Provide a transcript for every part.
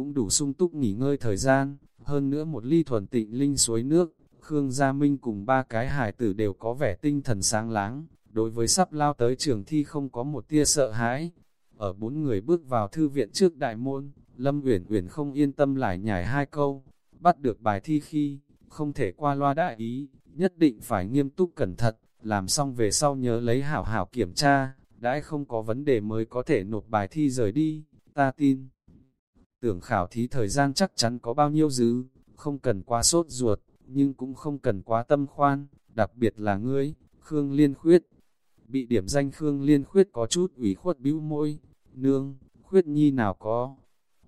cũng đủ sung túc nghỉ ngơi thời gian, hơn nữa một ly thuần tịnh linh suối nước, Khương Gia Minh cùng ba cái hài tử đều có vẻ tinh thần sáng láng, đối với sắp lao tới trường thi không có một tia sợ hãi. Ở bốn người bước vào thư viện trước đại môn, Lâm Uyển Uyển không yên tâm lại nhảy hai câu, bắt được bài thi khi, không thể qua loa đại ý, nhất định phải nghiêm túc cẩn thận, làm xong về sau nhớ lấy hảo hảo kiểm tra, đãi không có vấn đề mới có thể nộp bài thi rời đi, ta tin. Tưởng khảo thí thời gian chắc chắn có bao nhiêu dư, không cần quá sốt ruột, nhưng cũng không cần quá tâm khoan, đặc biệt là ngươi, Khương Liên Khuyết. Bị điểm danh Khương Liên Khuyết có chút ủy khuất bĩu môi, nương, khuyết nhi nào có.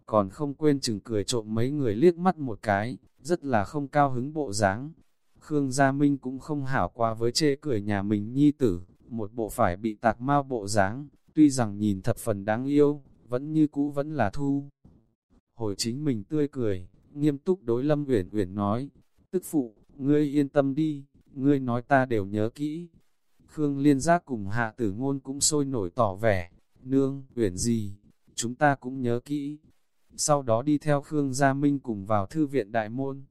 Còn không quên chừng cười trộm mấy người liếc mắt một cái, rất là không cao hứng bộ dáng. Khương Gia Minh cũng không hảo qua với chê cười nhà mình nhi tử, một bộ phải bị tạc mau bộ dáng, tuy rằng nhìn thập phần đáng yêu, vẫn như cũ vẫn là thu. Hồi chính mình tươi cười, nghiêm túc đối Lâm Uyển Uyển nói, tức phụ, ngươi yên tâm đi, ngươi nói ta đều nhớ kỹ. Khương Liên Giác cùng hạ tử ngôn cũng sôi nổi tỏ vẻ, nương, Uyển gì, chúng ta cũng nhớ kỹ. Sau đó đi theo Khương Gia Minh cùng vào thư viện đại môn.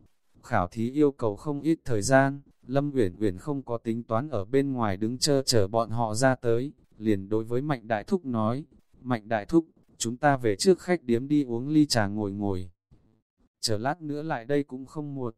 Khảo thí yêu cầu không ít thời gian, Lâm Uyển Uyển không có tính toán ở bên ngoài đứng chờ chờ bọn họ ra tới, liền đối với Mạnh Đại Thúc nói, Mạnh Đại Thúc, chúng ta về trước khách điếm đi uống ly trà ngồi ngồi. Chờ lát nữa lại đây cũng không muộn.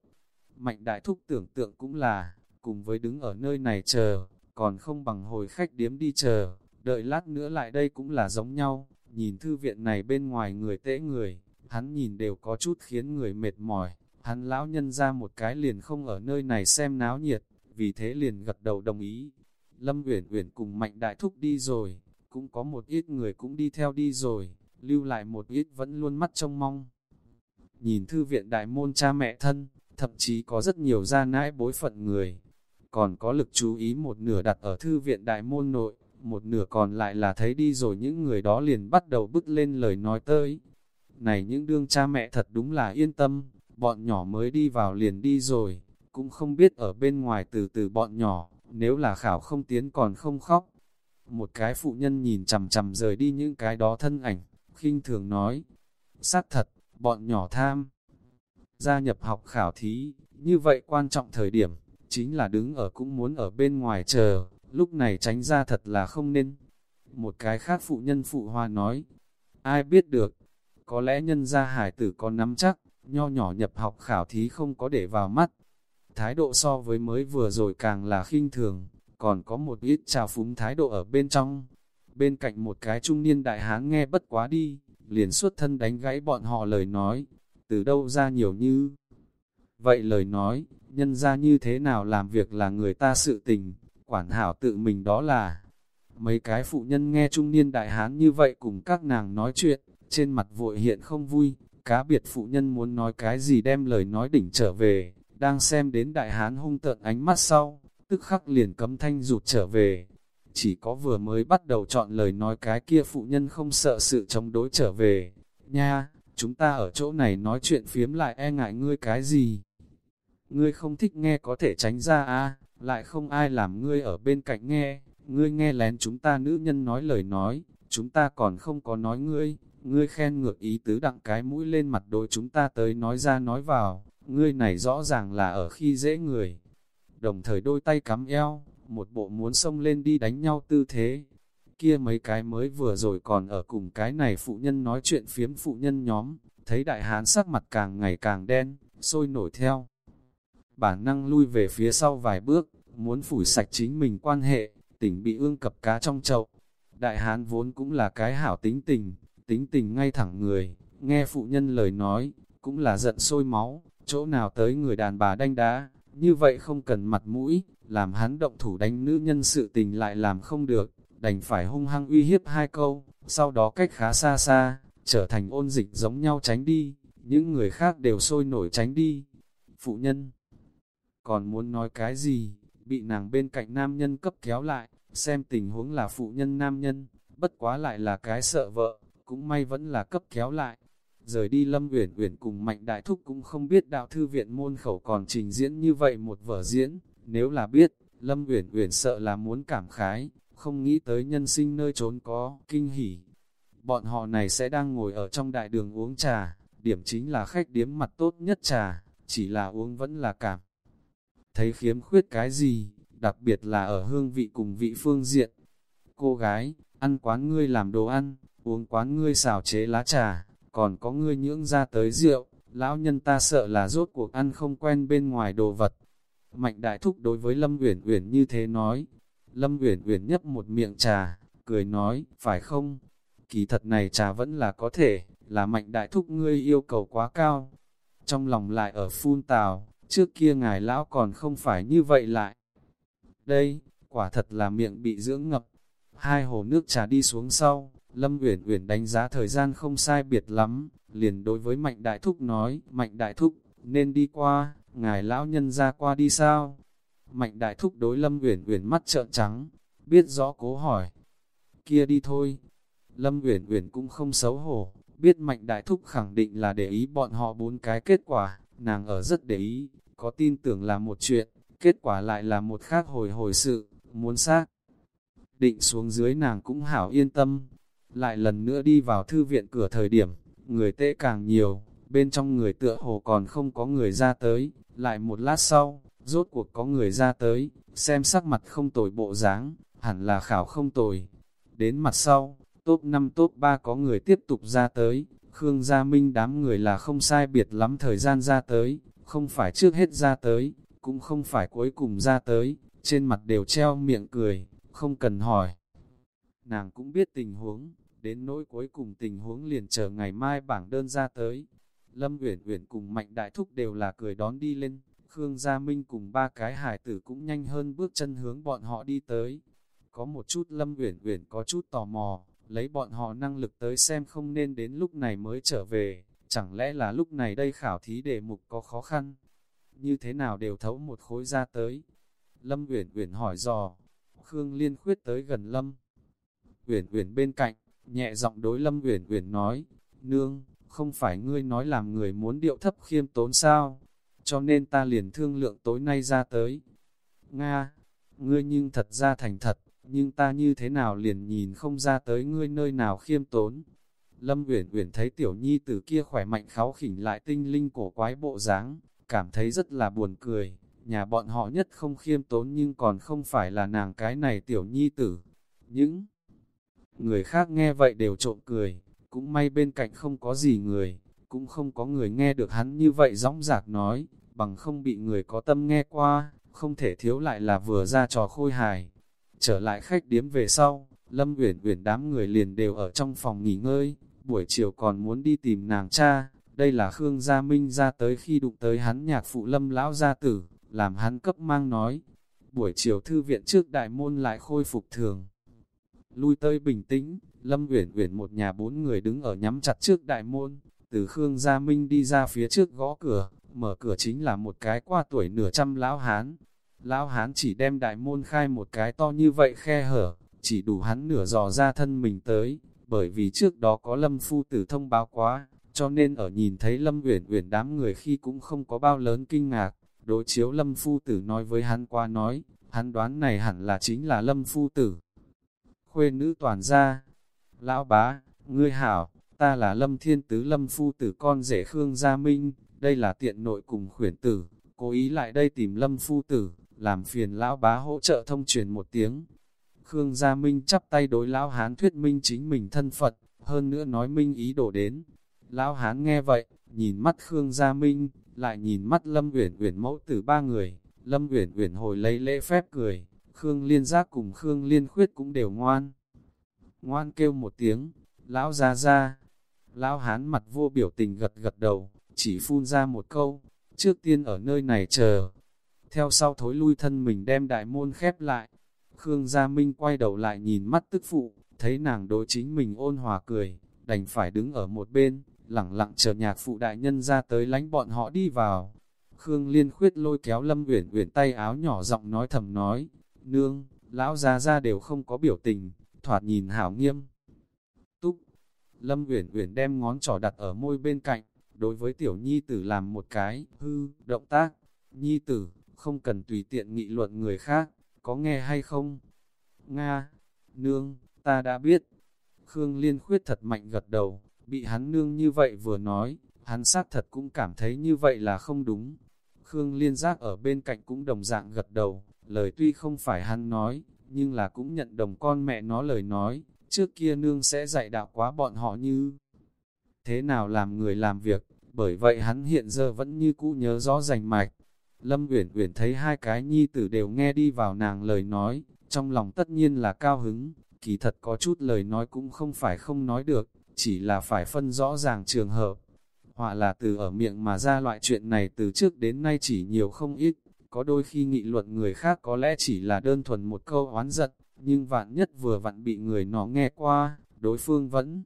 Mạnh Đại Thúc tưởng tượng cũng là, cùng với đứng ở nơi này chờ, còn không bằng hồi khách điếm đi chờ, đợi lát nữa lại đây cũng là giống nhau, nhìn thư viện này bên ngoài người tễ người, hắn nhìn đều có chút khiến người mệt mỏi, hắn lão nhân ra một cái liền không ở nơi này xem náo nhiệt, vì thế liền gật đầu đồng ý. Lâm Uyển Uyển cùng Mạnh Đại Thúc đi rồi, cũng có một ít người cũng đi theo đi rồi, lưu lại một ít vẫn luôn mắt trông mong. Nhìn thư viện đại môn cha mẹ thân, thậm chí có rất nhiều gia nãi bối phận người, còn có lực chú ý một nửa đặt ở thư viện đại môn nội, một nửa còn lại là thấy đi rồi những người đó liền bắt đầu bứt lên lời nói tới. Này những đương cha mẹ thật đúng là yên tâm, bọn nhỏ mới đi vào liền đi rồi, cũng không biết ở bên ngoài từ từ bọn nhỏ, nếu là khảo không tiến còn không khóc. Một cái phụ nhân nhìn chầm chầm rời đi những cái đó thân ảnh, khinh thường nói, sát thật, bọn nhỏ tham. Gia nhập học khảo thí, như vậy quan trọng thời điểm, chính là đứng ở cũng muốn ở bên ngoài chờ, lúc này tránh ra thật là không nên. Một cái khác phụ nhân phụ hoa nói, ai biết được, có lẽ nhân gia hải tử có nắm chắc, nho nhỏ nhập học khảo thí không có để vào mắt. Thái độ so với mới vừa rồi càng là khinh thường, còn có một ít trào phúng thái độ ở bên trong. Bên cạnh một cái trung niên đại hán nghe bất quá đi, liền suốt thân đánh gãy bọn họ lời nói, từ đâu ra nhiều như. Vậy lời nói, nhân ra như thế nào làm việc là người ta sự tình, quản hảo tự mình đó là. Mấy cái phụ nhân nghe trung niên đại hán như vậy cùng các nàng nói chuyện, trên mặt vội hiện không vui, cá biệt phụ nhân muốn nói cái gì đem lời nói đỉnh trở về, đang xem đến đại hán hung tợn ánh mắt sau, tức khắc liền cấm thanh rụt trở về. Chỉ có vừa mới bắt đầu chọn lời nói cái kia phụ nhân không sợ sự chống đối trở về. Nha, chúng ta ở chỗ này nói chuyện phiếm lại e ngại ngươi cái gì? Ngươi không thích nghe có thể tránh ra à, lại không ai làm ngươi ở bên cạnh nghe, ngươi nghe lén chúng ta nữ nhân nói lời nói, chúng ta còn không có nói ngươi, ngươi khen ngược ý tứ đặng cái mũi lên mặt đối chúng ta tới nói ra nói vào, ngươi này rõ ràng là ở khi dễ người. Đồng thời đôi tay cắm eo, một bộ muốn xông lên đi đánh nhau tư thế. Kia mấy cái mới vừa rồi còn ở cùng cái này phụ nhân nói chuyện phiếm phụ nhân nhóm, thấy đại hán sắc mặt càng ngày càng đen, sôi nổi theo. Bản năng lui về phía sau vài bước, muốn phủi sạch chính mình quan hệ, tỉnh bị ương cập cá trong chậu. Đại hán vốn cũng là cái hảo tính tình, tính tình ngay thẳng người, nghe phụ nhân lời nói, cũng là giận sôi máu, chỗ nào tới người đàn bà đanh đá, như vậy không cần mặt mũi, làm hắn động thủ đánh nữ nhân sự tình lại làm không được, đành phải hung hăng uy hiếp hai câu, sau đó cách khá xa xa, trở thành ôn dịch giống nhau tránh đi, những người khác đều sôi nổi tránh đi. Phụ nhân còn muốn nói cái gì, bị nàng bên cạnh nam nhân cấp kéo lại, xem tình huống là phụ nhân nam nhân, bất quá lại là cái sợ vợ, cũng may vẫn là cấp kéo lại. Rời đi Lâm Uyển Uyển cùng Mạnh Đại Thúc cũng không biết đạo thư viện môn khẩu còn trình diễn như vậy một vở diễn, nếu là biết, Lâm Uyển Uyển sợ là muốn cảm khái, không nghĩ tới nhân sinh nơi trốn có kinh hỉ. Bọn họ này sẽ đang ngồi ở trong đại đường uống trà, điểm chính là khách điếm mặt tốt nhất trà, chỉ là uống vẫn là cảm. Thấy khiếm khuyết cái gì, đặc biệt là ở hương vị cùng vị phương diện. Cô gái, ăn quán ngươi làm đồ ăn, uống quán ngươi xào chế lá trà, còn có ngươi nhưỡng ra tới rượu, lão nhân ta sợ là rốt cuộc ăn không quen bên ngoài đồ vật. Mạnh đại thúc đối với Lâm Uyển Uyển như thế nói. Lâm Uyển Uyển nhấp một miệng trà, cười nói, phải không? Kỳ thật này trà vẫn là có thể, là mạnh đại thúc ngươi yêu cầu quá cao. Trong lòng lại ở phun tào, trước kia ngài lão còn không phải như vậy lại. Đây, quả thật là miệng bị dưỡng ngập. Hai hồ nước trà đi xuống sau, Lâm Uyển Uyển đánh giá thời gian không sai biệt lắm, liền đối với Mạnh Đại Thúc nói, Mạnh Đại Thúc, nên đi qua, ngài lão nhân ra qua đi sao? Mạnh Đại Thúc đối Lâm Uyển Uyển mắt trợn trắng, biết rõ cố hỏi. Kia đi thôi. Lâm Uyển Uyển cũng không xấu hổ, biết Mạnh Đại Thúc khẳng định là để ý bọn họ bốn cái kết quả, nàng ở rất để ý, có tin tưởng là một chuyện, kết quả lại là một khác hồi hồi sự, muốn xác. Định xuống dưới nàng cũng hảo yên tâm, lại lần nữa đi vào thư viện cửa thời điểm, người tệ càng nhiều, bên trong người tựa hồ còn không có người ra tới, lại một lát sau, rốt cuộc có người ra tới, xem sắc mặt không tồi bộ dáng, hẳn là khảo không tồi. Đến mặt sau, top 5 top 3 có người tiếp tục ra tới, Khương Gia Minh đám người là không sai biệt lắm thời gian ra tới, không phải trước hết ra tới, cũng không phải cuối cùng ra tới, trên mặt đều treo miệng cười, không cần hỏi. Nàng cũng biết tình huống, đến nỗi cuối cùng tình huống liền chờ ngày mai bảng đơn ra tới. Lâm Uyển Uyển cùng Mạnh Đại Thúc đều là cười đón đi lên, Khương Gia Minh cùng ba cái hải tử cũng nhanh hơn bước chân hướng bọn họ đi tới. Có một chút Lâm Uyển Uyển có chút tò mò, lấy bọn họ năng lực tới xem không nên đến lúc này mới trở về, chẳng lẽ là lúc này đây khảo thí đề mục có khó khăn? Như thế nào đều thấu một khối ra tới? Lâm Uyển Uyển hỏi dò. Khương Liên khuyết tới gần Lâm Uyển Uyển bên cạnh, nhẹ giọng đối Lâm Uyển Uyển nói, "Nương, không phải ngươi nói làm người muốn điệu thấp khiêm tốn sao? Cho nên ta liền thương lượng tối nay ra tới." "Nga, ngươi nhưng thật ra thành thật, nhưng ta như thế nào liền nhìn không ra tới ngươi nơi nào khiêm tốn?" Lâm Uyển Uyển thấy tiểu nhi tử kia khỏe mạnh kháo khỉnh lại tinh linh cổ quái bộ dáng, cảm thấy rất là buồn cười. Nhà bọn họ nhất không khiêm tốn nhưng còn không phải là nàng cái này tiểu nhi tử. Những Người khác nghe vậy đều trộm cười, cũng may bên cạnh không có gì người, cũng không có người nghe được hắn như vậy dõng dạc nói, bằng không bị người có tâm nghe qua, không thể thiếu lại là vừa ra trò khôi hài. Trở lại khách điếm về sau, Lâm Uyển Uyển đám người liền đều ở trong phòng nghỉ ngơi, buổi chiều còn muốn đi tìm nàng cha, đây là Khương Gia Minh ra tới khi đụng tới hắn nhạc phụ Lâm lão gia tử, làm hắn cấp mang nói. Buổi chiều thư viện trước đại môn lại khôi phục thường, lui tới bình tĩnh, Lâm Uyển Uyển một nhà bốn người đứng ở nhắm chặt trước đại môn, từ Khương Gia Minh đi ra phía trước gõ cửa, mở cửa chính là một cái qua tuổi nửa trăm lão hán. Lão hán chỉ đem đại môn khai một cái to như vậy khe hở, chỉ đủ hắn nửa dò ra thân mình tới, bởi vì trước đó có Lâm Phu Tử thông báo quá, cho nên ở nhìn thấy Lâm Uyển Uyển đám người khi cũng không có bao lớn kinh ngạc. Đối chiếu Lâm Phu Tử nói với hắn qua nói, hắn đoán này hẳn là chính là Lâm Phu Tử khuê nữ toàn gia. Lão bá, ngươi hảo, ta là Lâm Thiên Tứ Lâm Phu tử con rể Khương Gia Minh, đây là tiện nội cùng khuyển tử, cố ý lại đây tìm Lâm Phu tử, làm phiền lão bá hỗ trợ thông truyền một tiếng. Khương Gia Minh chắp tay đối lão hán thuyết minh chính mình thân Phật, hơn nữa nói minh ý đổ đến. Lão hán nghe vậy, nhìn mắt Khương Gia Minh, lại nhìn mắt Lâm Uyển Uyển mẫu tử ba người, Lâm Uyển Uyển hồi lấy lễ phép cười, Khương Liên Giác cùng Khương Liên Khuyết cũng đều ngoan. Ngoan kêu một tiếng, lão ra ra. Lão hán mặt vô biểu tình gật gật đầu, chỉ phun ra một câu, trước tiên ở nơi này chờ. Theo sau thối lui thân mình đem đại môn khép lại. Khương Gia Minh quay đầu lại nhìn mắt tức phụ, thấy nàng đối chính mình ôn hòa cười, đành phải đứng ở một bên, lẳng lặng chờ nhạc phụ đại nhân ra tới lánh bọn họ đi vào. Khương Liên khuyết lôi kéo Lâm Uyển Uyển tay áo nhỏ giọng nói thầm nói, Nương, lão gia gia đều không có biểu tình, thoạt nhìn hảo nghiêm. Túc, Lâm Uyển Uyển đem ngón trỏ đặt ở môi bên cạnh, đối với tiểu nhi tử làm một cái, hư, động tác. Nhi tử, không cần tùy tiện nghị luận người khác, có nghe hay không? Nga, nương, ta đã biết. Khương Liên khuyết thật mạnh gật đầu, bị hắn nương như vậy vừa nói, hắn xác thật cũng cảm thấy như vậy là không đúng. Khương Liên Giác ở bên cạnh cũng đồng dạng gật đầu, lời tuy không phải hắn nói, nhưng là cũng nhận đồng con mẹ nó lời nói, trước kia nương sẽ dạy đạo quá bọn họ như thế nào làm người làm việc, bởi vậy hắn hiện giờ vẫn như cũ nhớ rõ rành mạch. Lâm Uyển Uyển thấy hai cái nhi tử đều nghe đi vào nàng lời nói, trong lòng tất nhiên là cao hứng, kỳ thật có chút lời nói cũng không phải không nói được, chỉ là phải phân rõ ràng trường hợp. Họa là từ ở miệng mà ra loại chuyện này từ trước đến nay chỉ nhiều không ít, có đôi khi nghị luận người khác có lẽ chỉ là đơn thuần một câu oán giận, nhưng vạn nhất vừa vặn bị người nó nghe qua, đối phương vẫn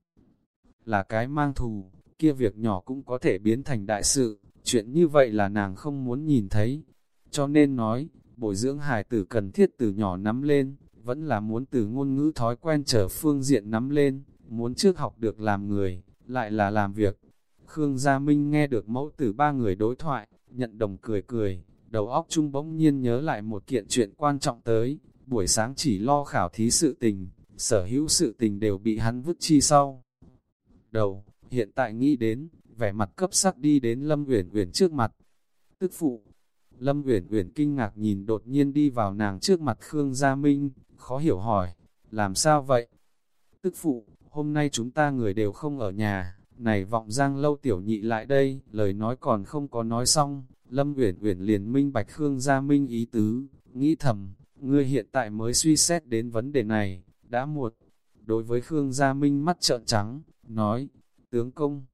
là cái mang thù, kia việc nhỏ cũng có thể biến thành đại sự, chuyện như vậy là nàng không muốn nhìn thấy. Cho nên nói, bồi dưỡng hài tử cần thiết từ nhỏ nắm lên, vẫn là muốn từ ngôn ngữ thói quen trở phương diện nắm lên, muốn trước học được làm người, lại là làm việc. Khương Gia Minh nghe được mẫu tử ba người đối thoại, nhận đồng cười cười, đầu óc chung bỗng nhiên nhớ lại một kiện chuyện quan trọng tới, buổi sáng chỉ lo khảo thí sự tình, sở hữu sự tình đều bị hắn vứt chi sau. Đầu, hiện tại nghĩ đến, vẻ mặt cấp sắc đi đến Lâm Uyển Uyển trước mặt. Tức phụ, Lâm Uyển Uyển kinh ngạc nhìn đột nhiên đi vào nàng trước mặt Khương Gia Minh, khó hiểu hỏi, làm sao vậy? Tức phụ, hôm nay chúng ta người đều không ở nhà, này vọng giang lâu tiểu nhị lại đây, lời nói còn không có nói xong, Lâm Uyển Uyển liền minh bạch Khương Gia Minh ý tứ, nghĩ thầm, ngươi hiện tại mới suy xét đến vấn đề này, đã muộn. Đối với Khương Gia Minh mắt trợn trắng, nói, tướng công,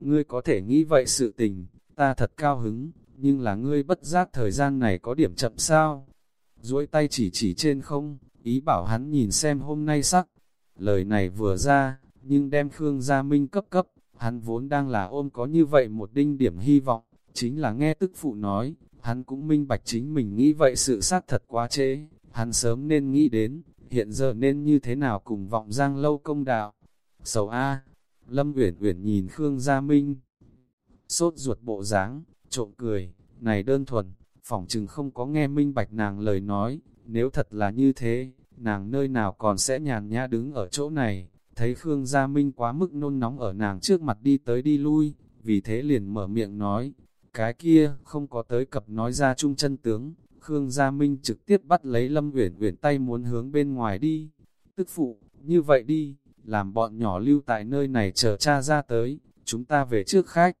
ngươi có thể nghĩ vậy sự tình, ta thật cao hứng, nhưng là ngươi bất giác thời gian này có điểm chậm sao? duỗi tay chỉ chỉ trên không, ý bảo hắn nhìn xem hôm nay sắc. Lời này vừa ra, nhưng đem Khương Gia Minh cấp cấp, hắn vốn đang là ôm có như vậy một đinh điểm hy vọng, chính là nghe tức phụ nói, hắn cũng minh bạch chính mình nghĩ vậy sự xác thật quá chế, hắn sớm nên nghĩ đến, hiện giờ nên như thế nào cùng vọng giang lâu công đạo. Sầu A, Lâm Uyển Uyển nhìn Khương Gia Minh, sốt ruột bộ dáng, trộm cười, này đơn thuần, phỏng chừng không có nghe minh bạch nàng lời nói, nếu thật là như thế, nàng nơi nào còn sẽ nhàn nhã đứng ở chỗ này, thấy Khương Gia Minh quá mức nôn nóng ở nàng trước mặt đi tới đi lui, vì thế liền mở miệng nói, cái kia không có tới cập nói ra trung chân tướng, Khương Gia Minh trực tiếp bắt lấy Lâm Uyển Uyển tay muốn hướng bên ngoài đi, tức phụ, như vậy đi, làm bọn nhỏ lưu tại nơi này chờ cha ra tới, chúng ta về trước khách.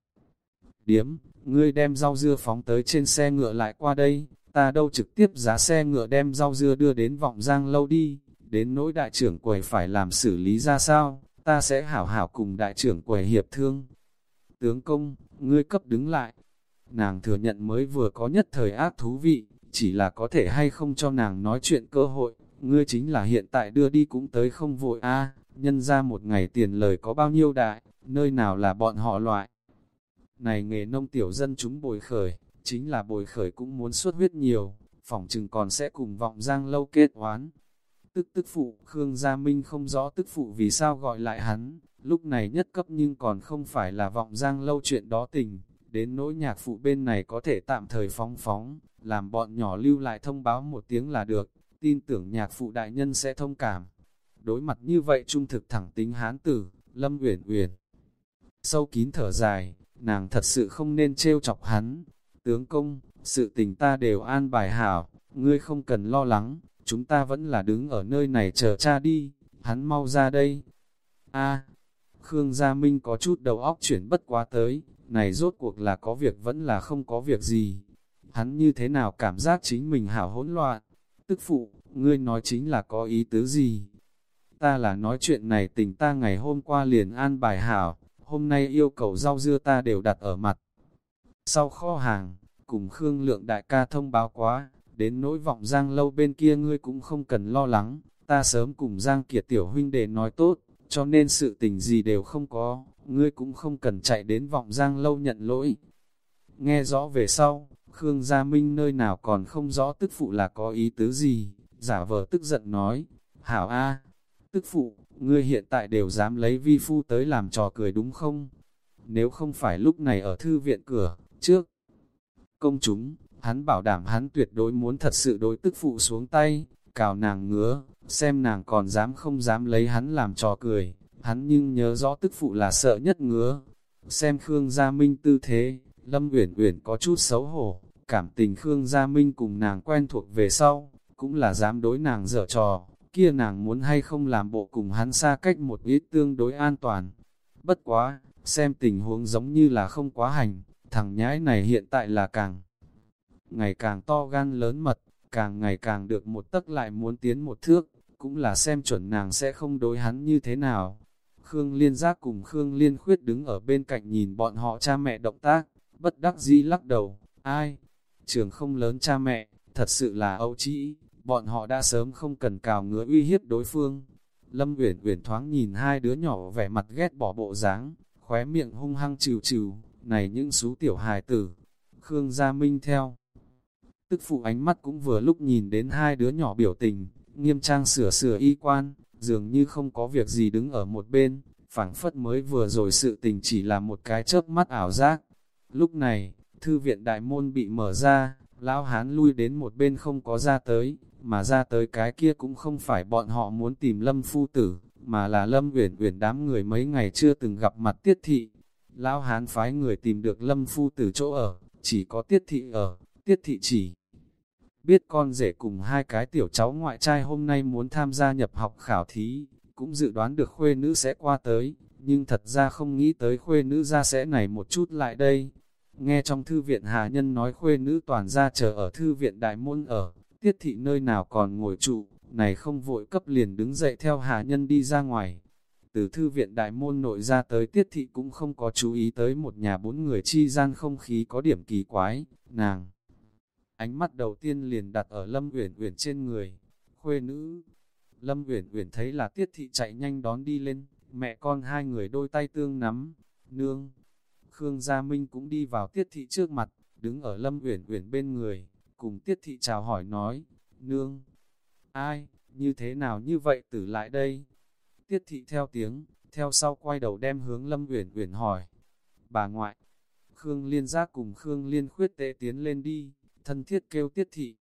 Điếm, ngươi đem rau dưa phóng tới trên xe ngựa lại qua đây, ta đâu trực tiếp giá xe ngựa đem rau dưa đưa đến vọng giang lâu đi, đến nỗi đại trưởng quầy phải làm xử lý ra sao, ta sẽ hảo hảo cùng đại trưởng quầy hiệp thương. Tướng công, ngươi cấp đứng lại, nàng thừa nhận mới vừa có nhất thời ác thú vị, chỉ là có thể hay không cho nàng nói chuyện cơ hội, ngươi chính là hiện tại đưa đi cũng tới không vội a nhân ra một ngày tiền lời có bao nhiêu đại, nơi nào là bọn họ loại. Này nghề nông tiểu dân chúng bồi khởi, chính là bồi khởi cũng muốn xuất huyết nhiều, phỏng chừng còn sẽ cùng vọng giang lâu kết oán. Tức tức phụ, Khương Gia Minh không rõ tức phụ vì sao gọi lại hắn, lúc này nhất cấp nhưng còn không phải là vọng giang lâu chuyện đó tình, đến nỗi nhạc phụ bên này có thể tạm thời phóng phóng, làm bọn nhỏ lưu lại thông báo một tiếng là được, tin tưởng nhạc phụ đại nhân sẽ thông cảm. Đối mặt như vậy trung thực thẳng tính hán tử, Lâm Uyển Uyển sâu kín thở dài, nàng thật sự không nên trêu chọc hắn. Tướng công, sự tình ta đều an bài hảo, ngươi không cần lo lắng, chúng ta vẫn là đứng ở nơi này chờ cha đi, hắn mau ra đây. A, Khương Gia Minh có chút đầu óc chuyển bất quá tới, này rốt cuộc là có việc vẫn là không có việc gì. Hắn như thế nào cảm giác chính mình hảo hỗn loạn? Tức phụ, ngươi nói chính là có ý tứ gì? Ta là nói chuyện này tình ta ngày hôm qua liền an bài hảo, hôm nay yêu cầu rau dưa ta đều đặt ở mặt. Sau kho hàng, cùng Khương Lượng đại ca thông báo quá, đến nỗi vọng Giang lâu bên kia ngươi cũng không cần lo lắng, ta sớm cùng Giang Kiệt tiểu huynh để nói tốt, cho nên sự tình gì đều không có, ngươi cũng không cần chạy đến vọng Giang lâu nhận lỗi. Nghe rõ về sau, Khương Gia Minh nơi nào còn không rõ tức phụ là có ý tứ gì, giả vờ tức giận nói, Hảo A, tức phụ, ngươi hiện tại đều dám lấy vi phu tới làm trò cười đúng không? Nếu không phải lúc này ở thư viện cửa, trước, công chúng, hắn bảo đảm hắn tuyệt đối muốn thật sự đối tức phụ xuống tay, cào nàng ngứa, xem nàng còn dám không dám lấy hắn làm trò cười, hắn nhưng nhớ rõ tức phụ là sợ nhất ngứa. Xem Khương Gia Minh tư thế, Lâm Uyển Uyển có chút xấu hổ, cảm tình Khương Gia Minh cùng nàng quen thuộc về sau, cũng là dám đối nàng dở trò, kia nàng muốn hay không làm bộ cùng hắn xa cách một ít tương đối an toàn. Bất quá, xem tình huống giống như là không quá hành, thằng nhãi này hiện tại là càng ngày càng to gan lớn mật, càng ngày càng được một tấc lại muốn tiến một thước, cũng là xem chuẩn nàng sẽ không đối hắn như thế nào. Khương Liên Giác cùng Khương Liên Khuyết đứng ở bên cạnh nhìn bọn họ cha mẹ động tác, bất đắc dĩ lắc đầu, ai? Trường không lớn cha mẹ, thật sự là âu trĩ, bọn họ đã sớm không cần cào ngứa uy hiếp đối phương. Lâm Uyển Uyển thoáng nhìn hai đứa nhỏ vẻ mặt ghét bỏ bộ dáng, khóe miệng hung hăng trừ trừ, này những xú tiểu hài tử. Khương Gia Minh theo. Tức phụ ánh mắt cũng vừa lúc nhìn đến hai đứa nhỏ biểu tình, nghiêm trang sửa sửa y quan, dường như không có việc gì đứng ở một bên, phảng phất mới vừa rồi sự tình chỉ là một cái chớp mắt ảo giác. Lúc này, thư viện đại môn bị mở ra, lão hán lui đến một bên không có ra tới, mà ra tới cái kia cũng không phải bọn họ muốn tìm lâm phu tử, mà là lâm uyển uyển đám người mấy ngày chưa từng gặp mặt tiết thị. Lão hán phái người tìm được lâm phu tử chỗ ở, chỉ có tiết thị ở, tiết thị chỉ biết con rể cùng hai cái tiểu cháu ngoại trai hôm nay muốn tham gia nhập học khảo thí, cũng dự đoán được khuê nữ sẽ qua tới, nhưng thật ra không nghĩ tới khuê nữ ra sẽ này một chút lại đây. Nghe trong thư viện Hà Nhân nói khuê nữ toàn ra chờ ở thư viện Đại Môn ở, tiết thị nơi nào còn ngồi trụ, này không vội cấp liền đứng dậy theo Hà Nhân đi ra ngoài. Từ thư viện Đại Môn nội ra tới tiết thị cũng không có chú ý tới một nhà bốn người chi gian không khí có điểm kỳ quái, nàng Ánh mắt đầu tiên liền đặt ở Lâm Uyển Uyển trên người. Khuê nữ. Lâm Uyển Uyển thấy là Tiết thị chạy nhanh đón đi lên, mẹ con hai người đôi tay tương nắm. Nương. Khương Gia Minh cũng đi vào Tiết thị trước mặt, đứng ở Lâm Uyển Uyển bên người, cùng Tiết thị chào hỏi nói: "Nương, ai, như thế nào như vậy tử lại đây?" Tiết thị theo tiếng, theo sau quay đầu đem hướng Lâm Uyển Uyển hỏi: "Bà ngoại?" Khương Liên Giác cùng Khương Liên Khuyết tế tiến lên đi, thân thiết kêu tiết thị.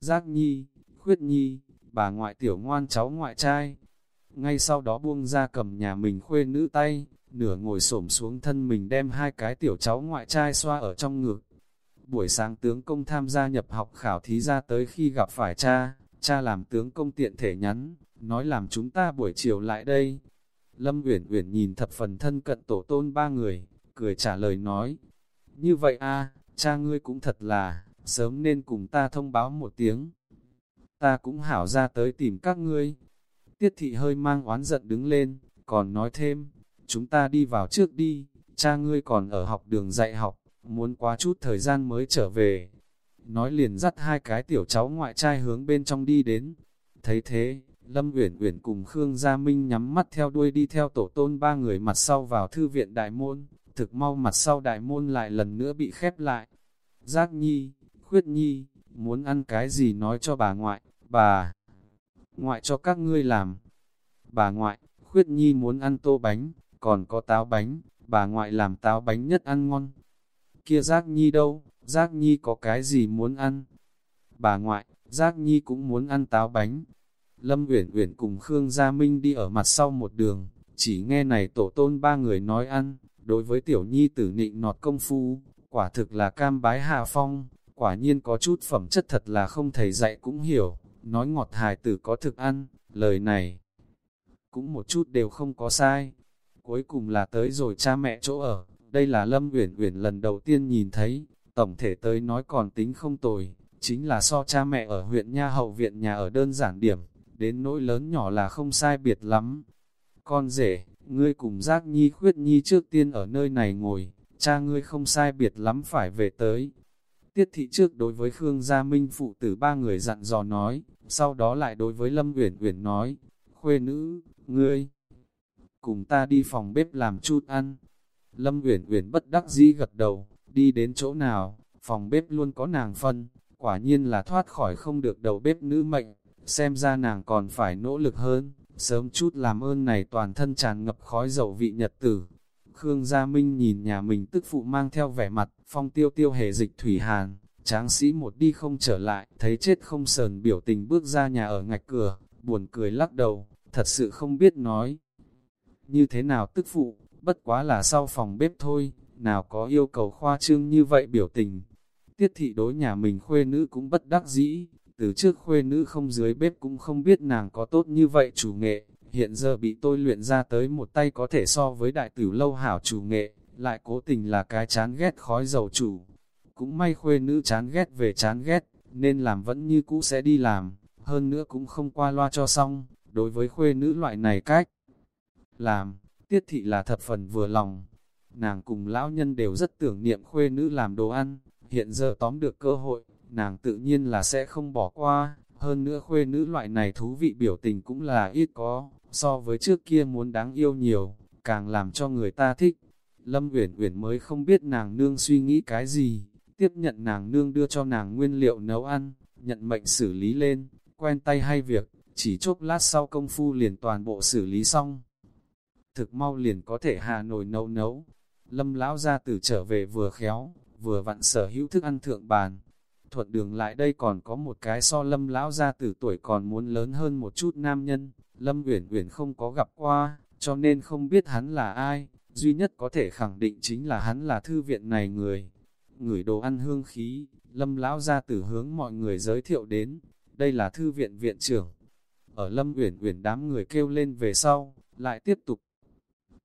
Giác nhi, khuyết nhi, bà ngoại tiểu ngoan cháu ngoại trai. Ngay sau đó buông ra cầm nhà mình khuê nữ tay, nửa ngồi xổm xuống thân mình đem hai cái tiểu cháu ngoại trai xoa ở trong ngực. Buổi sáng tướng công tham gia nhập học khảo thí ra tới khi gặp phải cha, cha làm tướng công tiện thể nhắn, nói làm chúng ta buổi chiều lại đây. Lâm Uyển Uyển nhìn thập phần thân cận tổ tôn ba người, cười trả lời nói, như vậy a, cha ngươi cũng thật là, sớm nên cùng ta thông báo một tiếng. Ta cũng hảo ra tới tìm các ngươi. Tiết thị hơi mang oán giận đứng lên, còn nói thêm, chúng ta đi vào trước đi, cha ngươi còn ở học đường dạy học, muốn quá chút thời gian mới trở về. Nói liền dắt hai cái tiểu cháu ngoại trai hướng bên trong đi đến. Thấy thế, Lâm Uyển Uyển cùng Khương Gia Minh nhắm mắt theo đuôi đi theo tổ tôn ba người mặt sau vào thư viện đại môn, thực mau mặt sau đại môn lại lần nữa bị khép lại. Giác nhi, Khuyết nhi, muốn ăn cái gì nói cho bà ngoại, bà ngoại cho các ngươi làm. Bà ngoại, Khuyết nhi muốn ăn tô bánh, còn có táo bánh, bà ngoại làm táo bánh nhất ăn ngon. Kia Giác Nhi đâu, Giác Nhi có cái gì muốn ăn? Bà ngoại, Giác Nhi cũng muốn ăn táo bánh. Lâm Uyển Uyển cùng Khương Gia Minh đi ở mặt sau một đường, chỉ nghe này tổ tôn ba người nói ăn, đối với tiểu nhi tử nịnh nọt công phu, quả thực là cam bái hạ phong, quả nhiên có chút phẩm chất thật là không thầy dạy cũng hiểu, nói ngọt hài tử có thực ăn, lời này cũng một chút đều không có sai. Cuối cùng là tới rồi cha mẹ chỗ ở, đây là Lâm Uyển Uyển lần đầu tiên nhìn thấy, tổng thể tới nói còn tính không tồi, chính là so cha mẹ ở huyện Nha Hậu viện nhà ở đơn giản điểm, đến nỗi lớn nhỏ là không sai biệt lắm. Con rể, ngươi cùng giác nhi khuyết nhi trước tiên ở nơi này ngồi, cha ngươi không sai biệt lắm phải về tới, Tiết thị trước đối với Khương Gia Minh phụ tử ba người dặn dò nói, sau đó lại đối với Lâm Uyển Uyển nói, khuê nữ, ngươi, cùng ta đi phòng bếp làm chút ăn. Lâm Uyển Uyển bất đắc dĩ gật đầu, đi đến chỗ nào, phòng bếp luôn có nàng phân, quả nhiên là thoát khỏi không được đầu bếp nữ mệnh, xem ra nàng còn phải nỗ lực hơn, sớm chút làm ơn này toàn thân tràn ngập khói dầu vị nhật tử, Khương Gia Minh nhìn nhà mình tức phụ mang theo vẻ mặt, phong tiêu tiêu hề dịch thủy hàn, tráng sĩ một đi không trở lại, thấy chết không sờn biểu tình bước ra nhà ở ngạch cửa, buồn cười lắc đầu, thật sự không biết nói. Như thế nào tức phụ, bất quá là sau phòng bếp thôi, nào có yêu cầu khoa trương như vậy biểu tình. Tiết thị đối nhà mình khuê nữ cũng bất đắc dĩ, từ trước khuê nữ không dưới bếp cũng không biết nàng có tốt như vậy chủ nghệ, hiện giờ bị tôi luyện ra tới một tay có thể so với đại tử lâu hảo chủ nghệ, lại cố tình là cái chán ghét khói dầu chủ. Cũng may khuê nữ chán ghét về chán ghét, nên làm vẫn như cũ sẽ đi làm, hơn nữa cũng không qua loa cho xong, đối với khuê nữ loại này cách. Làm, tiết thị là thập phần vừa lòng, nàng cùng lão nhân đều rất tưởng niệm khuê nữ làm đồ ăn, hiện giờ tóm được cơ hội, nàng tự nhiên là sẽ không bỏ qua, hơn nữa khuê nữ loại này thú vị biểu tình cũng là ít có, so với trước kia muốn đáng yêu nhiều, càng làm cho người ta thích. Lâm Uyển Uyển mới không biết nàng nương suy nghĩ cái gì, tiếp nhận nàng nương đưa cho nàng nguyên liệu nấu ăn, nhận mệnh xử lý lên, quen tay hay việc, chỉ chốc lát sau công phu liền toàn bộ xử lý xong. Thực mau liền có thể hà nồi nấu nấu. Lâm lão ra tử trở về vừa khéo, vừa vặn sở hữu thức ăn thượng bàn. Thuận đường lại đây còn có một cái so lâm lão ra từ tuổi còn muốn lớn hơn một chút nam nhân. Lâm Uyển Uyển không có gặp qua, cho nên không biết hắn là ai, duy nhất có thể khẳng định chính là hắn là thư viện này người. Ngửi đồ ăn hương khí, Lâm lão ra từ hướng mọi người giới thiệu đến, đây là thư viện viện trưởng. Ở Lâm Uyển Uyển đám người kêu lên về sau, lại tiếp tục.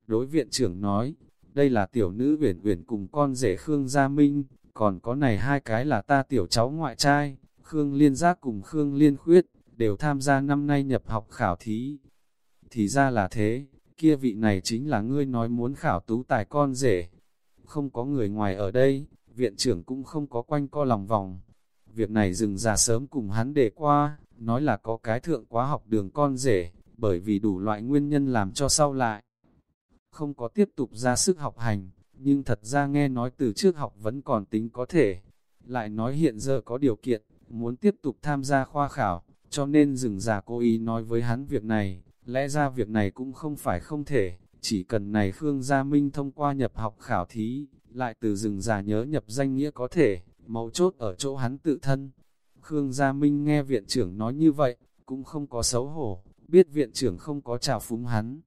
Đối viện trưởng nói, đây là tiểu nữ Uyển Uyển cùng con rể Khương Gia Minh, còn có này hai cái là ta tiểu cháu ngoại trai, Khương Liên Giác cùng Khương Liên Khuyết, đều tham gia năm nay nhập học khảo thí. Thì ra là thế, kia vị này chính là ngươi nói muốn khảo tú tài con rể. Không có người ngoài ở đây, viện trưởng cũng không có quanh co lòng vòng. Việc này dừng ra sớm cùng hắn để qua, nói là có cái thượng quá học đường con rể, bởi vì đủ loại nguyên nhân làm cho sau lại. Không có tiếp tục ra sức học hành, nhưng thật ra nghe nói từ trước học vẫn còn tính có thể. Lại nói hiện giờ có điều kiện, muốn tiếp tục tham gia khoa khảo, cho nên dừng già cố ý nói với hắn việc này, lẽ ra việc này cũng không phải không thể, chỉ cần này Khương Gia Minh thông qua nhập học khảo thí, lại từ rừng già nhớ nhập danh nghĩa có thể, mấu chốt ở chỗ hắn tự thân. Khương Gia Minh nghe viện trưởng nói như vậy, cũng không có xấu hổ, biết viện trưởng không có trào phúng hắn.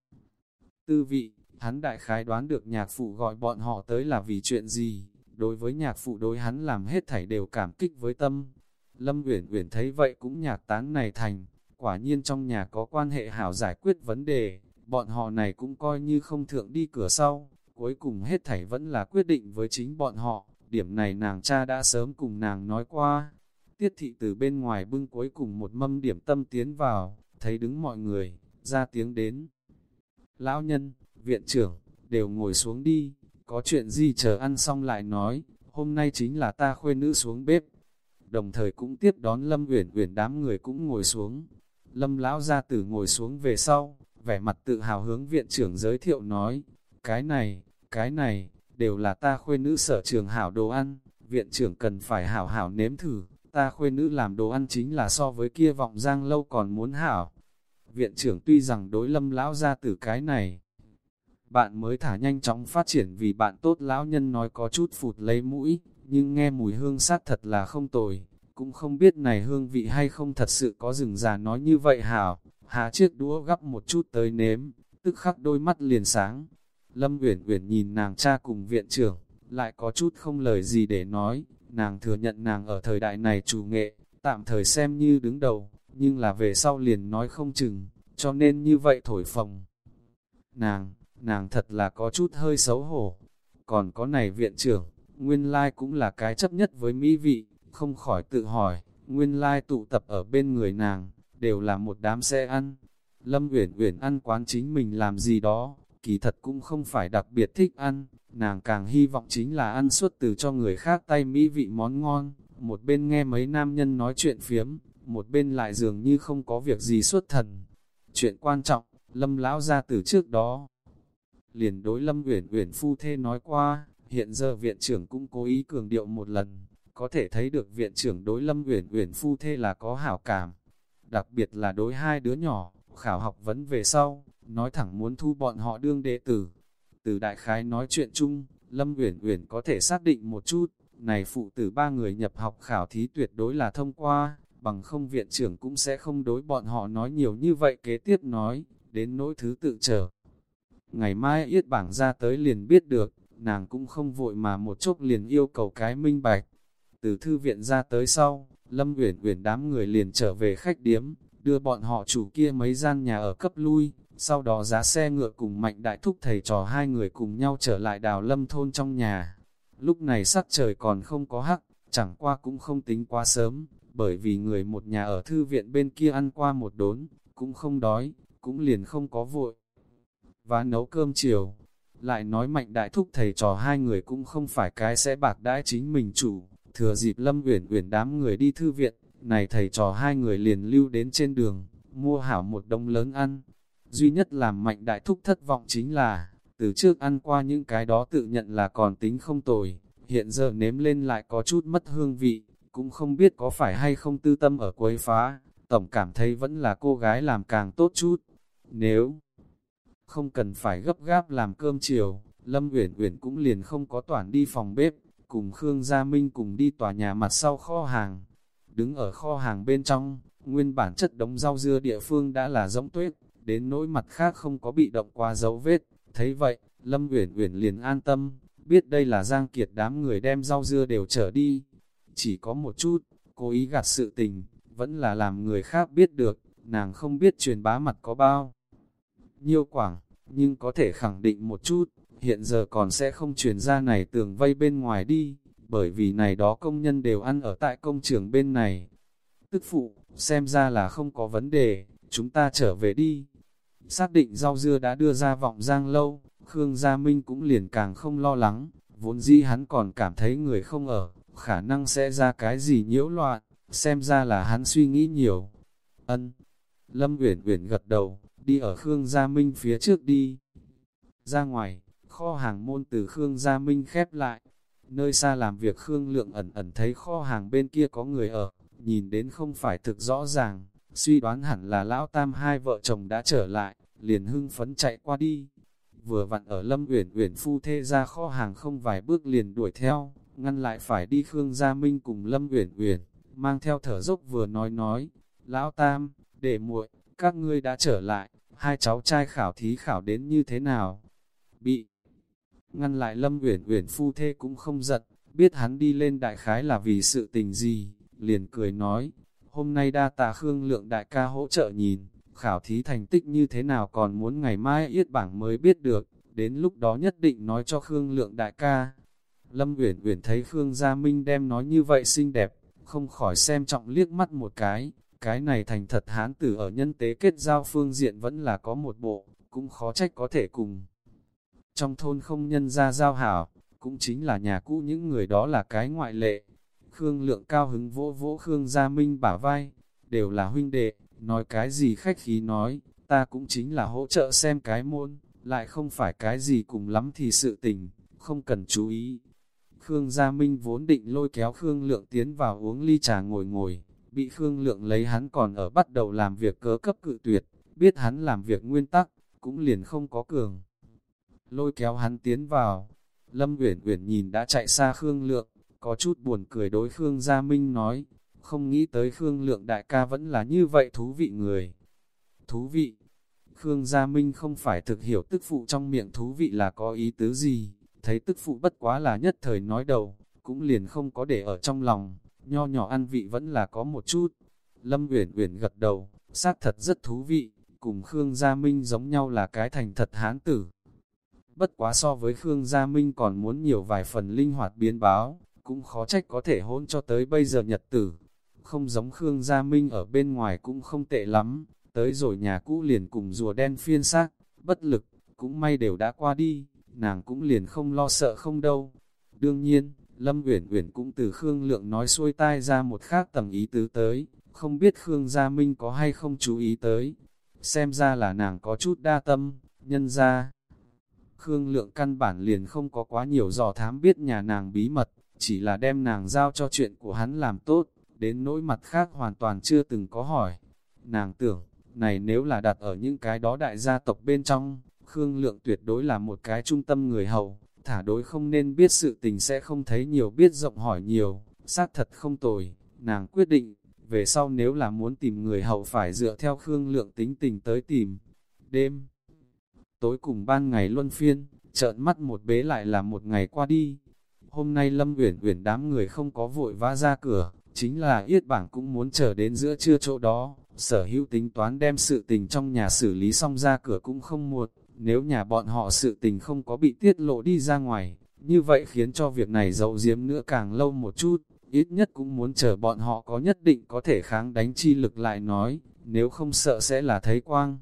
Tư vị, hắn đại khái đoán được nhạc phụ gọi bọn họ tới là vì chuyện gì, đối với nhạc phụ đối hắn làm hết thảy đều cảm kích với tâm. Lâm Uyển Uyển thấy vậy cũng nhạc tán này thành, quả nhiên trong nhà có quan hệ hảo giải quyết vấn đề, bọn họ này cũng coi như không thượng đi cửa sau, cuối cùng hết thảy vẫn là quyết định với chính bọn họ, điểm này nàng cha đã sớm cùng nàng nói qua. Tiết thị từ bên ngoài bưng cuối cùng một mâm điểm tâm tiến vào, thấy đứng mọi người, ra tiếng đến. Lão nhân, viện trưởng, đều ngồi xuống đi, có chuyện gì chờ ăn xong lại nói, hôm nay chính là ta khuê nữ xuống bếp. Đồng thời cũng tiếp đón Lâm Uyển Uyển đám người cũng ngồi xuống. Lâm lão gia tử ngồi xuống về sau, vẻ mặt tự hào hướng viện trưởng giới thiệu nói, cái này, cái này, đều là ta khuê nữ sở trường hảo đồ ăn, viện trưởng cần phải hảo hảo nếm thử, ta khuê nữ làm đồ ăn chính là so với kia vọng giang lâu còn muốn hảo. Viện trưởng tuy rằng đối lâm lão gia tử cái này, bạn mới thả nhanh chóng phát triển vì bạn tốt lão nhân nói có chút phụt lấy mũi, nhưng nghe mùi hương sát thật là không tồi, cũng không biết này hương vị hay không thật sự có rừng già nói như vậy hảo, hạ chiếc đũa gắp một chút tới nếm, tức khắc đôi mắt liền sáng, Lâm Uyển Uyển nhìn nàng cha cùng viện trưởng, lại có chút không lời gì để nói, nàng thừa nhận nàng ở thời đại này chủ nghệ, tạm thời xem như đứng đầu, nhưng là về sau liền nói không chừng, cho nên như vậy thổi phồng. Nàng, nàng thật là có chút hơi xấu hổ, còn có này viện trưởng, nguyên lai cũng là cái chấp nhất với mỹ vị, không khỏi tự hỏi, nguyên lai tụ tập ở bên người nàng, đều là một đám xe ăn. Lâm Uyển Uyển ăn quán chính mình làm gì đó, kỳ thật cũng không phải đặc biệt thích ăn, nàng càng hy vọng chính là ăn suốt từ cho người khác tay mỹ vị món ngon, một bên nghe mấy nam nhân nói chuyện phiếm, một bên lại dường như không có việc gì xuất thần. Chuyện quan trọng, Lâm lão ra từ trước đó. Liền đối Lâm Uyển Uyển phu thê nói qua, hiện giờ viện trưởng cũng cố ý cường điệu một lần, có thể thấy được viện trưởng đối Lâm Uyển Uyển phu thê là có hảo cảm, đặc biệt là đối hai đứa nhỏ, khảo học vấn về sau, nói thẳng muốn thu bọn họ đương đệ tử. Từ đại khái nói chuyện chung, Lâm Uyển Uyển có thể xác định một chút, này phụ tử ba người nhập học khảo thí tuyệt đối là thông qua, bằng không viện trưởng cũng sẽ không đối bọn họ nói nhiều như vậy kế tiếp nói, đến nỗi thứ tự trở. Ngày mai yết bảng ra tới liền biết được, nàng cũng không vội mà một chốc liền yêu cầu cái minh bạch. Từ thư viện ra tới sau, Lâm Uyển Uyển đám người liền trở về khách điếm, đưa bọn họ chủ kia mấy gian nhà ở cấp lui, sau đó giá xe ngựa cùng mạnh đại thúc thầy trò hai người cùng nhau trở lại đào lâm thôn trong nhà. Lúc này sắc trời còn không có hắc, chẳng qua cũng không tính quá sớm, bởi vì người một nhà ở thư viện bên kia ăn qua một đốn, cũng không đói, cũng liền không có vội. Và nấu cơm chiều, lại nói mạnh đại thúc thầy trò hai người cũng không phải cái sẽ bạc đãi chính mình chủ, thừa dịp lâm uyển uyển đám người đi thư viện, này thầy trò hai người liền lưu đến trên đường, mua hảo một đông lớn ăn. Duy nhất làm mạnh đại thúc thất vọng chính là, từ trước ăn qua những cái đó tự nhận là còn tính không tồi, hiện giờ nếm lên lại có chút mất hương vị, cũng không biết có phải hay không tư tâm ở quấy phá, tổng cảm thấy vẫn là cô gái làm càng tốt chút. Nếu không cần phải gấp gáp làm cơm chiều, Lâm Uyển Uyển cũng liền không có toàn đi phòng bếp, cùng Khương Gia Minh cùng đi tòa nhà mặt sau kho hàng. Đứng ở kho hàng bên trong, nguyên bản chất đống rau dưa địa phương đã là rỗng tuyết, đến nỗi mặt khác không có bị động qua dấu vết. Thấy vậy, Lâm Uyển Uyển liền an tâm, biết đây là Giang Kiệt đám người đem rau dưa đều trở đi. Chỉ có một chút, cố ý gạt sự tình, vẫn là làm người khác biết được, nàng không biết truyền bá mặt có bao. Nhiêu quảng, nhưng có thể khẳng định một chút, hiện giờ còn sẽ không truyền ra này tường vây bên ngoài đi, bởi vì này đó công nhân đều ăn ở tại công trường bên này. Tức phụ, xem ra là không có vấn đề, chúng ta trở về đi. Xác định rau dưa đã đưa ra vọng giang lâu, Khương Gia Minh cũng liền càng không lo lắng, vốn dĩ hắn còn cảm thấy người không ở, khả năng sẽ ra cái gì nhiễu loạn, xem ra là hắn suy nghĩ nhiều. Ân. Lâm Uyển Uyển gật đầu, đi ở Khương Gia Minh phía trước đi. Ra ngoài, kho hàng môn từ Khương Gia Minh khép lại. Nơi xa làm việc Khương Lượng ẩn ẩn thấy kho hàng bên kia có người ở, nhìn đến không phải thực rõ ràng, suy đoán hẳn là lão tam hai vợ chồng đã trở lại, liền hưng phấn chạy qua đi. Vừa vặn ở Lâm Uyển Uyển phu thê ra kho hàng không vài bước liền đuổi theo, ngăn lại phải đi Khương Gia Minh cùng Lâm Uyển Uyển, mang theo thở dốc vừa nói nói, "Lão Tam, để muội, các ngươi đã trở lại, hai cháu trai khảo thí khảo đến như thế nào?" Bị ngăn lại Lâm Uyển Uyển phu thê cũng không giận, biết hắn đi lên đại khái là vì sự tình gì, liền cười nói, "Hôm nay đa tạ Khương Lượng đại ca hỗ trợ nhìn." khảo thí thành tích như thế nào còn muốn ngày mai yết bảng mới biết được, đến lúc đó nhất định nói cho Khương Lượng đại ca. Lâm Uyển Uyển thấy Khương Gia Minh đem nói như vậy xinh đẹp, không khỏi xem trọng liếc mắt một cái, cái này thành thật hán tử ở nhân tế kết giao phương diện vẫn là có một bộ, cũng khó trách có thể cùng. Trong thôn không nhân ra giao hảo, cũng chính là nhà cũ những người đó là cái ngoại lệ. Khương Lượng cao hứng vỗ vỗ Khương Gia Minh bả vai, đều là huynh đệ, nói cái gì khách khí nói, ta cũng chính là hỗ trợ xem cái môn, lại không phải cái gì cùng lắm thì sự tình, không cần chú ý. Khương Gia Minh vốn định lôi kéo Khương Lượng tiến vào uống ly trà ngồi ngồi, bị Khương Lượng lấy hắn còn ở bắt đầu làm việc cớ cấp cự tuyệt, biết hắn làm việc nguyên tắc, cũng liền không có cường. Lôi kéo hắn tiến vào, Lâm Uyển Uyển nhìn đã chạy xa Khương Lượng, có chút buồn cười đối Khương Gia Minh nói, không nghĩ tới Khương Lượng đại ca vẫn là như vậy thú vị người. Thú vị, Khương Gia Minh không phải thực hiểu tức phụ trong miệng thú vị là có ý tứ gì, thấy tức phụ bất quá là nhất thời nói đầu, cũng liền không có để ở trong lòng, nho nhỏ ăn vị vẫn là có một chút. Lâm Uyển Uyển gật đầu, xác thật rất thú vị, cùng Khương Gia Minh giống nhau là cái thành thật hán tử. Bất quá so với Khương Gia Minh còn muốn nhiều vài phần linh hoạt biến báo, cũng khó trách có thể hôn cho tới bây giờ nhật tử, không giống Khương Gia Minh ở bên ngoài cũng không tệ lắm, tới rồi nhà cũ liền cùng rùa đen phiên xác, bất lực, cũng may đều đã qua đi, nàng cũng liền không lo sợ không đâu. Đương nhiên, Lâm Uyển Uyển cũng từ Khương Lượng nói xuôi tai ra một khác tầng ý tứ tới, không biết Khương Gia Minh có hay không chú ý tới. Xem ra là nàng có chút đa tâm, nhân ra. Khương Lượng căn bản liền không có quá nhiều dò thám biết nhà nàng bí mật, chỉ là đem nàng giao cho chuyện của hắn làm tốt, đến nỗi mặt khác hoàn toàn chưa từng có hỏi. Nàng tưởng, này nếu là đặt ở những cái đó đại gia tộc bên trong, Khương Lượng tuyệt đối là một cái trung tâm người hầu, thả đối không nên biết sự tình sẽ không thấy nhiều biết rộng hỏi nhiều, xác thật không tồi, nàng quyết định, về sau nếu là muốn tìm người hậu phải dựa theo Khương Lượng tính tình tới tìm. Đêm Tối cùng ban ngày luân phiên, trợn mắt một bế lại là một ngày qua đi. Hôm nay Lâm Uyển Uyển đám người không có vội vã ra cửa, chính là Yết Bảng cũng muốn chờ đến giữa trưa chỗ đó, sở hữu tính toán đem sự tình trong nhà xử lý xong ra cửa cũng không muộn, nếu nhà bọn họ sự tình không có bị tiết lộ đi ra ngoài, như vậy khiến cho việc này dậu diếm nữa càng lâu một chút, ít nhất cũng muốn chờ bọn họ có nhất định có thể kháng đánh chi lực lại nói, nếu không sợ sẽ là thấy quang.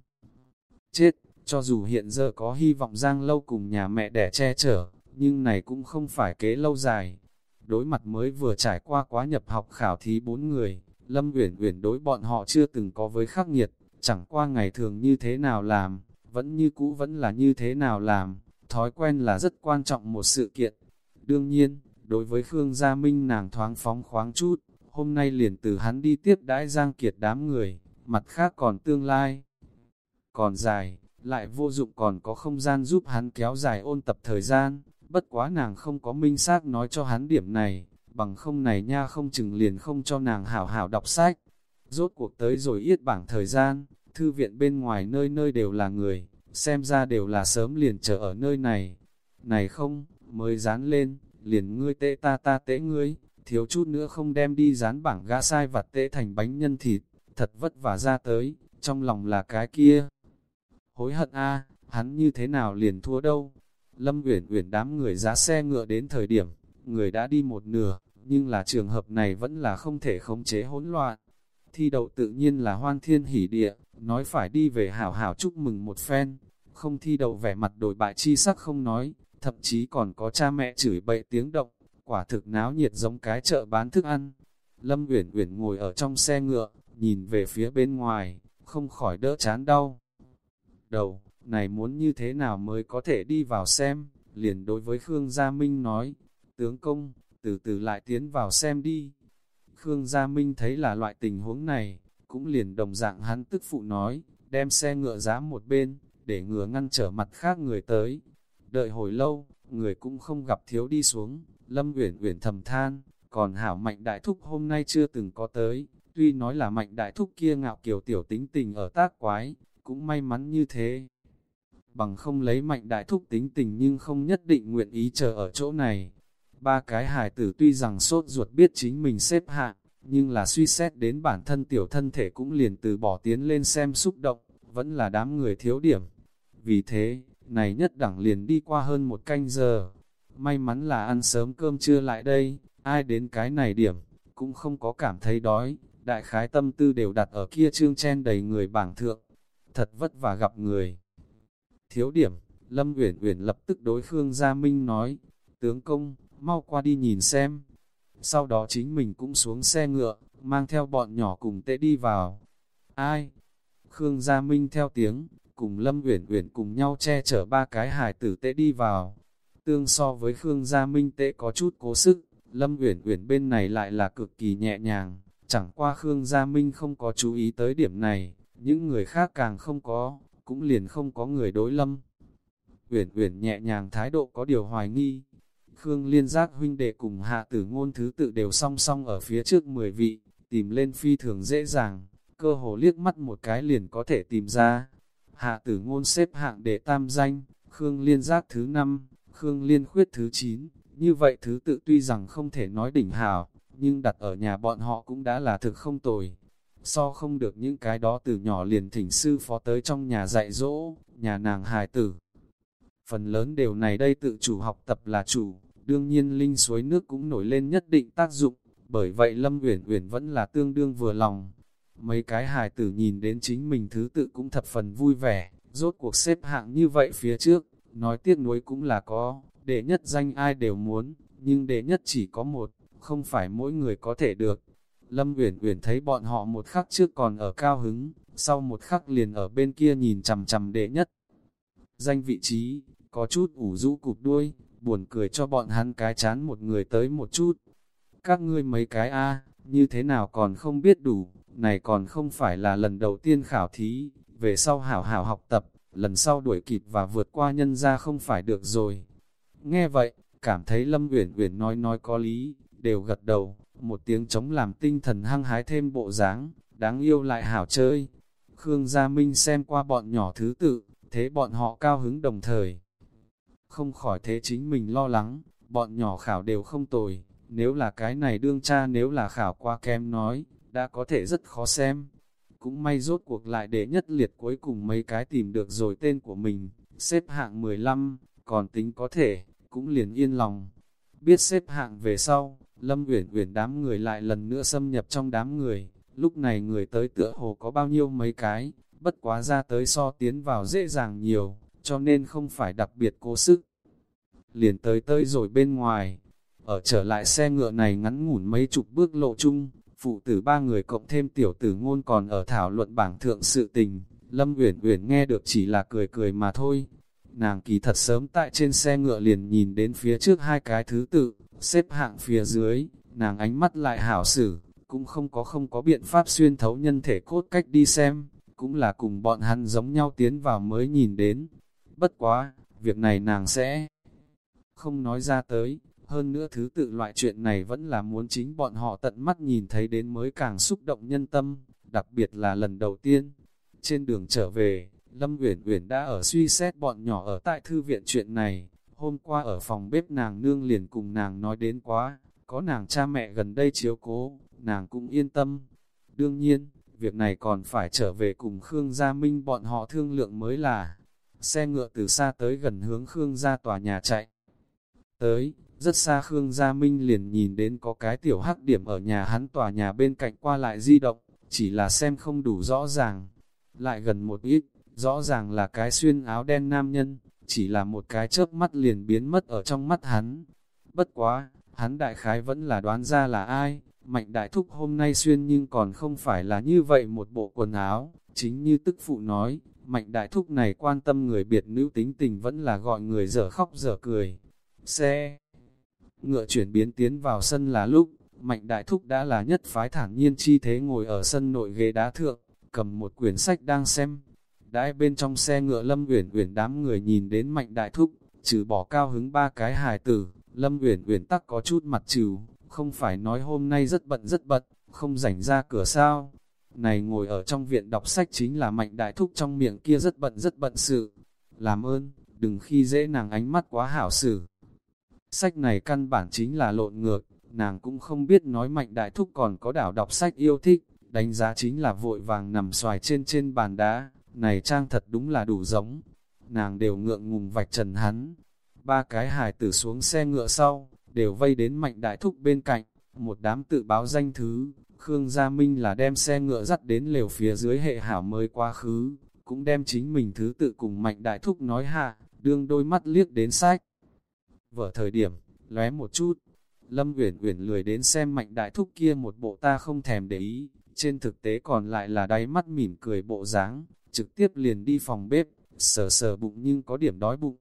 Chết, cho dù hiện giờ có hy vọng Giang Lâu cùng nhà mẹ đẻ che chở, nhưng này cũng không phải kế lâu dài. Đối mặt mới vừa trải qua quá nhập học khảo thí bốn người, Lâm Uyển Uyển đối bọn họ chưa từng có với khắc nghiệt, chẳng qua ngày thường như thế nào làm, vẫn như cũ vẫn là như thế nào làm, thói quen là rất quan trọng một sự kiện. Đương nhiên, đối với Khương Gia Minh nàng thoáng phóng khoáng chút, hôm nay liền từ hắn đi tiếp đãi Giang Kiệt đám người, mặt khác còn tương lai. Còn dài, lại vô dụng còn có không gian giúp hắn kéo dài ôn tập thời gian, bất quá nàng không có minh xác nói cho hắn điểm này, bằng không này nha không chừng liền không cho nàng hảo hảo đọc sách. Rốt cuộc tới rồi yết bảng thời gian, thư viện bên ngoài nơi nơi đều là người, xem ra đều là sớm liền chờ ở nơi này. Này không, mới dán lên, liền ngươi tệ ta ta tệ ngươi, thiếu chút nữa không đem đi dán bảng gã sai vặt tệ thành bánh nhân thịt, thật vất vả ra tới, trong lòng là cái kia. Hối hận a hắn như thế nào liền thua đâu. Lâm Uyển Uyển đám người giá xe ngựa đến thời điểm, người đã đi một nửa, nhưng là trường hợp này vẫn là không thể khống chế hỗn loạn. Thi đậu tự nhiên là hoan thiên hỉ địa, nói phải đi về hảo hảo chúc mừng một phen, không thi đậu vẻ mặt đổi bại chi sắc không nói, thậm chí còn có cha mẹ chửi bậy tiếng động, quả thực náo nhiệt giống cái chợ bán thức ăn. Lâm Uyển Uyển ngồi ở trong xe ngựa, nhìn về phía bên ngoài, không khỏi đỡ chán đau. Đầu, này muốn như thế nào mới có thể đi vào xem, liền đối với Khương Gia Minh nói, tướng công, từ từ lại tiến vào xem đi. Khương Gia Minh thấy là loại tình huống này, cũng liền đồng dạng hắn tức phụ nói, đem xe ngựa giá một bên, để ngừa ngăn trở mặt khác người tới. Đợi hồi lâu, người cũng không gặp thiếu đi xuống, Lâm Uyển Uyển thầm than, còn hảo mạnh đại thúc hôm nay chưa từng có tới, tuy nói là mạnh đại thúc kia ngạo kiều tiểu tính tình ở tác quái, cũng may mắn như thế. Bằng không lấy mạnh đại thúc tính tình nhưng không nhất định nguyện ý chờ ở chỗ này. Ba cái hài tử tuy rằng sốt ruột biết chính mình xếp hạng, nhưng là suy xét đến bản thân tiểu thân thể cũng liền từ bỏ tiến lên xem xúc động, vẫn là đám người thiếu điểm. Vì thế, này nhất đẳng liền đi qua hơn một canh giờ. May mắn là ăn sớm cơm trưa lại đây, ai đến cái này điểm, cũng không có cảm thấy đói, đại khái tâm tư đều đặt ở kia trương chen đầy người bảng thượng. Thật vất vả gặp người. Thiếu điểm, Lâm Uyển Uyển lập tức đối Khương Gia Minh nói, tướng công, mau qua đi nhìn xem. Sau đó chính mình cũng xuống xe ngựa, mang theo bọn nhỏ cùng tệ đi vào. Ai? Khương Gia Minh theo tiếng, cùng Lâm Uyển Uyển cùng nhau che chở ba cái hài tử tệ đi vào. Tương so với Khương Gia Minh tệ có chút cố sức, Lâm Uyển Uyển bên này lại là cực kỳ nhẹ nhàng, chẳng qua Khương Gia Minh không có chú ý tới điểm này, những người khác càng không có, cũng liền không có người đối Lâm. Uyển Uyển nhẹ nhàng thái độ có điều hoài nghi. Khương Liên Giác huynh đệ cùng hạ tử ngôn thứ tự đều song song ở phía trước 10 vị, tìm lên phi thường dễ dàng, cơ hồ liếc mắt một cái liền có thể tìm ra. Hạ tử ngôn xếp hạng đệ tam danh, Khương Liên Giác thứ 5, Khương Liên Khuyết thứ 9, như vậy thứ tự tuy rằng không thể nói đỉnh hào, nhưng đặt ở nhà bọn họ cũng đã là thực không tồi. So không được những cái đó từ nhỏ liền thỉnh sư phó tới trong nhà dạy dỗ, nhà nàng hài tử. Phần lớn đều này đây tự chủ học tập là chủ, đương nhiên linh suối nước cũng nổi lên nhất định tác dụng, bởi vậy Lâm Uyển Uyển vẫn là tương đương vừa lòng. Mấy cái hài tử nhìn đến chính mình thứ tự cũng thập phần vui vẻ, rốt cuộc xếp hạng như vậy phía trước, nói tiếc nuối cũng là có, đệ nhất danh ai đều muốn, nhưng đệ nhất chỉ có một, không phải mỗi người có thể được. Lâm Uyển Uyển thấy bọn họ một khắc trước còn ở cao hứng, sau một khắc liền ở bên kia nhìn chằm chằm đệ nhất. Danh vị trí, có chút ủ rũ cụp đuôi, buồn cười cho bọn hắn cái chán một người tới một chút. Các ngươi mấy cái a như thế nào còn không biết đủ, này còn không phải là lần đầu tiên khảo thí, về sau hảo hảo học tập, lần sau đuổi kịp và vượt qua nhân ra không phải được rồi. Nghe vậy, cảm thấy Lâm Uyển Uyển nói nói có lý, đều gật đầu, một tiếng chống làm tinh thần hăng hái thêm bộ dáng, đáng yêu lại hảo chơi. Khương Gia Minh xem qua bọn nhỏ thứ tự, thế bọn họ cao hứng đồng thời. Không khỏi thế chính mình lo lắng, bọn nhỏ khảo đều không tồi, nếu là cái này đương cha nếu là khảo qua kem nói, đã có thể rất khó xem. Cũng may rốt cuộc lại để nhất liệt cuối cùng mấy cái tìm được rồi tên của mình, xếp hạng 15, còn tính có thể, cũng liền yên lòng. Biết xếp hạng về sau, Lâm Uyển Uyển đám người lại lần nữa xâm nhập trong đám người, lúc này người tới tựa hồ có bao nhiêu mấy cái, bất quá ra tới so tiến vào dễ dàng nhiều, cho nên không phải đặc biệt cố sức. Liền tới tới rồi bên ngoài, ở trở lại xe ngựa này ngắn ngủn mấy chục bước lộ chung, phụ tử ba người cộng thêm tiểu tử ngôn còn ở thảo luận bảng thượng sự tình, Lâm Uyển Uyển nghe được chỉ là cười cười mà thôi. Nàng kỳ thật sớm tại trên xe ngựa liền nhìn đến phía trước hai cái thứ tự, xếp hạng phía dưới, nàng ánh mắt lại hảo xử, cũng không có không có biện pháp xuyên thấu nhân thể cốt cách đi xem, cũng là cùng bọn hắn giống nhau tiến vào mới nhìn đến. Bất quá, việc này nàng sẽ không nói ra tới, hơn nữa thứ tự loại chuyện này vẫn là muốn chính bọn họ tận mắt nhìn thấy đến mới càng xúc động nhân tâm, đặc biệt là lần đầu tiên. Trên đường trở về, Lâm Uyển Uyển đã ở suy xét bọn nhỏ ở tại thư viện chuyện này, hôm qua ở phòng bếp nàng nương liền cùng nàng nói đến quá, có nàng cha mẹ gần đây chiếu cố, nàng cũng yên tâm. Đương nhiên, việc này còn phải trở về cùng Khương Gia Minh bọn họ thương lượng mới là. Xe ngựa từ xa tới gần hướng Khương Gia tòa nhà chạy. Tới, rất xa Khương Gia Minh liền nhìn đến có cái tiểu hắc điểm ở nhà hắn tòa nhà bên cạnh qua lại di động, chỉ là xem không đủ rõ ràng. Lại gần một ít, rõ ràng là cái xuyên áo đen nam nhân, chỉ là một cái chớp mắt liền biến mất ở trong mắt hắn. Bất quá, hắn đại khái vẫn là đoán ra là ai, mạnh đại thúc hôm nay xuyên nhưng còn không phải là như vậy một bộ quần áo, chính như tức phụ nói, mạnh đại thúc này quan tâm người biệt nữ tính tình vẫn là gọi người dở khóc dở cười. Xe ngựa chuyển biến tiến vào sân là lúc, mạnh đại thúc đã là nhất phái thản nhiên chi thế ngồi ở sân nội ghế đá thượng, cầm một quyển sách đang xem. Đãi bên trong xe ngựa Lâm Uyển Uyển đám người nhìn đến mạnh đại thúc, trừ bỏ cao hứng ba cái hài tử, Lâm Uyển Uyển tắc có chút mặt trừ, không phải nói hôm nay rất bận rất bận, không rảnh ra cửa sao. Này ngồi ở trong viện đọc sách chính là mạnh đại thúc trong miệng kia rất bận rất bận sự. Làm ơn, đừng khi dễ nàng ánh mắt quá hảo xử. Sách này căn bản chính là lộn ngược, nàng cũng không biết nói mạnh đại thúc còn có đảo đọc sách yêu thích, đánh giá chính là vội vàng nằm xoài trên trên bàn đá, này trang thật đúng là đủ giống. Nàng đều ngượng ngùng vạch trần hắn. Ba cái hài tử xuống xe ngựa sau, đều vây đến mạnh đại thúc bên cạnh, một đám tự báo danh thứ. Khương Gia Minh là đem xe ngựa dắt đến lều phía dưới hệ hảo mới quá khứ, cũng đem chính mình thứ tự cùng mạnh đại thúc nói hạ, đương đôi mắt liếc đến sách. Vở thời điểm, lóe một chút, Lâm Uyển Uyển lười đến xem mạnh đại thúc kia một bộ ta không thèm để ý, trên thực tế còn lại là đáy mắt mỉm cười bộ dáng, trực tiếp liền đi phòng bếp, sờ sờ bụng nhưng có điểm đói bụng.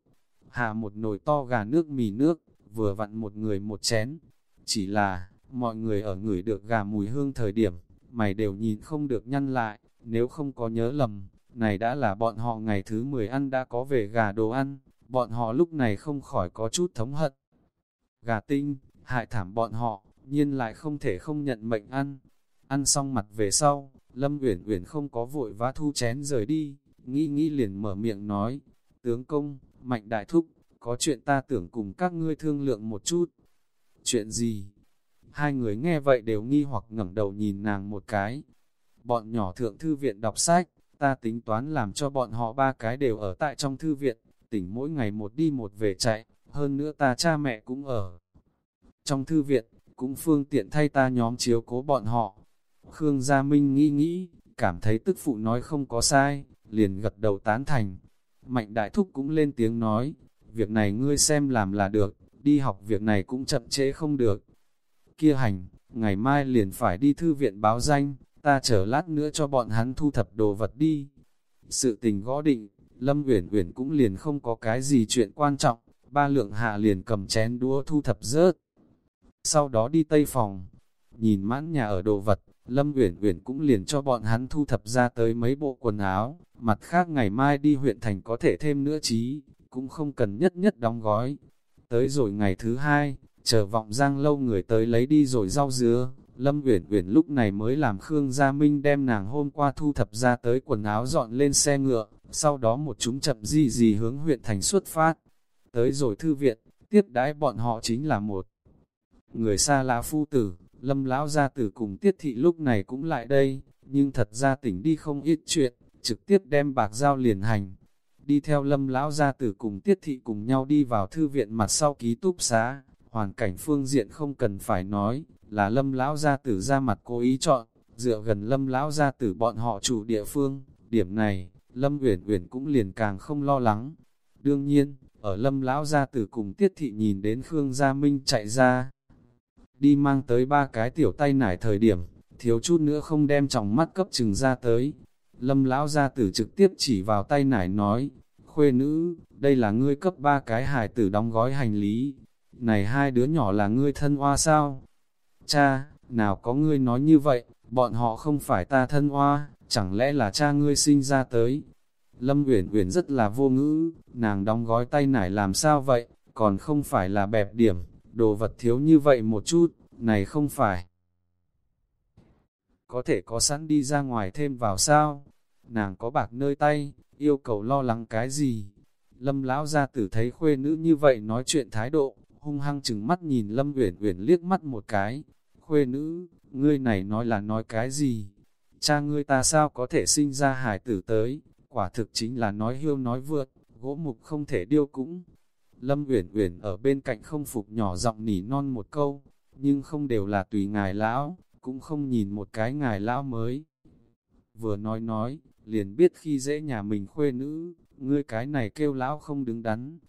Hạ một nồi to gà nước mì nước, vừa vặn một người một chén. Chỉ là, mọi người ở người được gà mùi hương thời điểm, mày đều nhìn không được nhăn lại, nếu không có nhớ lầm, này đã là bọn họ ngày thứ 10 ăn đã có về gà đồ ăn, bọn họ lúc này không khỏi có chút thống hận. Gà tinh, hại thảm bọn họ, nhiên lại không thể không nhận mệnh ăn. Ăn xong mặt về sau, Lâm Uyển Uyển không có vội vã thu chén rời đi, nghĩ nghĩ liền mở miệng nói, tướng công, mạnh đại thúc, có chuyện ta tưởng cùng các ngươi thương lượng một chút. Chuyện gì? Hai người nghe vậy đều nghi hoặc ngẩng đầu nhìn nàng một cái. Bọn nhỏ thượng thư viện đọc sách, ta tính toán làm cho bọn họ ba cái đều ở tại trong thư viện, tỉnh mỗi ngày một đi một về chạy, hơn nữa ta cha mẹ cũng ở. Trong thư viện, cũng phương tiện thay ta nhóm chiếu cố bọn họ. Khương Gia Minh nghĩ nghĩ, cảm thấy tức phụ nói không có sai, liền gật đầu tán thành. Mạnh Đại Thúc cũng lên tiếng nói, việc này ngươi xem làm là được, đi học việc này cũng chậm trễ không được. Kia hành, ngày mai liền phải đi thư viện báo danh, ta chờ lát nữa cho bọn hắn thu thập đồ vật đi. Sự tình gõ định, Lâm Uyển Uyển cũng liền không có cái gì chuyện quan trọng, ba lượng hạ liền cầm chén đũa thu thập rớt. Sau đó đi tây phòng, nhìn mãn nhà ở đồ vật, Lâm Uyển Uyển cũng liền cho bọn hắn thu thập ra tới mấy bộ quần áo, mặt khác ngày mai đi huyện thành có thể thêm nữa chí, cũng không cần nhất nhất đóng gói. Tới rồi ngày thứ hai, chờ vọng giang lâu người tới lấy đi rồi rau dứa, Lâm Uyển Uyển lúc này mới làm Khương Gia Minh đem nàng hôm qua thu thập ra tới quần áo dọn lên xe ngựa, sau đó một chúng chậm gì gì hướng huyện thành xuất phát. Tới rồi thư viện, tiếp đãi bọn họ chính là một người xa lạ phu tử, Lâm lão gia tử cùng Tiết thị lúc này cũng lại đây, nhưng thật ra tỉnh đi không ít chuyện, trực tiếp đem bạc giao liền hành. Đi theo Lâm lão gia tử cùng Tiết thị cùng nhau đi vào thư viện mặt sau ký túc xá, hoàn cảnh phương diện không cần phải nói, là lâm lão gia tử ra mặt cố ý chọn, dựa gần lâm lão gia tử bọn họ chủ địa phương, điểm này, lâm uyển uyển cũng liền càng không lo lắng. Đương nhiên, ở lâm lão gia tử cùng tiết thị nhìn đến Khương Gia Minh chạy ra, đi mang tới ba cái tiểu tay nải thời điểm, thiếu chút nữa không đem trọng mắt cấp chừng ra tới. Lâm lão gia tử trực tiếp chỉ vào tay nải nói, khuê nữ, đây là ngươi cấp ba cái hài tử đóng gói hành lý, này hai đứa nhỏ là ngươi thân hoa sao? Cha, nào có ngươi nói như vậy, bọn họ không phải ta thân hoa, chẳng lẽ là cha ngươi sinh ra tới? Lâm Uyển Uyển rất là vô ngữ, nàng đóng gói tay nải làm sao vậy, còn không phải là bẹp điểm, đồ vật thiếu như vậy một chút, này không phải. Có thể có sẵn đi ra ngoài thêm vào sao? Nàng có bạc nơi tay, yêu cầu lo lắng cái gì? Lâm lão gia tử thấy khuê nữ như vậy nói chuyện thái độ, hung hăng chừng mắt nhìn Lâm Uyển Uyển liếc mắt một cái. Khuê nữ, ngươi này nói là nói cái gì? Cha ngươi ta sao có thể sinh ra hải tử tới? Quả thực chính là nói hiêu nói vượt, gỗ mục không thể điêu cũng. Lâm Uyển Uyển ở bên cạnh không phục nhỏ giọng nỉ non một câu, nhưng không đều là tùy ngài lão, cũng không nhìn một cái ngài lão mới. Vừa nói nói, liền biết khi dễ nhà mình khuê nữ, ngươi cái này kêu lão không đứng đắn,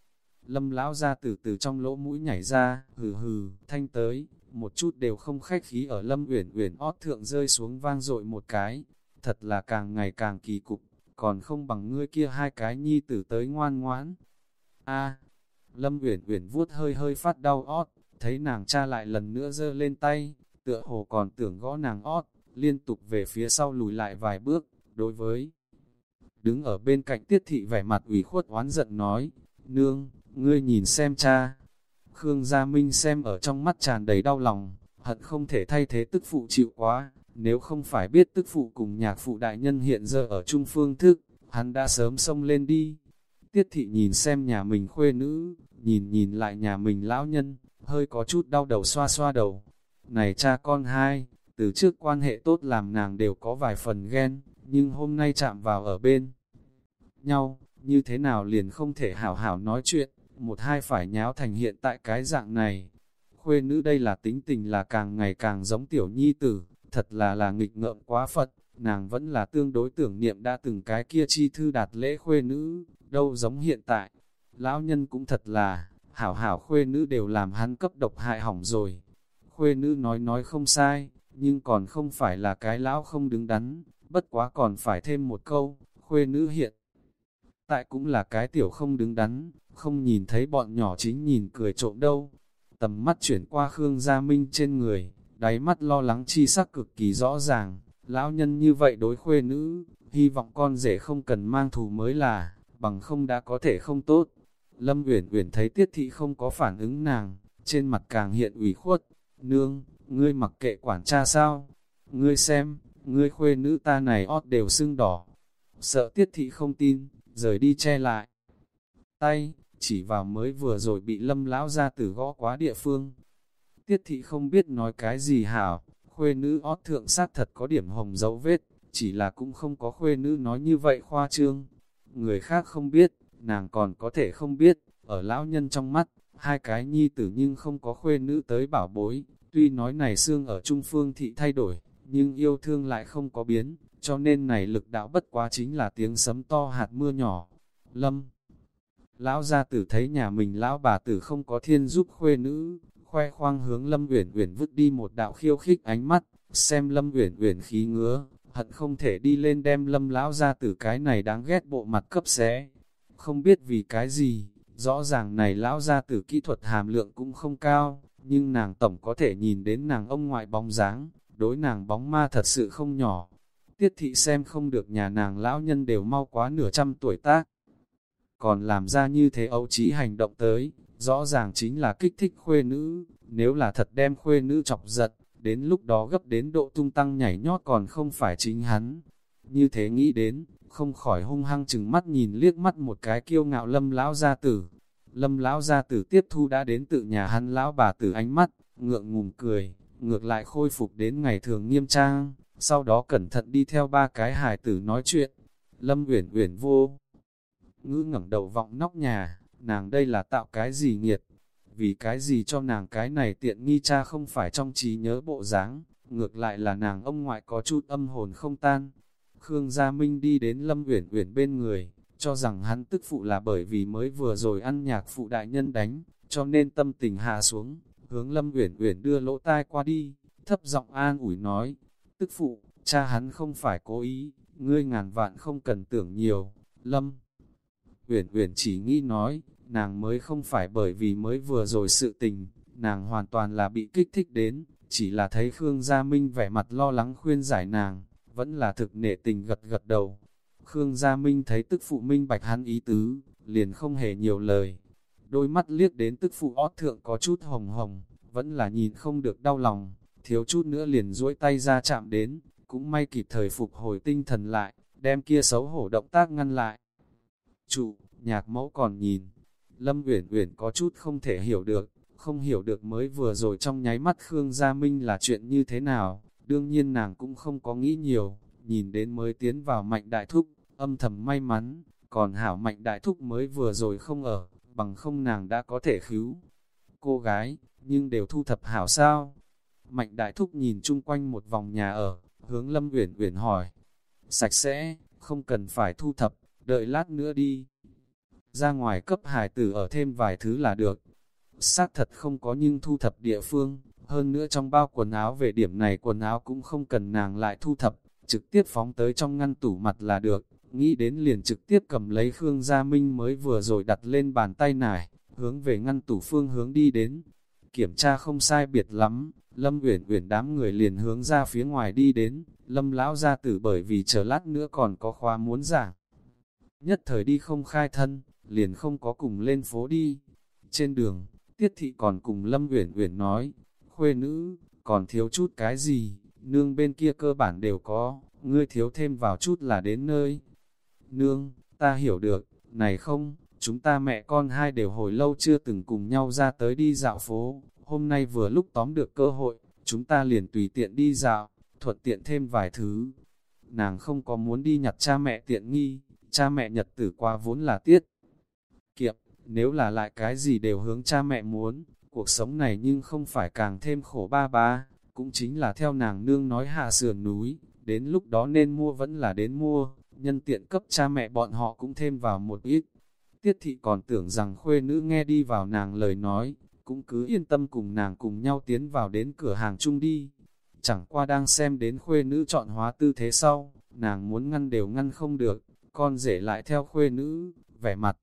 Lâm lão ra từ từ trong lỗ mũi nhảy ra, hừ hừ, thanh tới, một chút đều không khách khí ở Lâm Uyển Uyển ót thượng rơi xuống vang dội một cái. Thật là càng ngày càng kỳ cục, còn không bằng ngươi kia hai cái nhi tử tới ngoan ngoãn. A. Lâm Uyển Uyển vuốt hơi hơi phát đau ót, thấy nàng cha lại lần nữa giơ lên tay, tựa hồ còn tưởng gõ nàng ót, liên tục về phía sau lùi lại vài bước, đối với đứng ở bên cạnh tiết thị vẻ mặt ủy khuất oán giận nói, nương, ngươi nhìn xem cha. Khương Gia Minh xem ở trong mắt tràn đầy đau lòng, hận không thể thay thế tức phụ chịu quá, nếu không phải biết tức phụ cùng nhạc phụ đại nhân hiện giờ ở trung phương thức, hắn đã sớm xông lên đi. Tiết thị nhìn xem nhà mình khuê nữ, nhìn nhìn lại nhà mình lão nhân, hơi có chút đau đầu xoa xoa đầu. Này cha con hai, từ trước quan hệ tốt làm nàng đều có vài phần ghen, nhưng hôm nay chạm vào ở bên nhau, như thế nào liền không thể hảo hảo nói chuyện một hai phải nháo thành hiện tại cái dạng này. Khuê nữ đây là tính tình là càng ngày càng giống tiểu nhi tử, thật là là nghịch ngợm quá Phật, nàng vẫn là tương đối tưởng niệm đã từng cái kia chi thư đạt lễ khuê nữ, đâu giống hiện tại. Lão nhân cũng thật là, hảo hảo khuê nữ đều làm hắn cấp độc hại hỏng rồi. Khuê nữ nói nói không sai, nhưng còn không phải là cái lão không đứng đắn, bất quá còn phải thêm một câu, khuê nữ hiện. Tại cũng là cái tiểu không đứng đắn, không nhìn thấy bọn nhỏ chính nhìn cười trộm đâu. Tầm mắt chuyển qua Khương Gia Minh trên người, đáy mắt lo lắng chi sắc cực kỳ rõ ràng. Lão nhân như vậy đối khuê nữ, hy vọng con rể không cần mang thù mới là, bằng không đã có thể không tốt. Lâm Uyển Uyển thấy Tiết Thị không có phản ứng nàng, trên mặt càng hiện ủy khuất. Nương, ngươi mặc kệ quản cha sao? Ngươi xem, ngươi khuê nữ ta này ót đều sưng đỏ. Sợ Tiết Thị không tin, rời đi che lại. Tay, chỉ vào mới vừa rồi bị lâm lão ra tử gõ quá địa phương. Tiết thị không biết nói cái gì hảo, khuê nữ ót thượng sát thật có điểm hồng dấu vết, chỉ là cũng không có khuê nữ nói như vậy khoa trương. Người khác không biết, nàng còn có thể không biết, ở lão nhân trong mắt, hai cái nhi tử nhưng không có khuê nữ tới bảo bối, tuy nói này xương ở trung phương thị thay đổi, nhưng yêu thương lại không có biến, cho nên này lực đạo bất quá chính là tiếng sấm to hạt mưa nhỏ. Lâm Lão gia tử thấy nhà mình lão bà tử không có thiên giúp khuê nữ, khoe khoang hướng Lâm Uyển Uyển vứt đi một đạo khiêu khích ánh mắt, xem Lâm Uyển Uyển khí ngứa, hận không thể đi lên đem Lâm lão gia tử cái này đáng ghét bộ mặt cấp xé. Không biết vì cái gì, rõ ràng này lão gia tử kỹ thuật hàm lượng cũng không cao, nhưng nàng tổng có thể nhìn đến nàng ông ngoại bóng dáng, đối nàng bóng ma thật sự không nhỏ. Tiết thị xem không được nhà nàng lão nhân đều mau quá nửa trăm tuổi tác, còn làm ra như thế ấu trí hành động tới, rõ ràng chính là kích thích khuê nữ, nếu là thật đem khuê nữ chọc giật, đến lúc đó gấp đến độ tung tăng nhảy nhót còn không phải chính hắn. Như thế nghĩ đến, không khỏi hung hăng chừng mắt nhìn liếc mắt một cái kiêu ngạo lâm lão gia tử. Lâm lão gia tử tiếp thu đã đến tự nhà hắn lão bà tử ánh mắt, ngượng ngùng cười, ngược lại khôi phục đến ngày thường nghiêm trang, sau đó cẩn thận đi theo ba cái hài tử nói chuyện. Lâm uyển uyển vô, ngữ ngẩng đầu vọng nóc nhà, nàng đây là tạo cái gì nghiệt, vì cái gì cho nàng cái này tiện nghi cha không phải trong trí nhớ bộ dáng, ngược lại là nàng ông ngoại có chút âm hồn không tan. Khương Gia Minh đi đến Lâm Uyển Uyển bên người, cho rằng hắn tức phụ là bởi vì mới vừa rồi ăn nhạc phụ đại nhân đánh, cho nên tâm tình hạ xuống, hướng Lâm Uyển Uyển đưa lỗ tai qua đi, thấp giọng an ủi nói, tức phụ, cha hắn không phải cố ý, ngươi ngàn vạn không cần tưởng nhiều, Lâm. Uyển Uyển chỉ nghĩ nói, nàng mới không phải bởi vì mới vừa rồi sự tình, nàng hoàn toàn là bị kích thích đến, chỉ là thấy Khương Gia Minh vẻ mặt lo lắng khuyên giải nàng, vẫn là thực nệ tình gật gật đầu. Khương Gia Minh thấy tức phụ minh bạch hắn ý tứ, liền không hề nhiều lời. Đôi mắt liếc đến tức phụ ót thượng có chút hồng hồng, vẫn là nhìn không được đau lòng, thiếu chút nữa liền duỗi tay ra chạm đến, cũng may kịp thời phục hồi tinh thần lại, đem kia xấu hổ động tác ngăn lại. Chủ, nhạc mẫu còn nhìn, Lâm Uyển Uyển có chút không thể hiểu được, không hiểu được mới vừa rồi trong nháy mắt Khương Gia Minh là chuyện như thế nào, đương nhiên nàng cũng không có nghĩ nhiều, nhìn đến mới tiến vào mạnh đại thúc, âm thầm may mắn, còn hảo mạnh đại thúc mới vừa rồi không ở, bằng không nàng đã có thể khíu. Cô gái, nhưng đều thu thập hảo sao? Mạnh đại thúc nhìn chung quanh một vòng nhà ở, hướng Lâm Uyển Uyển hỏi. Sạch sẽ, không cần phải thu thập, đợi lát nữa đi ra ngoài cấp hài tử ở thêm vài thứ là được. Xác thật không có nhưng thu thập địa phương, hơn nữa trong bao quần áo về điểm này quần áo cũng không cần nàng lại thu thập, trực tiếp phóng tới trong ngăn tủ mặt là được, nghĩ đến liền trực tiếp cầm lấy Khương Gia Minh mới vừa rồi đặt lên bàn tay nải, hướng về ngăn tủ phương hướng đi đến. Kiểm tra không sai biệt lắm, Lâm Uyển Uyển đám người liền hướng ra phía ngoài đi đến, Lâm lão gia tử bởi vì chờ lát nữa còn có khóa muốn giảng. Nhất thời đi không khai thân, liền không có cùng lên phố đi. Trên đường, Tiết Thị còn cùng Lâm Uyển Uyển nói, khuê nữ, còn thiếu chút cái gì, nương bên kia cơ bản đều có, ngươi thiếu thêm vào chút là đến nơi. Nương, ta hiểu được, này không, chúng ta mẹ con hai đều hồi lâu chưa từng cùng nhau ra tới đi dạo phố, hôm nay vừa lúc tóm được cơ hội, chúng ta liền tùy tiện đi dạo, thuận tiện thêm vài thứ. Nàng không có muốn đi nhặt cha mẹ tiện nghi, cha mẹ nhật tử qua vốn là tiết kiệm, nếu là lại cái gì đều hướng cha mẹ muốn, cuộc sống này nhưng không phải càng thêm khổ ba ba, cũng chính là theo nàng nương nói hạ sườn núi, đến lúc đó nên mua vẫn là đến mua, nhân tiện cấp cha mẹ bọn họ cũng thêm vào một ít. Tiết thị còn tưởng rằng khuê nữ nghe đi vào nàng lời nói, cũng cứ yên tâm cùng nàng cùng nhau tiến vào đến cửa hàng chung đi. Chẳng qua đang xem đến khuê nữ chọn hóa tư thế sau, nàng muốn ngăn đều ngăn không được, con rể lại theo khuê nữ, vẻ mặt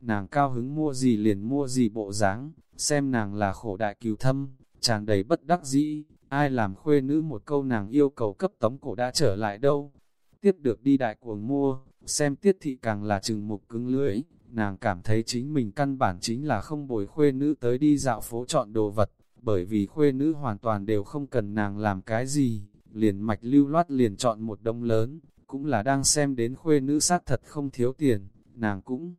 nàng cao hứng mua gì liền mua gì bộ dáng, xem nàng là khổ đại cừu thâm, tràn đầy bất đắc dĩ, ai làm khuê nữ một câu nàng yêu cầu cấp tống cổ đã trở lại đâu. Tiếp được đi đại cuồng mua, xem tiết thị càng là chừng mục cứng lưỡi, nàng cảm thấy chính mình căn bản chính là không bồi khuê nữ tới đi dạo phố chọn đồ vật, bởi vì khuê nữ hoàn toàn đều không cần nàng làm cái gì, liền mạch lưu loát liền chọn một đông lớn, cũng là đang xem đến khuê nữ sát thật không thiếu tiền, nàng cũng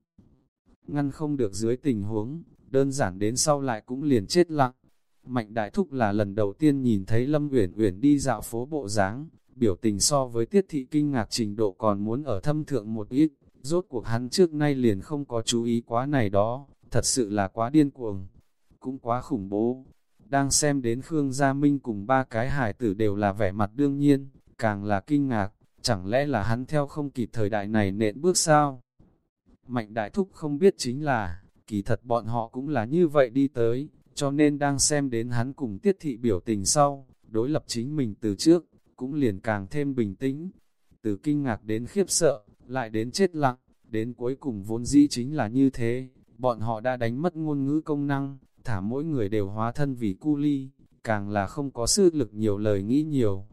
ngăn không được dưới tình huống, đơn giản đến sau lại cũng liền chết lặng. Mạnh đại thúc là lần đầu tiên nhìn thấy Lâm Uyển Uyển đi dạo phố bộ dáng, biểu tình so với tiết thị kinh ngạc trình độ còn muốn ở thâm thượng một ít, rốt cuộc hắn trước nay liền không có chú ý quá này đó, thật sự là quá điên cuồng, cũng quá khủng bố. Đang xem đến Khương Gia Minh cùng ba cái hải tử đều là vẻ mặt đương nhiên, càng là kinh ngạc, chẳng lẽ là hắn theo không kịp thời đại này nện bước sao? Mạnh đại thúc không biết chính là, kỳ thật bọn họ cũng là như vậy đi tới, cho nên đang xem đến hắn cùng tiết thị biểu tình sau, đối lập chính mình từ trước, cũng liền càng thêm bình tĩnh. Từ kinh ngạc đến khiếp sợ, lại đến chết lặng, đến cuối cùng vốn dĩ chính là như thế, bọn họ đã đánh mất ngôn ngữ công năng, thả mỗi người đều hóa thân vì cu ly, càng là không có sức lực nhiều lời nghĩ nhiều.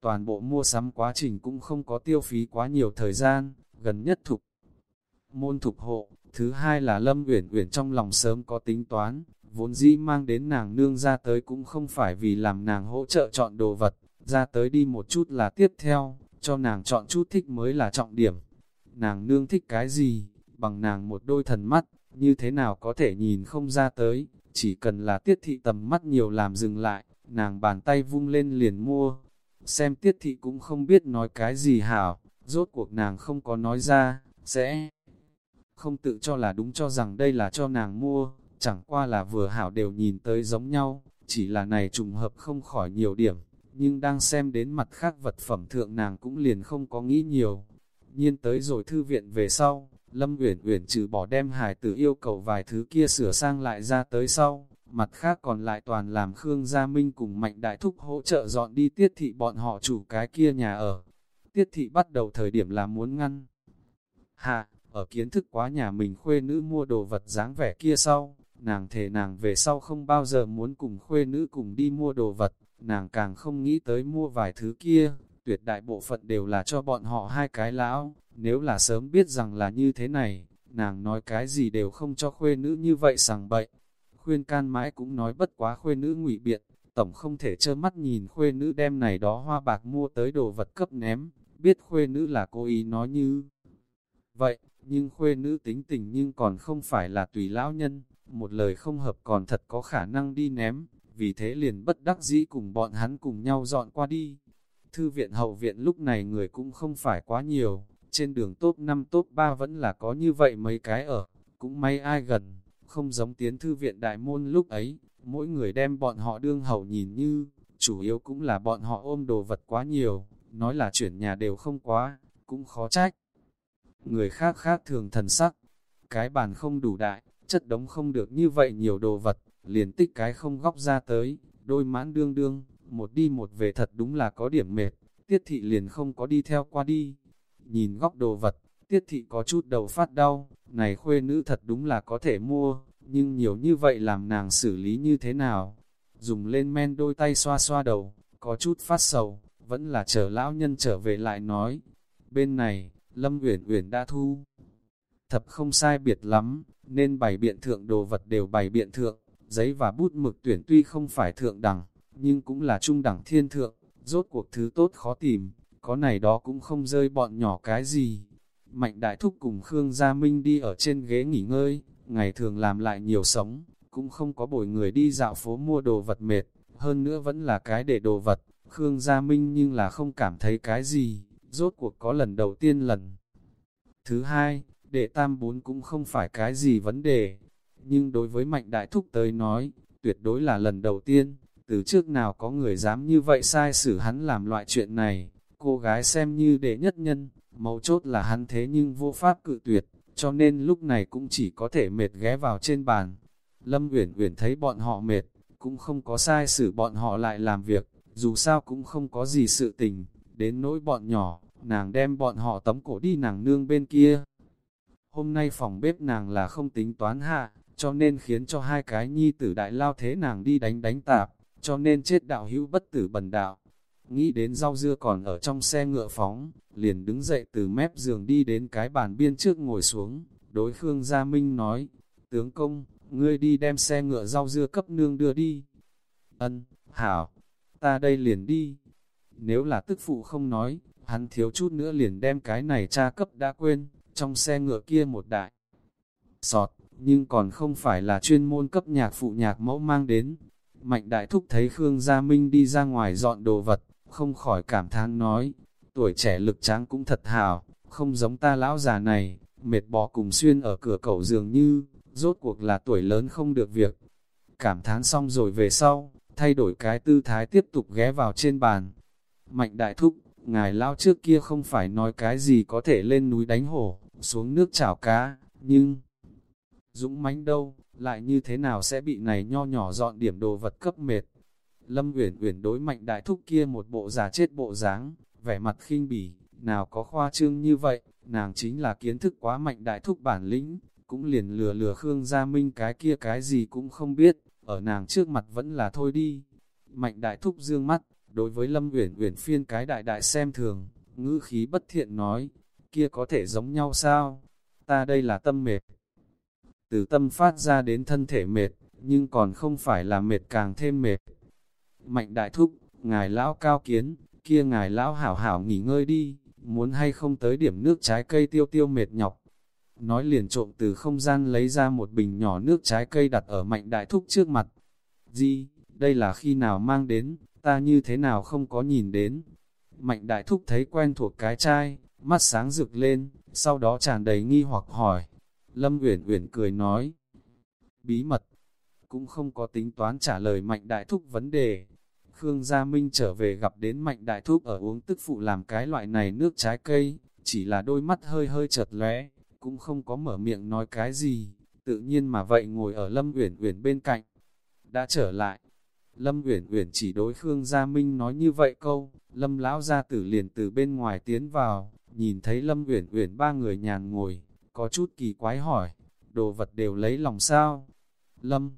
Toàn bộ mua sắm quá trình cũng không có tiêu phí quá nhiều thời gian, gần nhất thục môn thục hộ, thứ hai là Lâm Uyển Uyển trong lòng sớm có tính toán, vốn dĩ mang đến nàng nương ra tới cũng không phải vì làm nàng hỗ trợ chọn đồ vật, ra tới đi một chút là tiếp theo, cho nàng chọn chút thích mới là trọng điểm. Nàng nương thích cái gì, bằng nàng một đôi thần mắt, như thế nào có thể nhìn không ra tới, chỉ cần là tiết thị tầm mắt nhiều làm dừng lại, nàng bàn tay vung lên liền mua. Xem tiết thị cũng không biết nói cái gì hảo, rốt cuộc nàng không có nói ra, sẽ không tự cho là đúng cho rằng đây là cho nàng mua, chẳng qua là vừa hảo đều nhìn tới giống nhau, chỉ là này trùng hợp không khỏi nhiều điểm, nhưng đang xem đến mặt khác vật phẩm thượng nàng cũng liền không có nghĩ nhiều. Nhiên tới rồi thư viện về sau, Lâm Uyển Uyển trừ bỏ đem hải tử yêu cầu vài thứ kia sửa sang lại ra tới sau, mặt khác còn lại toàn làm Khương Gia Minh cùng Mạnh Đại Thúc hỗ trợ dọn đi tiết thị bọn họ chủ cái kia nhà ở. Tiết thị bắt đầu thời điểm là muốn ngăn. Hạ, ở kiến thức quá nhà mình khuê nữ mua đồ vật dáng vẻ kia sau, nàng thề nàng về sau không bao giờ muốn cùng khuê nữ cùng đi mua đồ vật, nàng càng không nghĩ tới mua vài thứ kia, tuyệt đại bộ phận đều là cho bọn họ hai cái lão, nếu là sớm biết rằng là như thế này, nàng nói cái gì đều không cho khuê nữ như vậy sằng bậy. Khuyên can mãi cũng nói bất quá khuê nữ ngụy biện, tổng không thể trơ mắt nhìn khuê nữ đem này đó hoa bạc mua tới đồ vật cấp ném, biết khuê nữ là cố ý nói như vậy, nhưng khuê nữ tính tình nhưng còn không phải là tùy lão nhân, một lời không hợp còn thật có khả năng đi ném, vì thế liền bất đắc dĩ cùng bọn hắn cùng nhau dọn qua đi. Thư viện hậu viện lúc này người cũng không phải quá nhiều, trên đường top 5 top 3 vẫn là có như vậy mấy cái ở, cũng may ai gần, không giống tiến thư viện đại môn lúc ấy, mỗi người đem bọn họ đương hậu nhìn như, chủ yếu cũng là bọn họ ôm đồ vật quá nhiều, nói là chuyển nhà đều không quá, cũng khó trách. Người khác khác thường thần sắc, cái bàn không đủ đại, chất đống không được như vậy nhiều đồ vật, liền tích cái không góc ra tới, đôi mãn đương đương, một đi một về thật đúng là có điểm mệt, tiết thị liền không có đi theo qua đi. Nhìn góc đồ vật, tiết thị có chút đầu phát đau, này khuê nữ thật đúng là có thể mua, nhưng nhiều như vậy làm nàng xử lý như thế nào? Dùng lên men đôi tay xoa xoa đầu, có chút phát sầu, vẫn là chờ lão nhân trở về lại nói. Bên này, Lâm Uyển Uyển đã thu. Thập không sai biệt lắm, nên bày biện thượng đồ vật đều bày biện thượng, giấy và bút mực tuyển tuy không phải thượng đẳng, nhưng cũng là trung đẳng thiên thượng, rốt cuộc thứ tốt khó tìm, có này đó cũng không rơi bọn nhỏ cái gì. Mạnh đại thúc cùng Khương Gia Minh đi ở trên ghế nghỉ ngơi, ngày thường làm lại nhiều sống, cũng không có bồi người đi dạo phố mua đồ vật mệt, hơn nữa vẫn là cái để đồ vật, Khương Gia Minh nhưng là không cảm thấy cái gì, rốt cuộc có lần đầu tiên lần. Thứ hai, đệ tam bốn cũng không phải cái gì vấn đề, nhưng đối với mạnh đại thúc tới nói, tuyệt đối là lần đầu tiên, từ trước nào có người dám như vậy sai xử hắn làm loại chuyện này, cô gái xem như đệ nhất nhân, mấu chốt là hắn thế nhưng vô pháp cự tuyệt, cho nên lúc này cũng chỉ có thể mệt ghé vào trên bàn. Lâm Uyển Uyển thấy bọn họ mệt, cũng không có sai xử bọn họ lại làm việc, dù sao cũng không có gì sự tình, đến nỗi bọn nhỏ, nàng đem bọn họ tấm cổ đi nàng nương bên kia. Hôm nay phòng bếp nàng là không tính toán hạ, cho nên khiến cho hai cái nhi tử đại lao thế nàng đi đánh đánh tạp, cho nên chết đạo hữu bất tử bần đạo. Nghĩ đến rau dưa còn ở trong xe ngựa phóng, liền đứng dậy từ mép giường đi đến cái bàn biên trước ngồi xuống, đối Khương Gia Minh nói, tướng công, ngươi đi đem xe ngựa rau dưa cấp nương đưa đi. Ân, hảo, ta đây liền đi. Nếu là tức phụ không nói, hắn thiếu chút nữa liền đem cái này cha cấp đã quên, trong xe ngựa kia một đại. Sọt, nhưng còn không phải là chuyên môn cấp nhạc phụ nhạc mẫu mang đến. Mạnh đại thúc thấy Khương Gia Minh đi ra ngoài dọn đồ vật, không khỏi cảm thán nói, tuổi trẻ lực tráng cũng thật hào, không giống ta lão già này, mệt bò cùng xuyên ở cửa cầu dường như, rốt cuộc là tuổi lớn không được việc. Cảm thán xong rồi về sau, thay đổi cái tư thái tiếp tục ghé vào trên bàn. Mạnh đại thúc, ngài lao trước kia không phải nói cái gì có thể lên núi đánh hổ, xuống nước chảo cá, nhưng dũng mãnh đâu, lại như thế nào sẽ bị này nho nhỏ dọn điểm đồ vật cấp mệt. Lâm Uyển Uyển đối mạnh đại thúc kia một bộ giả chết bộ dáng, vẻ mặt khinh bỉ, nào có khoa trương như vậy, nàng chính là kiến thức quá mạnh đại thúc bản lĩnh, cũng liền lừa lừa Khương Gia Minh cái kia cái gì cũng không biết, ở nàng trước mặt vẫn là thôi đi. Mạnh đại thúc dương mắt, đối với Lâm Uyển Uyển phiên cái đại đại xem thường, ngữ khí bất thiện nói, kia có thể giống nhau sao? Ta đây là tâm mệt. Từ tâm phát ra đến thân thể mệt, nhưng còn không phải là mệt càng thêm mệt. Mạnh đại thúc, ngài lão cao kiến, kia ngài lão hảo hảo nghỉ ngơi đi, muốn hay không tới điểm nước trái cây tiêu tiêu mệt nhọc. Nói liền trộm từ không gian lấy ra một bình nhỏ nước trái cây đặt ở mạnh đại thúc trước mặt. Di, đây là khi nào mang đến, ta như thế nào không có nhìn đến. Mạnh đại thúc thấy quen thuộc cái chai, mắt sáng rực lên, sau đó tràn đầy nghi hoặc hỏi. Lâm Uyển Uyển cười nói, bí mật, cũng không có tính toán trả lời Mạnh Đại Thúc vấn đề. Khương Gia Minh trở về gặp đến Mạnh Đại Thúc ở uống tức phụ làm cái loại này nước trái cây, chỉ là đôi mắt hơi hơi chợt lóe, cũng không có mở miệng nói cái gì, tự nhiên mà vậy ngồi ở Lâm Uyển Uyển bên cạnh. Đã trở lại, Lâm Uyển Uyển chỉ đối Khương Gia Minh nói như vậy câu, Lâm lão gia tử liền từ bên ngoài tiến vào, nhìn thấy Lâm Uyển Uyển ba người nhàn ngồi, có chút kỳ quái hỏi, đồ vật đều lấy lòng sao? Lâm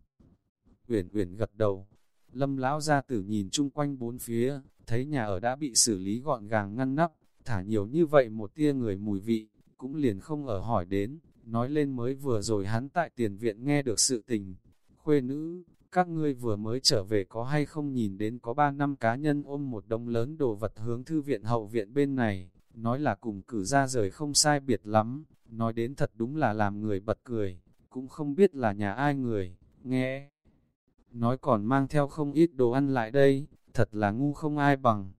Uyển Uyển gật đầu. Lâm lão gia tử nhìn chung quanh bốn phía, thấy nhà ở đã bị xử lý gọn gàng ngăn nắp, thả nhiều như vậy một tia người mùi vị, cũng liền không ở hỏi đến, nói lên mới vừa rồi hắn tại tiền viện nghe được sự tình. Khuê nữ, các ngươi vừa mới trở về có hay không nhìn đến có ba năm cá nhân ôm một đống lớn đồ vật hướng thư viện hậu viện bên này, nói là cùng cử ra rời không sai biệt lắm, nói đến thật đúng là làm người bật cười, cũng không biết là nhà ai người, nghe. Nói còn mang theo không ít đồ ăn lại đây, thật là ngu không ai bằng.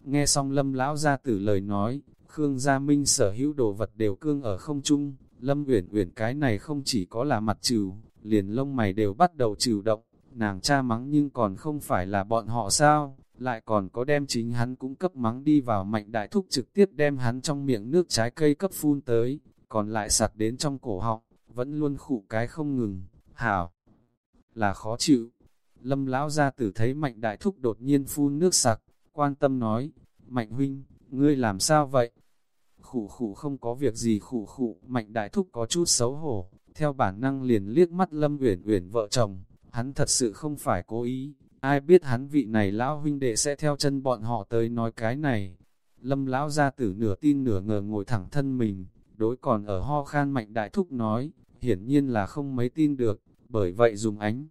Nghe xong lâm lão ra tử lời nói, Khương Gia Minh sở hữu đồ vật đều cương ở không trung, lâm uyển uyển cái này không chỉ có là mặt trừ, liền lông mày đều bắt đầu trừ động, nàng cha mắng nhưng còn không phải là bọn họ sao, lại còn có đem chính hắn cũng cấp mắng đi vào mạnh đại thúc trực tiếp đem hắn trong miệng nước trái cây cấp phun tới, còn lại sạc đến trong cổ họng, vẫn luôn khụ cái không ngừng, hảo, là khó chịu. Lâm lão gia tử thấy mạnh đại thúc đột nhiên phun nước sặc, quan tâm nói, mạnh huynh, ngươi làm sao vậy? Khủ khủ không có việc gì khủ khủ, mạnh đại thúc có chút xấu hổ, theo bản năng liền liếc mắt Lâm Uyển Uyển vợ chồng, hắn thật sự không phải cố ý, ai biết hắn vị này lão huynh đệ sẽ theo chân bọn họ tới nói cái này. Lâm lão gia tử nửa tin nửa ngờ ngồi thẳng thân mình, đối còn ở ho khan mạnh đại thúc nói, hiển nhiên là không mấy tin được, bởi vậy dùng ánh.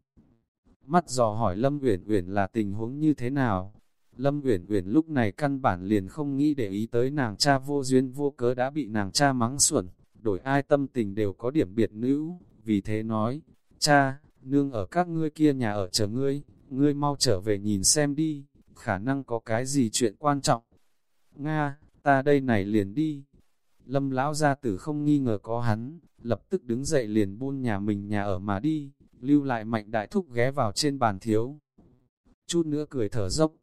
Mắt dò hỏi Lâm Uyển Uyển là tình huống như thế nào. Lâm Uyển Uyển lúc này căn bản liền không nghĩ để ý tới nàng cha vô duyên vô cớ đã bị nàng cha mắng xuẩn, đổi ai tâm tình đều có điểm biệt nữ, vì thế nói, cha, nương ở các ngươi kia nhà ở chờ ngươi, ngươi mau trở về nhìn xem đi, khả năng có cái gì chuyện quan trọng. Nga, ta đây này liền đi. Lâm lão gia tử không nghi ngờ có hắn, lập tức đứng dậy liền buôn nhà mình nhà ở mà đi, lưu lại mạnh đại thúc ghé vào trên bàn thiếu. Chút nữa cười thở dốc,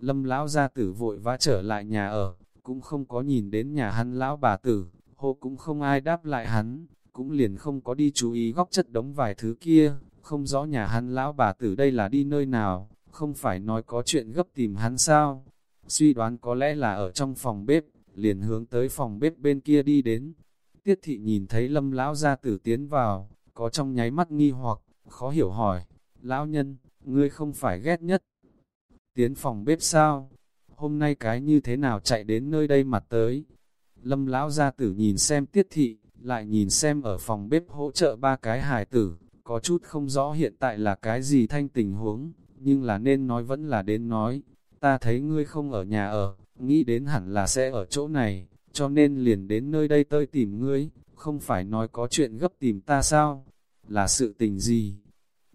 lâm lão gia tử vội vã trở lại nhà ở, cũng không có nhìn đến nhà hắn lão bà tử, hộ cũng không ai đáp lại hắn, cũng liền không có đi chú ý góc chất đống vài thứ kia, không rõ nhà hắn lão bà tử đây là đi nơi nào, không phải nói có chuyện gấp tìm hắn sao. Suy đoán có lẽ là ở trong phòng bếp, liền hướng tới phòng bếp bên kia đi đến. Tiết thị nhìn thấy lâm lão gia tử tiến vào, có trong nháy mắt nghi hoặc, khó hiểu hỏi, lão nhân, ngươi không phải ghét nhất. Tiến phòng bếp sao? Hôm nay cái như thế nào chạy đến nơi đây mặt tới? Lâm lão gia tử nhìn xem tiết thị, lại nhìn xem ở phòng bếp hỗ trợ ba cái hài tử, có chút không rõ hiện tại là cái gì thanh tình huống, nhưng là nên nói vẫn là đến nói. Ta thấy ngươi không ở nhà ở, nghĩ đến hẳn là sẽ ở chỗ này, cho nên liền đến nơi đây tơi tìm ngươi, không phải nói có chuyện gấp tìm ta sao? Là sự tình gì?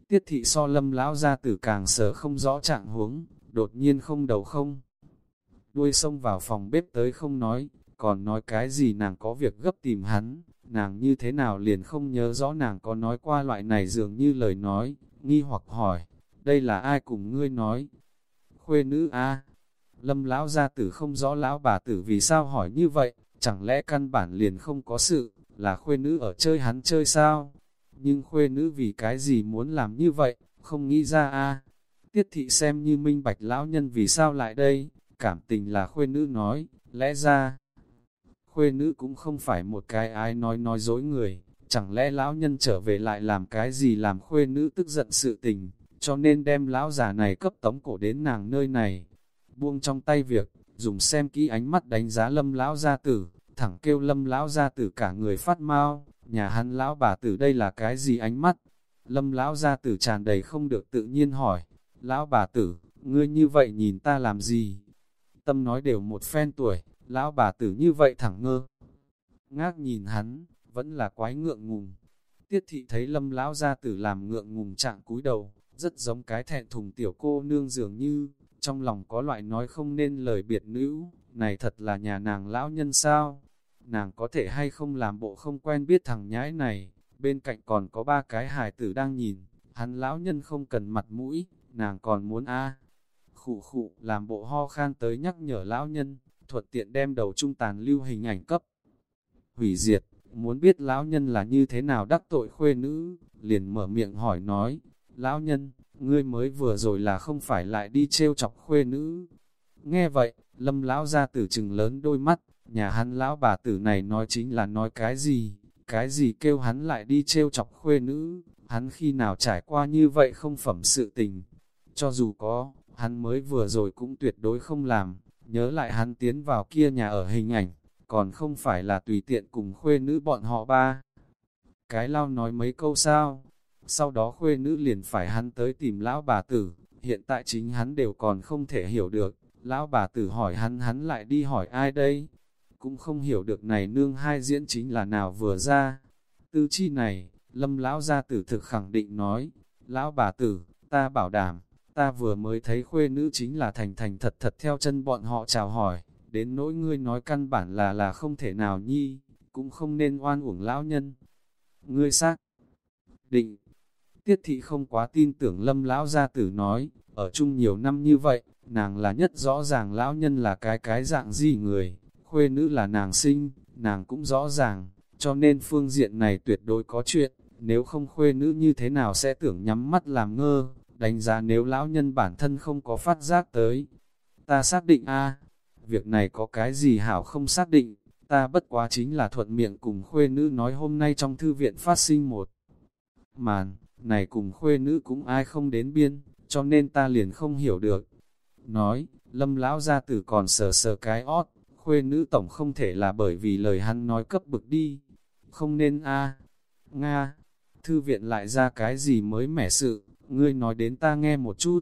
Tiết thị so lâm lão ra tử càng sợ không rõ trạng huống, đột nhiên không đầu không. Đuôi xông vào phòng bếp tới không nói, còn nói cái gì nàng có việc gấp tìm hắn, nàng như thế nào liền không nhớ rõ nàng có nói qua loại này dường như lời nói, nghi hoặc hỏi, đây là ai cùng ngươi nói? Khuê nữ a Lâm lão gia tử không rõ lão bà tử vì sao hỏi như vậy, chẳng lẽ căn bản liền không có sự, là khuê nữ ở chơi hắn chơi sao? Nhưng khuê nữ vì cái gì muốn làm như vậy, không nghĩ ra a Tiết thị xem như minh bạch lão nhân vì sao lại đây, cảm tình là khuê nữ nói, lẽ ra, khuê nữ cũng không phải một cái ai nói nói dối người, chẳng lẽ lão nhân trở về lại làm cái gì làm khuê nữ tức giận sự tình, cho nên đem lão già này cấp tống cổ đến nàng nơi này. Buông trong tay việc, dùng xem kỹ ánh mắt đánh giá lâm lão gia tử, thẳng kêu lâm lão gia tử cả người phát mau, nhà hắn lão bà tử đây là cái gì ánh mắt. Lâm lão gia tử tràn đầy không được tự nhiên hỏi, lão bà tử, ngươi như vậy nhìn ta làm gì? Tâm nói đều một phen tuổi, lão bà tử như vậy thẳng ngơ. Ngác nhìn hắn, vẫn là quái ngượng ngùng. Tiết thị thấy lâm lão gia tử làm ngượng ngùng trạng cúi đầu, rất giống cái thẹn thùng tiểu cô nương dường như, trong lòng có loại nói không nên lời biệt nữ, này thật là nhà nàng lão nhân sao? Nàng có thể hay không làm bộ không quen biết thằng nhãi này, bên cạnh còn có ba cái hài tử đang nhìn, hắn lão nhân không cần mặt mũi, nàng còn muốn a Khụ khụ, làm bộ ho khan tới nhắc nhở lão nhân, thuận tiện đem đầu trung tàn lưu hình ảnh cấp. Hủy diệt, muốn biết lão nhân là như thế nào đắc tội khuê nữ, liền mở miệng hỏi nói, lão nhân, ngươi mới vừa rồi là không phải lại đi trêu chọc khuê nữ. Nghe vậy, lâm lão ra tử trừng lớn đôi mắt, nhà hắn lão bà tử này nói chính là nói cái gì, cái gì kêu hắn lại đi trêu chọc khuê nữ, hắn khi nào trải qua như vậy không phẩm sự tình. Cho dù có, hắn mới vừa rồi cũng tuyệt đối không làm, nhớ lại hắn tiến vào kia nhà ở hình ảnh, còn không phải là tùy tiện cùng khuê nữ bọn họ ba. Cái lao nói mấy câu sao, sau đó khuê nữ liền phải hắn tới tìm lão bà tử, hiện tại chính hắn đều còn không thể hiểu được, lão bà tử hỏi hắn hắn lại đi hỏi ai đây, cũng không hiểu được này nương hai diễn chính là nào vừa ra. Tư chi này, lâm lão gia tử thực khẳng định nói, lão bà tử, ta bảo đảm, ta vừa mới thấy khuê nữ chính là thành thành thật thật theo chân bọn họ chào hỏi, đến nỗi ngươi nói căn bản là là không thể nào nhi, cũng không nên oan uổng lão nhân. Ngươi xác định, tiết thị không quá tin tưởng lâm lão gia tử nói, ở chung nhiều năm như vậy, nàng là nhất rõ ràng lão nhân là cái cái dạng gì người, khuê nữ là nàng sinh, nàng cũng rõ ràng, cho nên phương diện này tuyệt đối có chuyện, nếu không khuê nữ như thế nào sẽ tưởng nhắm mắt làm ngơ, đánh giá nếu lão nhân bản thân không có phát giác tới. Ta xác định a việc này có cái gì hảo không xác định, ta bất quá chính là thuận miệng cùng khuê nữ nói hôm nay trong thư viện phát sinh một màn, này cùng khuê nữ cũng ai không đến biên, cho nên ta liền không hiểu được. Nói, lâm lão gia tử còn sờ sờ cái ót, khuê nữ tổng không thể là bởi vì lời hắn nói cấp bực đi. Không nên a Nga, thư viện lại ra cái gì mới mẻ sự, ngươi nói đến ta nghe một chút.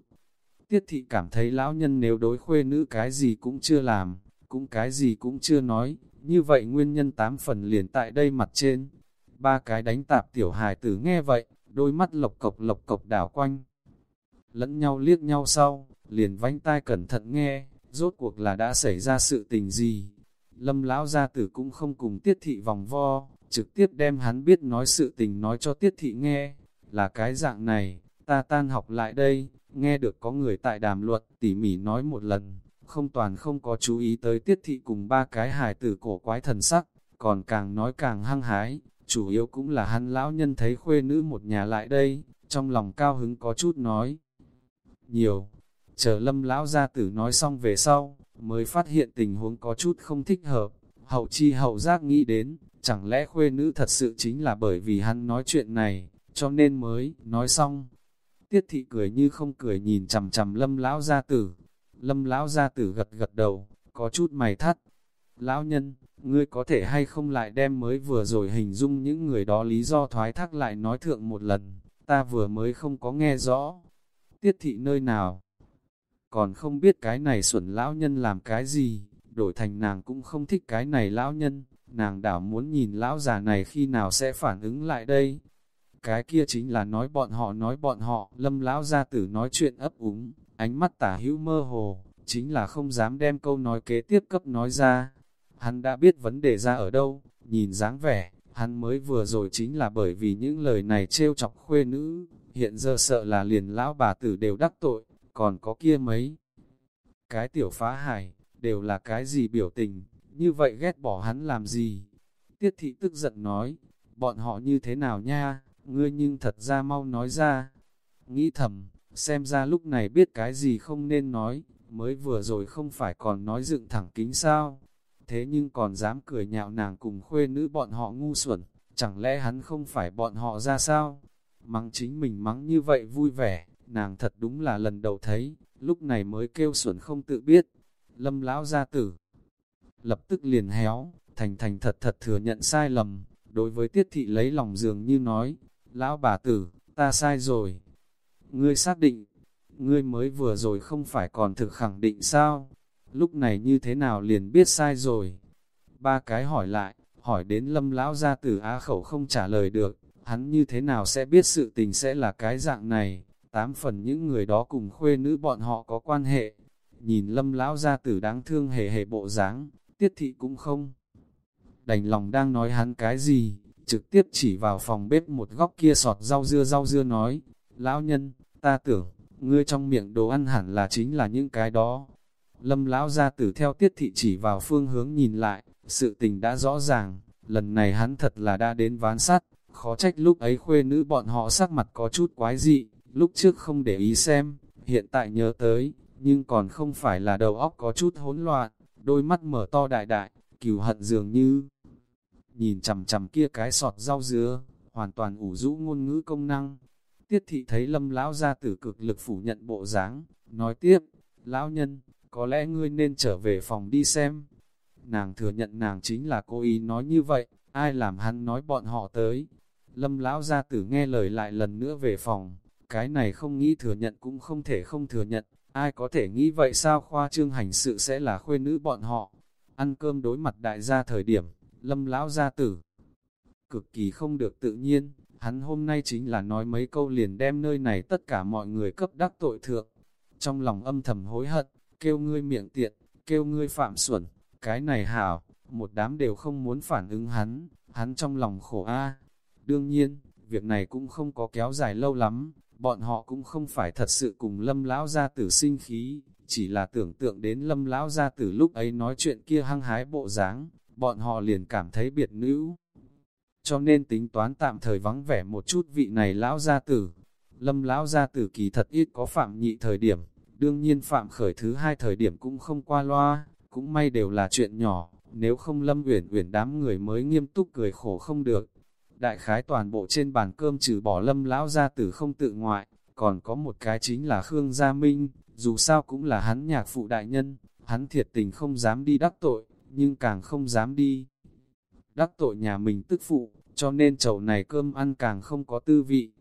Tiết thị cảm thấy lão nhân nếu đối khuê nữ cái gì cũng chưa làm, cũng cái gì cũng chưa nói, như vậy nguyên nhân tám phần liền tại đây mặt trên. Ba cái đánh tạp tiểu hài tử nghe vậy, đôi mắt lộc cộc lộc cộc đảo quanh. Lẫn nhau liếc nhau sau, liền vánh tai cẩn thận nghe, rốt cuộc là đã xảy ra sự tình gì. Lâm lão gia tử cũng không cùng tiết thị vòng vo, trực tiếp đem hắn biết nói sự tình nói cho tiết thị nghe, là cái dạng này, ta tan học lại đây, nghe được có người tại đàm luận, tỉ mỉ nói một lần, không toàn không có chú ý tới tiết thị cùng ba cái hài tử cổ quái thần sắc, còn càng nói càng hăng hái, chủ yếu cũng là hắn lão nhân thấy khuê nữ một nhà lại đây, trong lòng cao hứng có chút nói. Nhiều, chờ lâm lão gia tử nói xong về sau, mới phát hiện tình huống có chút không thích hợp, hậu chi hậu giác nghĩ đến, chẳng lẽ khuê nữ thật sự chính là bởi vì hắn nói chuyện này, cho nên mới nói xong. Tiết thị cười như không cười nhìn chằm chằm lâm lão gia tử, lâm lão gia tử gật gật đầu, có chút mày thắt. Lão nhân, ngươi có thể hay không lại đem mới vừa rồi hình dung những người đó lý do thoái thác lại nói thượng một lần, ta vừa mới không có nghe rõ. Tiết thị nơi nào? Còn không biết cái này xuẩn lão nhân làm cái gì, đổi thành nàng cũng không thích cái này lão nhân, nàng đảo muốn nhìn lão già này khi nào sẽ phản ứng lại đây. Cái kia chính là nói bọn họ nói bọn họ, lâm lão gia tử nói chuyện ấp úng, ánh mắt tả hữu mơ hồ, chính là không dám đem câu nói kế tiếp cấp nói ra. Hắn đã biết vấn đề ra ở đâu, nhìn dáng vẻ, hắn mới vừa rồi chính là bởi vì những lời này trêu chọc khuê nữ, hiện giờ sợ là liền lão bà tử đều đắc tội, còn có kia mấy. Cái tiểu phá hải, đều là cái gì biểu tình, như vậy ghét bỏ hắn làm gì? Tiết thị tức giận nói, bọn họ như thế nào nha, ngươi nhưng thật ra mau nói ra. Nghĩ thầm, xem ra lúc này biết cái gì không nên nói, mới vừa rồi không phải còn nói dựng thẳng kính sao. Thế nhưng còn dám cười nhạo nàng cùng khuê nữ bọn họ ngu xuẩn, chẳng lẽ hắn không phải bọn họ ra sao? Mắng chính mình mắng như vậy vui vẻ, nàng thật đúng là lần đầu thấy, lúc này mới kêu xuẩn không tự biết. Lâm lão gia tử, lập tức liền héo, thành thành thật thật thừa nhận sai lầm, đối với tiết thị lấy lòng dường như nói, lão bà tử, ta sai rồi. Ngươi xác định, ngươi mới vừa rồi không phải còn thực khẳng định sao? Lúc này như thế nào liền biết sai rồi? Ba cái hỏi lại, hỏi đến lâm lão gia tử á khẩu không trả lời được, hắn như thế nào sẽ biết sự tình sẽ là cái dạng này? Tám phần những người đó cùng khuê nữ bọn họ có quan hệ. Nhìn lâm lão gia tử đáng thương hề hề bộ dáng, tiết thị cũng không. Đành lòng đang nói hắn cái gì, trực tiếp chỉ vào phòng bếp một góc kia sọt rau dưa rau dưa nói, lão nhân, ta tưởng, ngươi trong miệng đồ ăn hẳn là chính là những cái đó. Lâm lão gia tử theo tiết thị chỉ vào phương hướng nhìn lại, sự tình đã rõ ràng, lần này hắn thật là đã đến ván sắt, khó trách lúc ấy khuê nữ bọn họ sắc mặt có chút quái dị, lúc trước không để ý xem, hiện tại nhớ tới, nhưng còn không phải là đầu óc có chút hỗn loạn, đôi mắt mở to đại đại, cừu hận dường như nhìn chằm chằm kia cái sọt rau dứa, hoàn toàn ủ rũ ngôn ngữ công năng. Tiết thị thấy lâm lão ra tử cực lực phủ nhận bộ dáng, nói tiếp, lão nhân, có lẽ ngươi nên trở về phòng đi xem. Nàng thừa nhận nàng chính là cô ý nói như vậy, ai làm hắn nói bọn họ tới. Lâm lão gia tử nghe lời lại lần nữa về phòng, cái này không nghĩ thừa nhận cũng không thể không thừa nhận, ai có thể nghĩ vậy sao khoa trương hành sự sẽ là khuê nữ bọn họ. Ăn cơm đối mặt đại gia thời điểm, lâm lão gia tử. Cực kỳ không được tự nhiên, hắn hôm nay chính là nói mấy câu liền đem nơi này tất cả mọi người cấp đắc tội thượng. Trong lòng âm thầm hối hận, kêu ngươi miệng tiện, kêu ngươi phạm xuẩn, cái này hảo, một đám đều không muốn phản ứng hắn, hắn trong lòng khổ a. Đương nhiên, việc này cũng không có kéo dài lâu lắm, bọn họ cũng không phải thật sự cùng lâm lão gia tử sinh khí, chỉ là tưởng tượng đến lâm lão gia tử lúc ấy nói chuyện kia hăng hái bộ dáng, bọn họ liền cảm thấy biệt nữ. Cho nên tính toán tạm thời vắng vẻ một chút vị này lão gia tử. Lâm lão gia tử kỳ thật ít có phạm nhị thời điểm, đương nhiên phạm khởi thứ hai thời điểm cũng không qua loa, cũng may đều là chuyện nhỏ, nếu không lâm uyển uyển đám người mới nghiêm túc cười khổ không được. Đại khái toàn bộ trên bàn cơm trừ bỏ lâm lão gia tử không tự ngoại, còn có một cái chính là Khương Gia Minh, dù sao cũng là hắn nhạc phụ đại nhân, hắn thiệt tình không dám đi đắc tội, nhưng càng không dám đi. Đắc tội nhà mình tức phụ, cho nên chậu này cơm ăn càng không có tư vị.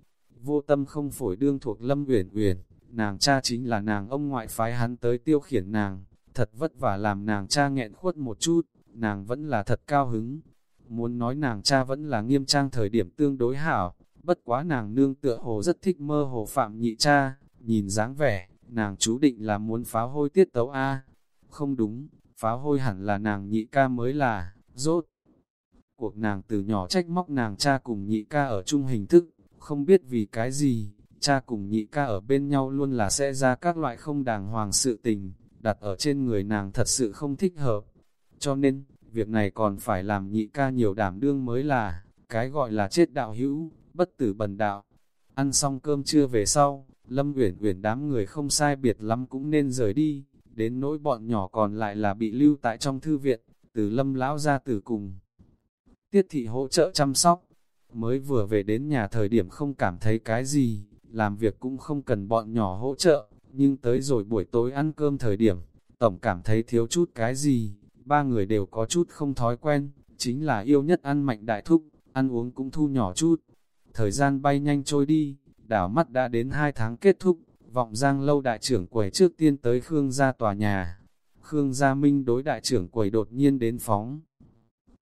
Vô tâm không phổi đương thuộc Lâm Uyển Uyển, nàng cha chính là nàng ông ngoại phái hắn tới tiêu khiển nàng, thật vất vả làm nàng cha nghẹn khuất một chút, nàng vẫn là thật cao hứng. Muốn nói nàng cha vẫn là nghiêm trang thời điểm tương đối hảo, bất quá nàng nương tựa hồ rất thích mơ hồ phạm nhị cha, nhìn dáng vẻ, nàng chú định là muốn pháo hôi tiết tấu A. Không đúng, pháo hôi hẳn là nàng nhị ca mới là, rốt. Cuộc nàng từ nhỏ trách móc nàng cha cùng nhị ca ở chung hình thức, không biết vì cái gì, cha cùng nhị ca ở bên nhau luôn là sẽ ra các loại không đàng hoàng sự tình, đặt ở trên người nàng thật sự không thích hợp. Cho nên, việc này còn phải làm nhị ca nhiều đảm đương mới là, cái gọi là chết đạo hữu, bất tử bần đạo. Ăn xong cơm trưa về sau, Lâm Uyển Uyển đám người không sai biệt lắm cũng nên rời đi, đến nỗi bọn nhỏ còn lại là bị lưu tại trong thư viện, từ lâm lão ra từ cùng. Tiết thị hỗ trợ chăm sóc, mới vừa về đến nhà thời điểm không cảm thấy cái gì, làm việc cũng không cần bọn nhỏ hỗ trợ, nhưng tới rồi buổi tối ăn cơm thời điểm, tổng cảm thấy thiếu chút cái gì, ba người đều có chút không thói quen, chính là yêu nhất ăn mạnh đại thúc, ăn uống cũng thu nhỏ chút. Thời gian bay nhanh trôi đi, đảo mắt đã đến hai tháng kết thúc, vọng giang lâu đại trưởng quầy trước tiên tới Khương gia tòa nhà. Khương Gia Minh đối đại trưởng quầy đột nhiên đến phóng.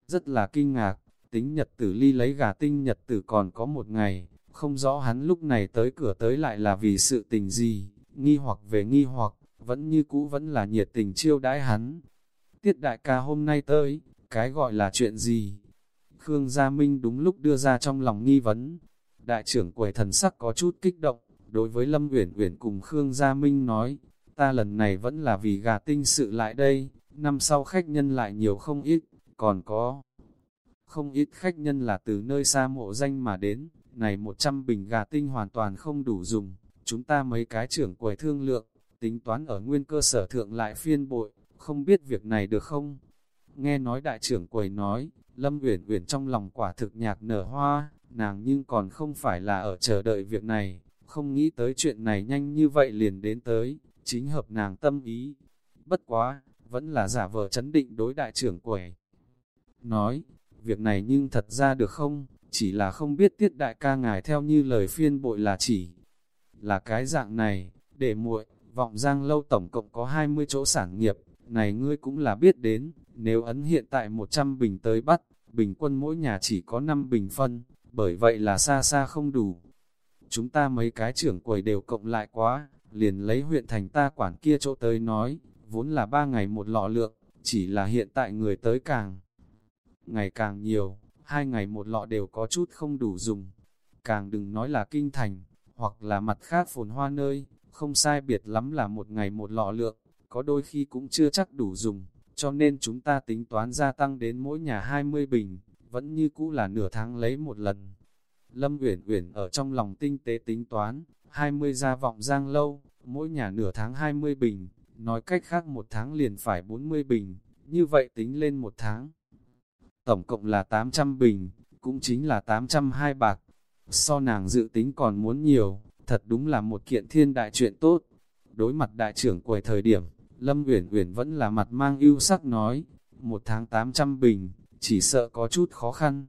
Rất là kinh ngạc, tính nhật tử ly lấy gà tinh nhật tử còn có một ngày, không rõ hắn lúc này tới cửa tới lại là vì sự tình gì, nghi hoặc về nghi hoặc, vẫn như cũ vẫn là nhiệt tình chiêu đãi hắn. Tiết đại ca hôm nay tới, cái gọi là chuyện gì? Khương Gia Minh đúng lúc đưa ra trong lòng nghi vấn. Đại trưởng quầy thần sắc có chút kích động, Đối với Lâm Uyển Uyển cùng Khương Gia Minh nói, ta lần này vẫn là vì gà tinh sự lại đây, năm sau khách nhân lại nhiều không ít, còn có không ít khách nhân là từ nơi xa mộ danh mà đến, này 100 bình gà tinh hoàn toàn không đủ dùng, chúng ta mấy cái trưởng quầy thương lượng, tính toán ở nguyên cơ sở thượng lại phiên bội, không biết việc này được không? Nghe nói đại trưởng quầy nói, Lâm Uyển Uyển trong lòng quả thực nhạc nở hoa, nàng nhưng còn không phải là ở chờ đợi việc này, không nghĩ tới chuyện này nhanh như vậy liền đến tới, chính hợp nàng tâm ý. Bất quá, vẫn là giả vờ chấn định đối đại trưởng quầy. Nói, việc này nhưng thật ra được không, chỉ là không biết tiết đại ca ngài theo như lời phiên bội là chỉ. Là cái dạng này, để muội vọng giang lâu tổng cộng có 20 chỗ sản nghiệp, này ngươi cũng là biết đến, nếu ấn hiện tại 100 bình tới bắt, bình quân mỗi nhà chỉ có 5 bình phân, bởi vậy là xa xa không đủ. Chúng ta mấy cái trưởng quầy đều cộng lại quá, liền lấy huyện thành ta quản kia chỗ tới nói, vốn là ba ngày một lọ lượng, chỉ là hiện tại người tới càng ngày càng nhiều, hai ngày một lọ đều có chút không đủ dùng. Càng đừng nói là kinh thành, hoặc là mặt khác phồn hoa nơi, không sai biệt lắm là một ngày một lọ lượng, có đôi khi cũng chưa chắc đủ dùng, cho nên chúng ta tính toán gia tăng đến mỗi nhà 20 bình, vẫn như cũ là nửa tháng lấy một lần. Lâm Uyển Uyển ở trong lòng tinh tế tính toán, 20 gia vọng giang lâu, mỗi nhà nửa tháng 20 bình, nói cách khác một tháng liền phải 40 bình, như vậy tính lên một tháng. Tổng cộng là 800 bình, cũng chính là 802 bạc. So nàng dự tính còn muốn nhiều, thật đúng là một kiện thiên đại chuyện tốt. Đối mặt đại trưởng quầy thời điểm, Lâm Uyển Uyển vẫn là mặt mang ưu sắc nói, một tháng 800 bình, chỉ sợ có chút khó khăn.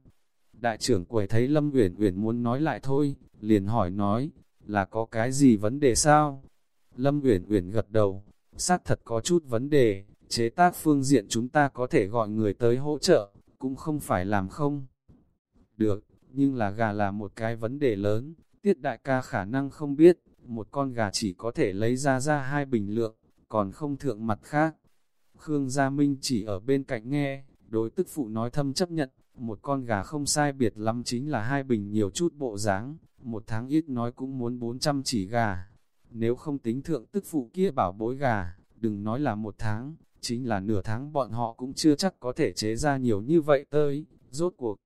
Đại trưởng quầy thấy Lâm Uyển Uyển muốn nói lại thôi, liền hỏi nói, là có cái gì vấn đề sao? Lâm Uyển Uyển gật đầu, xác thật có chút vấn đề, chế tác phương diện chúng ta có thể gọi người tới hỗ trợ, cũng không phải làm không. Được, nhưng là gà là một cái vấn đề lớn, tiết đại ca khả năng không biết, một con gà chỉ có thể lấy ra ra hai bình lượng, còn không thượng mặt khác. Khương Gia Minh chỉ ở bên cạnh nghe, đối tức phụ nói thâm chấp nhận, một con gà không sai biệt lắm chính là hai bình nhiều chút bộ dáng, một tháng ít nói cũng muốn 400 chỉ gà. Nếu không tính thượng tức phụ kia bảo bối gà, đừng nói là một tháng, chính là nửa tháng bọn họ cũng chưa chắc có thể chế ra nhiều như vậy tới, rốt cuộc.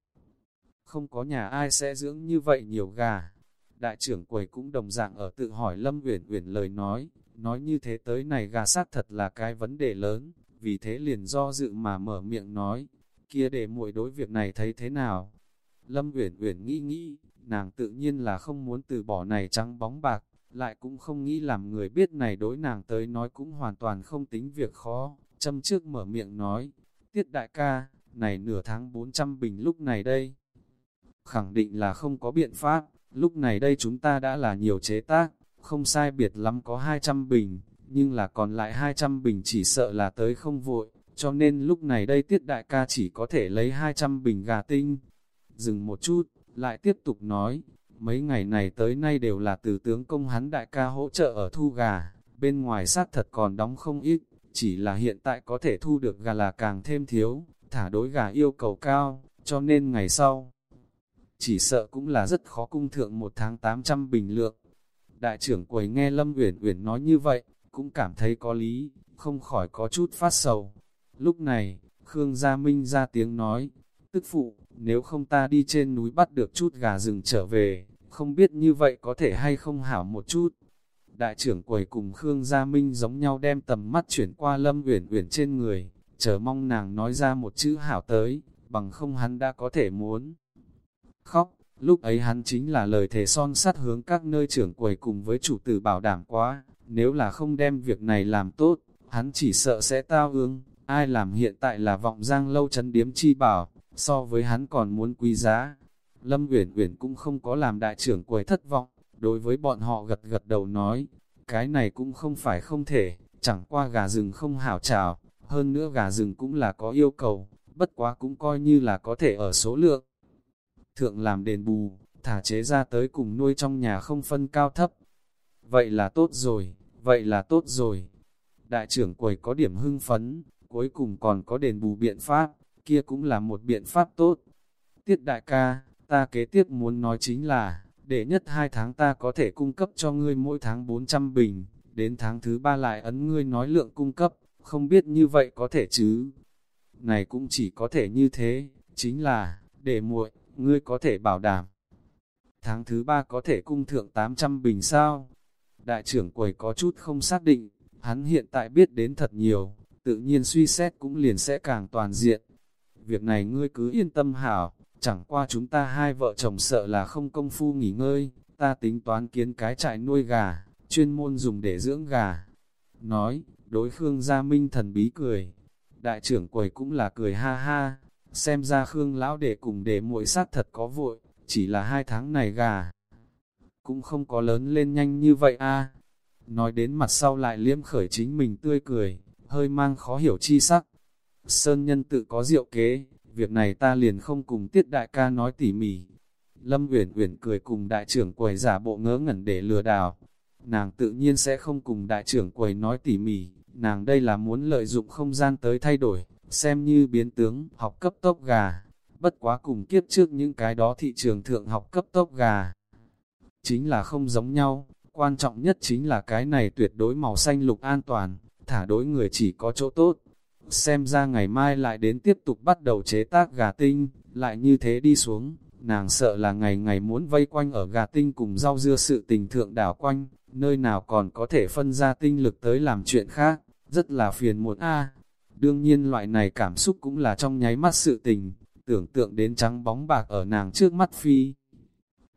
Không có nhà ai sẽ dưỡng như vậy nhiều gà. Đại trưởng quầy cũng đồng dạng ở tự hỏi Lâm Uyển Uyển lời nói, nói như thế tới này gà sát thật là cái vấn đề lớn, vì thế liền do dự mà mở miệng nói, kia để muội đối việc này thấy thế nào. Lâm Uyển Uyển nghĩ nghĩ, nàng tự nhiên là không muốn từ bỏ này trắng bóng bạc, lại cũng không nghĩ làm người biết này đối nàng tới nói cũng hoàn toàn không tính việc khó, châm trước mở miệng nói, tiết đại ca, này nửa tháng 400 bình lúc này đây. Khẳng định là không có biện pháp, lúc này đây chúng ta đã là nhiều chế tác, không sai biệt lắm có 200 bình, nhưng là còn lại 200 bình chỉ sợ là tới không vội, cho nên lúc này đây tiết đại ca chỉ có thể lấy 200 bình gà tinh. Dừng một chút, lại tiếp tục nói, mấy ngày này tới nay đều là từ tướng công hắn đại ca hỗ trợ ở thu gà, bên ngoài sát thật còn đóng không ít, chỉ là hiện tại có thể thu được gà là càng thêm thiếu, thả đối gà yêu cầu cao, cho nên ngày sau, chỉ sợ cũng là rất khó cung thượng một tháng 800 bình lượng. Đại trưởng quầy nghe Lâm Uyển Uyển nói như vậy, cũng cảm thấy có lý, không khỏi có chút phát sầu. Lúc này, Khương Gia Minh ra tiếng nói, tức phụ, nếu không ta đi trên núi bắt được chút gà rừng trở về, không biết như vậy có thể hay không hảo một chút. Đại trưởng quầy cùng Khương Gia Minh giống nhau đem tầm mắt chuyển qua Lâm Uyển Uyển trên người, chờ mong nàng nói ra một chữ hảo tới, bằng không hắn đã có thể muốn. Khóc, lúc ấy hắn chính là lời thề son sắt hướng các nơi trưởng quầy cùng với chủ tử bảo đảm quá, nếu là không đem việc này làm tốt, hắn chỉ sợ sẽ tao ương, ai làm hiện tại là vọng giang lâu chấn điếm chi bảo, so với hắn còn muốn quý giá. Lâm Uyển Uyển cũng không có làm đại trưởng quầy thất vọng, đối với bọn họ gật gật đầu nói, cái này cũng không phải không thể, chẳng qua gà rừng không hảo trào, hơn nữa gà rừng cũng là có yêu cầu, bất quá cũng coi như là có thể ở số lượng. Thượng làm đền bù, thả chế ra tới cùng nuôi trong nhà không phân cao thấp. Vậy là tốt rồi, vậy là tốt rồi. Đại trưởng quầy có điểm hưng phấn, cuối cùng còn có đền bù biện pháp, kia cũng là một biện pháp tốt. Tiết đại ca, ta kế tiếp muốn nói chính là, để nhất hai tháng ta có thể cung cấp cho ngươi mỗi tháng 400 bình, đến tháng thứ ba lại ấn ngươi nói lượng cung cấp, không biết như vậy có thể chứ. Này cũng chỉ có thể như thế, chính là, để muội, ngươi có thể bảo đảm. Tháng thứ ba có thể cung thượng 800 bình sao? Đại trưởng quầy có chút không xác định, hắn hiện tại biết đến thật nhiều, tự nhiên suy xét cũng liền sẽ càng toàn diện. Việc này ngươi cứ yên tâm hảo, chẳng qua chúng ta hai vợ chồng sợ là không công phu nghỉ ngơi, ta tính toán kiến cái trại nuôi gà, chuyên môn dùng để dưỡng gà. Nói, đối Khương Gia Minh thần bí cười, đại trưởng quầy cũng là cười ha ha, xem ra Khương lão đệ cùng đệ muội sát thật có vội, chỉ là hai tháng này gà. Cũng không có lớn lên nhanh như vậy a Nói đến mặt sau lại liếm khởi chính mình tươi cười, hơi mang khó hiểu chi sắc. Sơn nhân tự có diệu kế, việc này ta liền không cùng tiết đại ca nói tỉ mỉ. Lâm Uyển Uyển cười cùng đại trưởng quầy giả bộ ngớ ngẩn để lừa đảo. Nàng tự nhiên sẽ không cùng đại trưởng quầy nói tỉ mỉ, nàng đây là muốn lợi dụng không gian tới thay đổi, xem như biến tướng, học cấp tốc gà. Bất quá cùng kiếp trước những cái đó thị trường thượng học cấp tốc gà. Chính là không giống nhau, quan trọng nhất chính là cái này tuyệt đối màu xanh lục an toàn, thả đối người chỉ có chỗ tốt. Xem ra ngày mai lại đến tiếp tục bắt đầu chế tác gà tinh, lại như thế đi xuống, nàng sợ là ngày ngày muốn vây quanh ở gà tinh cùng rau dưa sự tình thượng đảo quanh, nơi nào còn có thể phân ra tinh lực tới làm chuyện khác, rất là phiền muộn a. đương nhiên loại này cảm xúc cũng là trong nháy mắt sự tình, tưởng tượng đến trắng bóng bạc ở nàng trước mắt phi.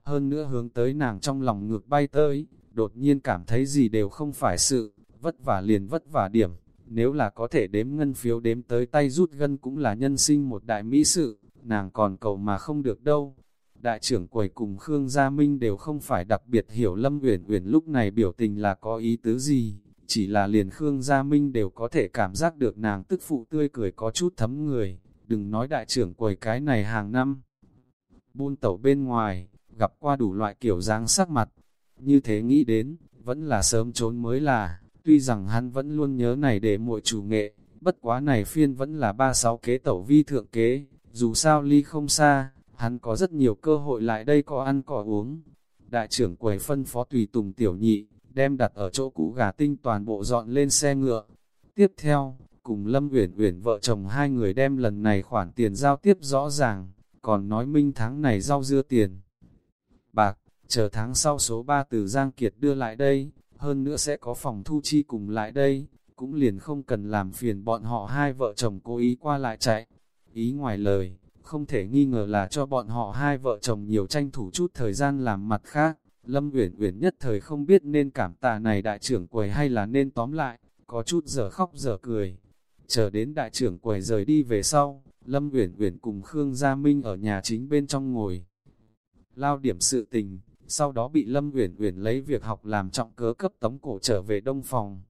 Hơn nữa hướng tới nàng trong lòng ngược bay tới, đột nhiên cảm thấy gì đều không phải sự, vất vả liền vất vả điểm, nếu là có thể đếm ngân phiếu đếm tới tay rút gân cũng là nhân sinh một đại mỹ sự, nàng còn cầu mà không được đâu. Đại trưởng quầy cùng Khương Gia Minh đều không phải đặc biệt hiểu Lâm Uyển Uyển lúc này biểu tình là có ý tứ gì, chỉ là liền Khương Gia Minh đều có thể cảm giác được nàng tức phụ tươi cười có chút thấm người, đừng nói đại trưởng quầy cái này hàng năm. Buôn tẩu bên ngoài, gặp qua đủ loại kiểu dáng sắc mặt, như thế nghĩ đến, vẫn là sớm trốn mới là, tuy rằng hắn vẫn luôn nhớ này để muội chủ nghệ, bất quá này phiên vẫn là ba sáu kế tẩu vi thượng kế, dù sao ly không xa, hắn có rất nhiều cơ hội lại đây có ăn có uống. Đại trưởng quầy phân phó tùy tùng tiểu nhị, đem đặt ở chỗ cũ gà tinh toàn bộ dọn lên xe ngựa. Tiếp theo, cùng Lâm Uyển Uyển vợ chồng hai người đem lần này khoản tiền giao tiếp rõ ràng, còn nói minh tháng này rau dưa tiền. Bạc, chờ tháng sau số 3 từ Giang Kiệt đưa lại đây, hơn nữa sẽ có phòng thu chi cùng lại đây, cũng liền không cần làm phiền bọn họ hai vợ chồng cố ý qua lại chạy. Ý ngoài lời, không thể nghi ngờ là cho bọn họ hai vợ chồng nhiều tranh thủ chút thời gian làm mặt khác. Lâm Uyển Uyển nhất thời không biết nên cảm tạ này đại trưởng quầy hay là nên tóm lại, có chút giờ khóc giờ cười. Chờ đến đại trưởng quầy rời đi về sau, Lâm Uyển Uyển cùng Khương Gia Minh ở nhà chính bên trong ngồi. Lao điểm sự tình, sau đó bị Lâm Uyển Uyển lấy việc học làm trọng cớ cấp tống cổ trở về đông phòng.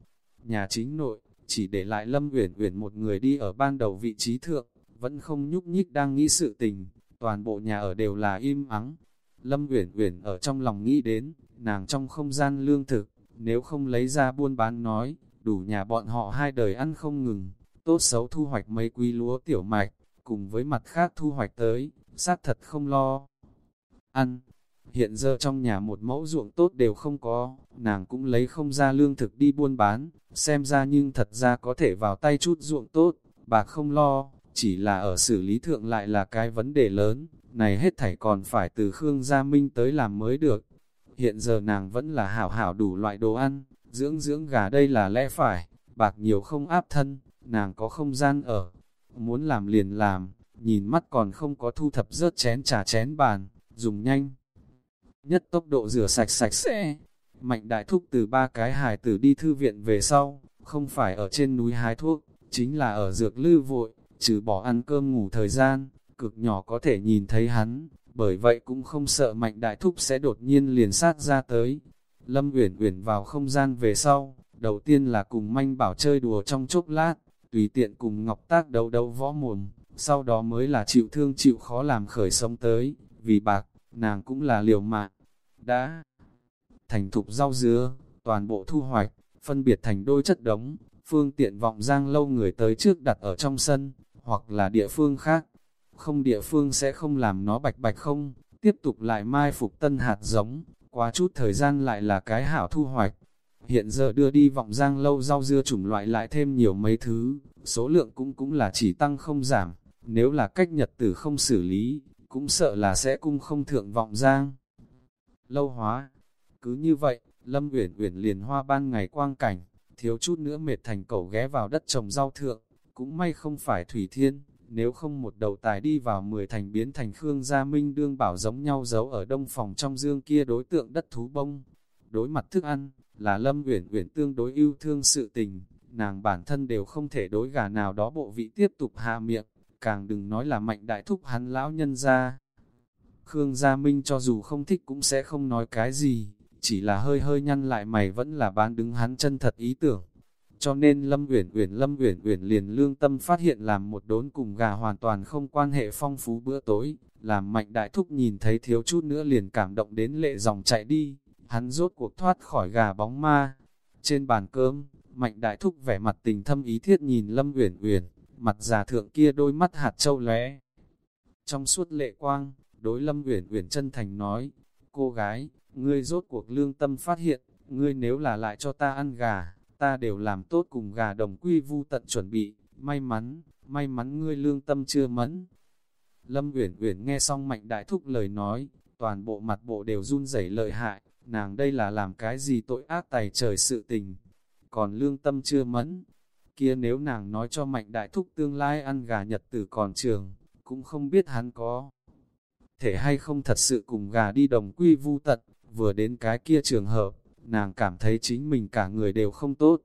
Nhà chính nội, chỉ để lại Lâm Uyển Uyển một người đi ở ban đầu vị trí thượng, vẫn không nhúc nhích đang nghĩ sự tình, toàn bộ nhà ở đều là im ắng. Lâm Uyển Uyển ở trong lòng nghĩ đến, nàng trong không gian lương thực, nếu không lấy ra buôn bán nói, đủ nhà bọn họ hai đời ăn không ngừng, tốt xấu thu hoạch mấy quý lúa tiểu mạch, cùng với mặt khác thu hoạch tới, xác thật không lo. Ăn, hiện giờ trong nhà một mẫu ruộng tốt đều không có, nàng cũng lấy không ra lương thực đi buôn bán, xem ra nhưng thật ra có thể vào tay chút ruộng tốt, bà không lo, chỉ là ở xử lý thượng lại là cái vấn đề lớn, này hết thảy còn phải từ Khương Gia Minh tới làm mới được. Hiện giờ nàng vẫn là hảo hảo đủ loại đồ ăn, dưỡng dưỡng gà đây là lẽ phải, bạc nhiều không áp thân, nàng có không gian ở, muốn làm liền làm, nhìn mắt còn không có thu thập rớt chén trà chén bàn, dùng nhanh. Nhất tốc độ rửa sạch sạch sẽ, mạnh đại thúc từ ba cái hài tử đi thư viện về sau, không phải ở trên núi hái thuốc, chính là ở dược lư vội, trừ bỏ ăn cơm ngủ thời gian, cực nhỏ có thể nhìn thấy hắn, bởi vậy cũng không sợ mạnh đại thúc sẽ đột nhiên liền sát ra tới. Lâm Uyển Uyển vào không gian về sau, đầu tiên là cùng manh bảo chơi đùa trong chốc lát, tùy tiện cùng Ngọc Tác đấu đấu võ mồm, sau đó mới là chịu thương chịu khó làm khởi sống tới, vì bạc, nàng cũng là liều mạng. Đã thành thục rau dứa, toàn bộ thu hoạch, phân biệt thành đôi chất đống, phương tiện vọng giang lâu người tới trước đặt ở trong sân, hoặc là địa phương khác. Không địa phương sẽ không làm nó bạch bạch không, tiếp tục lại mai phục tân hạt giống, quá chút thời gian lại là cái hảo thu hoạch. Hiện giờ đưa đi vọng giang lâu rau dưa chủng loại lại thêm nhiều mấy thứ, số lượng cũng cũng là chỉ tăng không giảm, nếu là cách nhật tử không xử lý, cũng sợ là sẽ cung không thượng vọng giang. Lâu hóa, cứ như vậy, Lâm Uyển Uyển liền hoa ban ngày quang cảnh, thiếu chút nữa mệt thành cẩu ghé vào đất trồng rau thượng, cũng may không phải Thủy Thiên, nếu không một đầu tài đi vào mười thành biến thành Khương Gia Minh đương bảo giống nhau giấu ở đông phòng trong dương kia đối tượng đất thú bông. Đối mặt thức ăn, là Lâm Uyển Uyển tương đối yêu thương sự tình, nàng bản thân đều không thể đối gà nào đó bộ vị tiếp tục hạ miệng, càng đừng nói là mạnh đại thúc hắn lão nhân ra. Khương Gia Minh cho dù không thích cũng sẽ không nói cái gì, chỉ là hơi hơi nhăn lại mày vẫn là bán đứng hắn chân thật ý tưởng. Cho nên Lâm Uyển Uyển Lâm Uyển Uyển liền lương tâm phát hiện làm một đốn cùng gà hoàn toàn không quan hệ phong phú bữa tối, làm Mạnh Đại Thúc nhìn thấy thiếu chút nữa liền cảm động đến lệ dòng chạy đi, hắn rốt cuộc thoát khỏi gà bóng ma. Trên bàn cơm, Mạnh Đại Thúc vẻ mặt tình thâm ý thiết nhìn Lâm Uyển Uyển, mặt già thượng kia đôi mắt hạt châu lóe. Trong suốt lệ quang, đối Lâm Uyển Uyển chân thành nói, cô gái, ngươi rốt cuộc lương tâm phát hiện, ngươi nếu là lại cho ta ăn gà, ta đều làm tốt cùng gà đồng quy vu tận chuẩn bị, may mắn, may mắn ngươi lương tâm chưa mẫn. Lâm Uyển Uyển nghe xong Mạnh Đại Thúc lời nói, toàn bộ mặt bộ đều run rẩy lợi hại, nàng đây là làm cái gì tội ác tày trời sự tình, còn lương tâm chưa mẫn. Kia nếu nàng nói cho Mạnh Đại Thúc tương lai ăn gà nhật tử còn trường, cũng không biết hắn có thể hay không thật sự cùng gà đi đồng quy vu tận, vừa đến cái kia trường hợp, nàng cảm thấy chính mình cả người đều không tốt.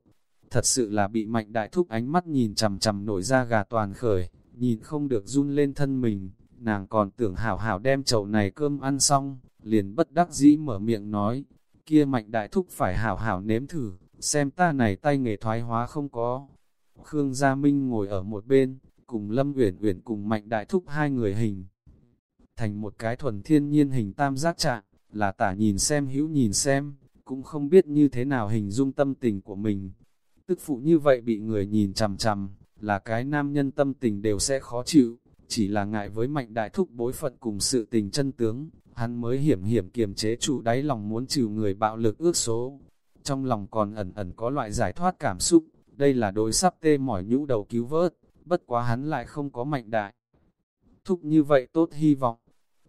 Thật sự là bị mạnh đại thúc ánh mắt nhìn chằm chằm nổi ra gà toàn khởi, nhìn không được run lên thân mình, nàng còn tưởng hảo hảo đem chậu này cơm ăn xong, liền bất đắc dĩ mở miệng nói, kia mạnh đại thúc phải hảo hảo nếm thử, xem ta này tay nghề thoái hóa không có. Khương Gia Minh ngồi ở một bên, cùng Lâm Uyển Uyển cùng mạnh đại thúc hai người hình. Thành một cái thuần thiên nhiên hình tam giác trạng, là tả nhìn xem hữu nhìn xem, cũng không biết như thế nào hình dung tâm tình của mình. Tức phụ như vậy bị người nhìn chằm chằm, là cái nam nhân tâm tình đều sẽ khó chịu, chỉ là ngại với mạnh đại thúc bối phận cùng sự tình chân tướng, hắn mới hiểm hiểm kiềm chế trụ đáy lòng muốn trừ người bạo lực ước số. Trong lòng còn ẩn ẩn có loại giải thoát cảm xúc, đây là đối sắp tê mỏi nhũ đầu cứu vớt, bất quá hắn lại không có mạnh đại. Thúc như vậy tốt hy vọng,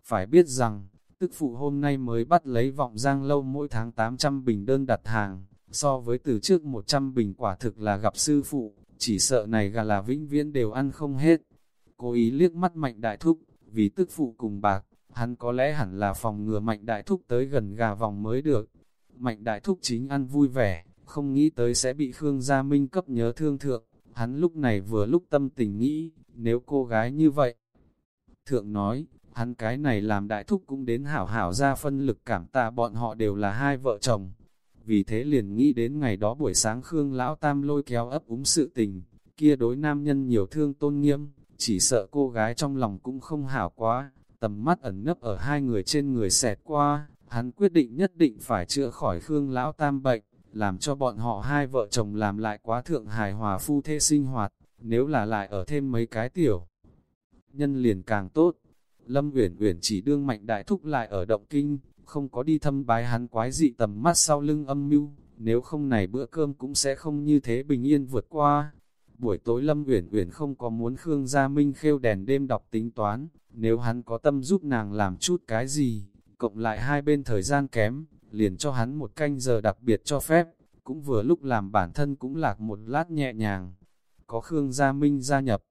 phải biết rằng, tức phụ hôm nay mới bắt lấy vọng giang lâu mỗi tháng 800 bình đơn đặt hàng, so với từ trước 100 bình quả thực là gặp sư phụ, chỉ sợ này gà là vĩnh viễn đều ăn không hết. Cố ý liếc mắt mạnh đại thúc, vì tức phụ cùng bạc, hắn có lẽ hẳn là phòng ngừa mạnh đại thúc tới gần gà vòng mới được. Mạnh đại thúc chính ăn vui vẻ, không nghĩ tới sẽ bị Khương Gia Minh cấp nhớ thương thượng, hắn lúc này vừa lúc tâm tình nghĩ, nếu cô gái như vậy. Thượng nói, Hắn cái này làm đại thúc cũng đến hảo hảo ra phân lực cảm tạ bọn họ đều là hai vợ chồng. Vì thế liền nghĩ đến ngày đó buổi sáng Khương Lão Tam lôi kéo ấp úng sự tình, kia đối nam nhân nhiều thương tôn nghiêm, chỉ sợ cô gái trong lòng cũng không hảo quá, tầm mắt ẩn nấp ở hai người trên người xẹt qua, hắn quyết định nhất định phải chữa khỏi Khương Lão Tam bệnh, làm cho bọn họ hai vợ chồng làm lại quá thượng hài hòa phu thê sinh hoạt, nếu là lại ở thêm mấy cái tiểu. Nhân liền càng tốt, Lâm Uyển Uyển chỉ đương mạnh đại thúc lại ở động kinh, không có đi thăm bái hắn quái dị tầm mắt sau lưng âm mưu, nếu không này bữa cơm cũng sẽ không như thế bình yên vượt qua. Buổi tối Lâm Uyển Uyển không có muốn Khương Gia Minh khêu đèn đêm đọc tính toán, nếu hắn có tâm giúp nàng làm chút cái gì, cộng lại hai bên thời gian kém, liền cho hắn một canh giờ đặc biệt cho phép, cũng vừa lúc làm bản thân cũng lạc một lát nhẹ nhàng. Có Khương Gia Minh gia nhập.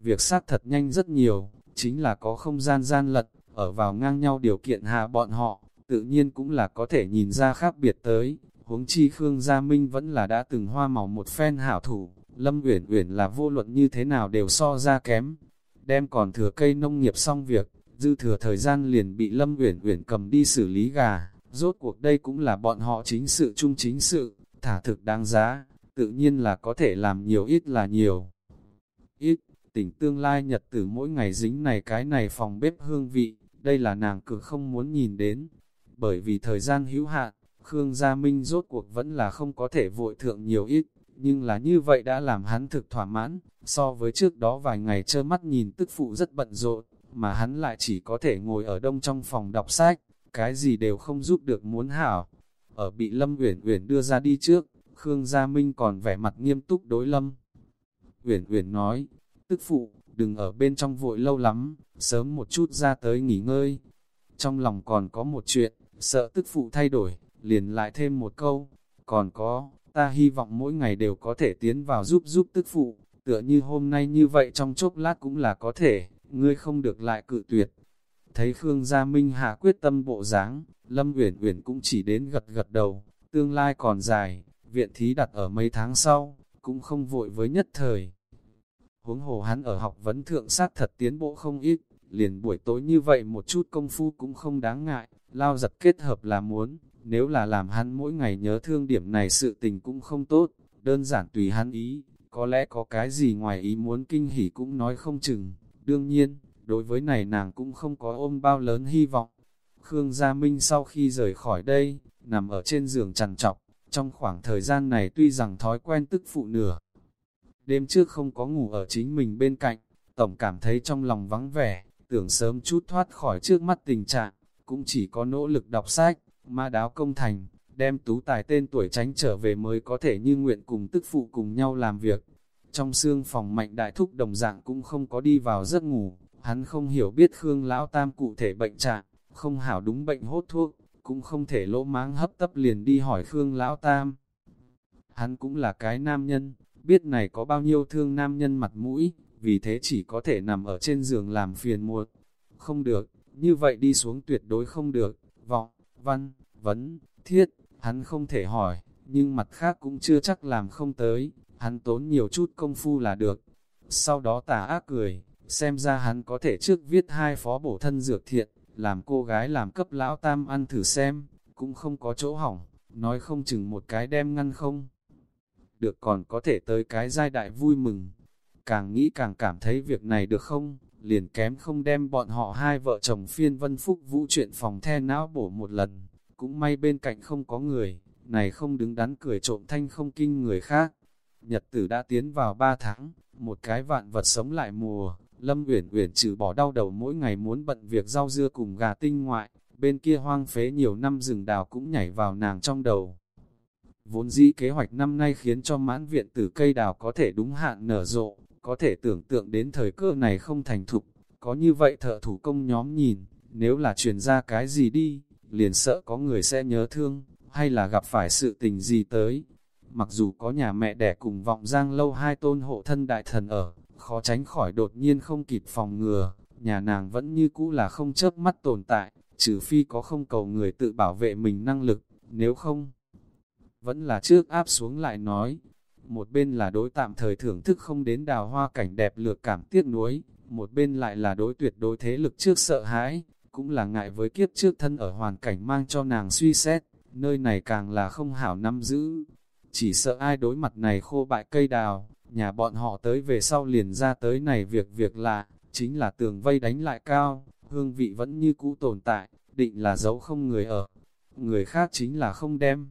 Việc sát thật nhanh rất nhiều, chính là có không gian gian lật, ở vào ngang nhau điều kiện hạ bọn họ, tự nhiên cũng là có thể nhìn ra khác biệt tới. Huống chi Khương Gia Minh vẫn là đã từng hoa màu một phen hảo thủ, Lâm Uyển Uyển là vô luận như thế nào đều so ra kém. Đem còn thừa cây nông nghiệp xong việc, dư thừa thời gian liền bị Lâm Uyển Uyển cầm đi xử lý gà. Rốt cuộc đây cũng là bọn họ chính sự chung chính sự, thả thực đáng giá, tự nhiên là có thể làm nhiều ít là nhiều. Ít, tỉnh tương lai nhật tử mỗi ngày dính này cái này phòng bếp hương vị, đây là nàng cực không muốn nhìn đến. Bởi vì thời gian hữu hạn, Khương Gia Minh rốt cuộc vẫn là không có thể vội thượng nhiều ít, nhưng là như vậy đã làm hắn thực thỏa mãn, so với trước đó vài ngày trơ mắt nhìn tức phụ rất bận rộn, mà hắn lại chỉ có thể ngồi ở đông trong phòng đọc sách, cái gì đều không giúp được muốn hảo. Ở bị Lâm Uyển Uyển đưa ra đi trước, Khương Gia Minh còn vẻ mặt nghiêm túc đối Lâm. Uyển Uyển nói, Tức phụ, đừng ở bên trong vội lâu lắm, sớm một chút ra tới nghỉ ngơi. Trong lòng còn có một chuyện, sợ tức phụ thay đổi, liền lại thêm một câu. Còn có, ta hy vọng mỗi ngày đều có thể tiến vào giúp giúp tức phụ, tựa như hôm nay như vậy trong chốc lát cũng là có thể, ngươi không được lại cự tuyệt. Thấy Khương Gia Minh hạ quyết tâm bộ dáng, Lâm Uyển Uyển cũng chỉ đến gật gật đầu, tương lai còn dài, viện thí đặt ở mấy tháng sau, cũng không vội với nhất thời huống hồ hắn ở học vấn thượng sát thật tiến bộ không ít, liền buổi tối như vậy một chút công phu cũng không đáng ngại, lao giật kết hợp là muốn, nếu là làm hắn mỗi ngày nhớ thương điểm này sự tình cũng không tốt, đơn giản tùy hắn ý, có lẽ có cái gì ngoài ý muốn kinh hỉ cũng nói không chừng, đương nhiên, đối với này nàng cũng không có ôm bao lớn hy vọng. Khương Gia Minh sau khi rời khỏi đây, nằm ở trên giường trằn trọc, trong khoảng thời gian này tuy rằng thói quen tức phụ nửa, đêm trước không có ngủ ở chính mình bên cạnh, tổng cảm thấy trong lòng vắng vẻ, tưởng sớm chút thoát khỏi trước mắt tình trạng, cũng chỉ có nỗ lực đọc sách, ma đáo công thành, đem tú tài tên tuổi tránh trở về mới có thể như nguyện cùng tức phụ cùng nhau làm việc. Trong xương phòng mạnh đại thúc đồng dạng cũng không có đi vào giấc ngủ, hắn không hiểu biết Khương Lão Tam cụ thể bệnh trạng, không hảo đúng bệnh hốt thuốc, cũng không thể lỗ máng hấp tấp liền đi hỏi Khương Lão Tam. Hắn cũng là cái nam nhân, biết này có bao nhiêu thương nam nhân mặt mũi, vì thế chỉ có thể nằm ở trên giường làm phiền muộn. Không được, như vậy đi xuống tuyệt đối không được, vọng, văn, vấn, thiết, hắn không thể hỏi, nhưng mặt khác cũng chưa chắc làm không tới, hắn tốn nhiều chút công phu là được. Sau đó tà ác cười, xem ra hắn có thể trước viết hai phó bổ thân dược thiện, làm cô gái làm cấp lão tam ăn thử xem, cũng không có chỗ hỏng, nói không chừng một cái đem ngăn không. Được còn có thể tới cái giai đại vui mừng, càng nghĩ càng cảm thấy việc này được không, liền kém không đem bọn họ hai vợ chồng phiên vân phúc vũ chuyện phòng the não bổ một lần, cũng may bên cạnh không có người, này không đứng đắn cười trộm thanh không kinh người khác. Nhật tử đã tiến vào ba tháng, một cái vạn vật sống lại mùa, Lâm Uyển Uyển trừ bỏ đau đầu mỗi ngày muốn bận việc rau dưa cùng gà tinh ngoại, bên kia hoang phế nhiều năm rừng đào cũng nhảy vào nàng trong đầu. Vốn dĩ kế hoạch năm nay khiến cho mãn viện tử cây đào có thể đúng hạn nở rộ, có thể tưởng tượng đến thời cơ này không thành thục, có như vậy thợ thủ công nhóm nhìn, nếu là truyền ra cái gì đi, liền sợ có người sẽ nhớ thương, hay là gặp phải sự tình gì tới. Mặc dù có nhà mẹ đẻ cùng vọng giang lâu hai tôn hộ thân đại thần ở, khó tránh khỏi đột nhiên không kịp phòng ngừa, nhà nàng vẫn như cũ là không chớp mắt tồn tại, trừ phi có không cầu người tự bảo vệ mình năng lực, nếu không, vẫn là trước áp xuống lại nói. Một bên là đối tạm thời thưởng thức không đến đào hoa cảnh đẹp lược cảm tiếc nuối, một bên lại là đối tuyệt đối thế lực trước sợ hãi, cũng là ngại với kiếp trước thân ở hoàn cảnh mang cho nàng suy xét, nơi này càng là không hảo năm giữ. Chỉ sợ ai đối mặt này khô bại cây đào, nhà bọn họ tới về sau liền ra tới này việc việc lạ, chính là tường vây đánh lại cao, hương vị vẫn như cũ tồn tại, định là dấu không người ở. Người khác chính là không đem.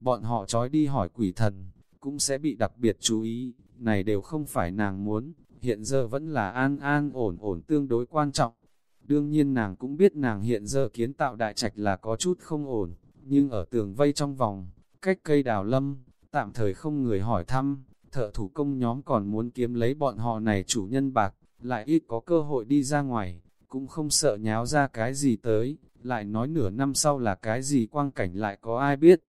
Bọn họ trói đi hỏi quỷ thần, cũng sẽ bị đặc biệt chú ý, này đều không phải nàng muốn, hiện giờ vẫn là an an ổn ổn tương đối quan trọng. Đương nhiên nàng cũng biết nàng hiện giờ kiến tạo đại trạch là có chút không ổn, nhưng ở tường vây trong vòng, cách cây đào lâm, tạm thời không người hỏi thăm, thợ thủ công nhóm còn muốn kiếm lấy bọn họ này chủ nhân bạc, lại ít có cơ hội đi ra ngoài, cũng không sợ nháo ra cái gì tới, lại nói nửa năm sau là cái gì quang cảnh lại có ai biết.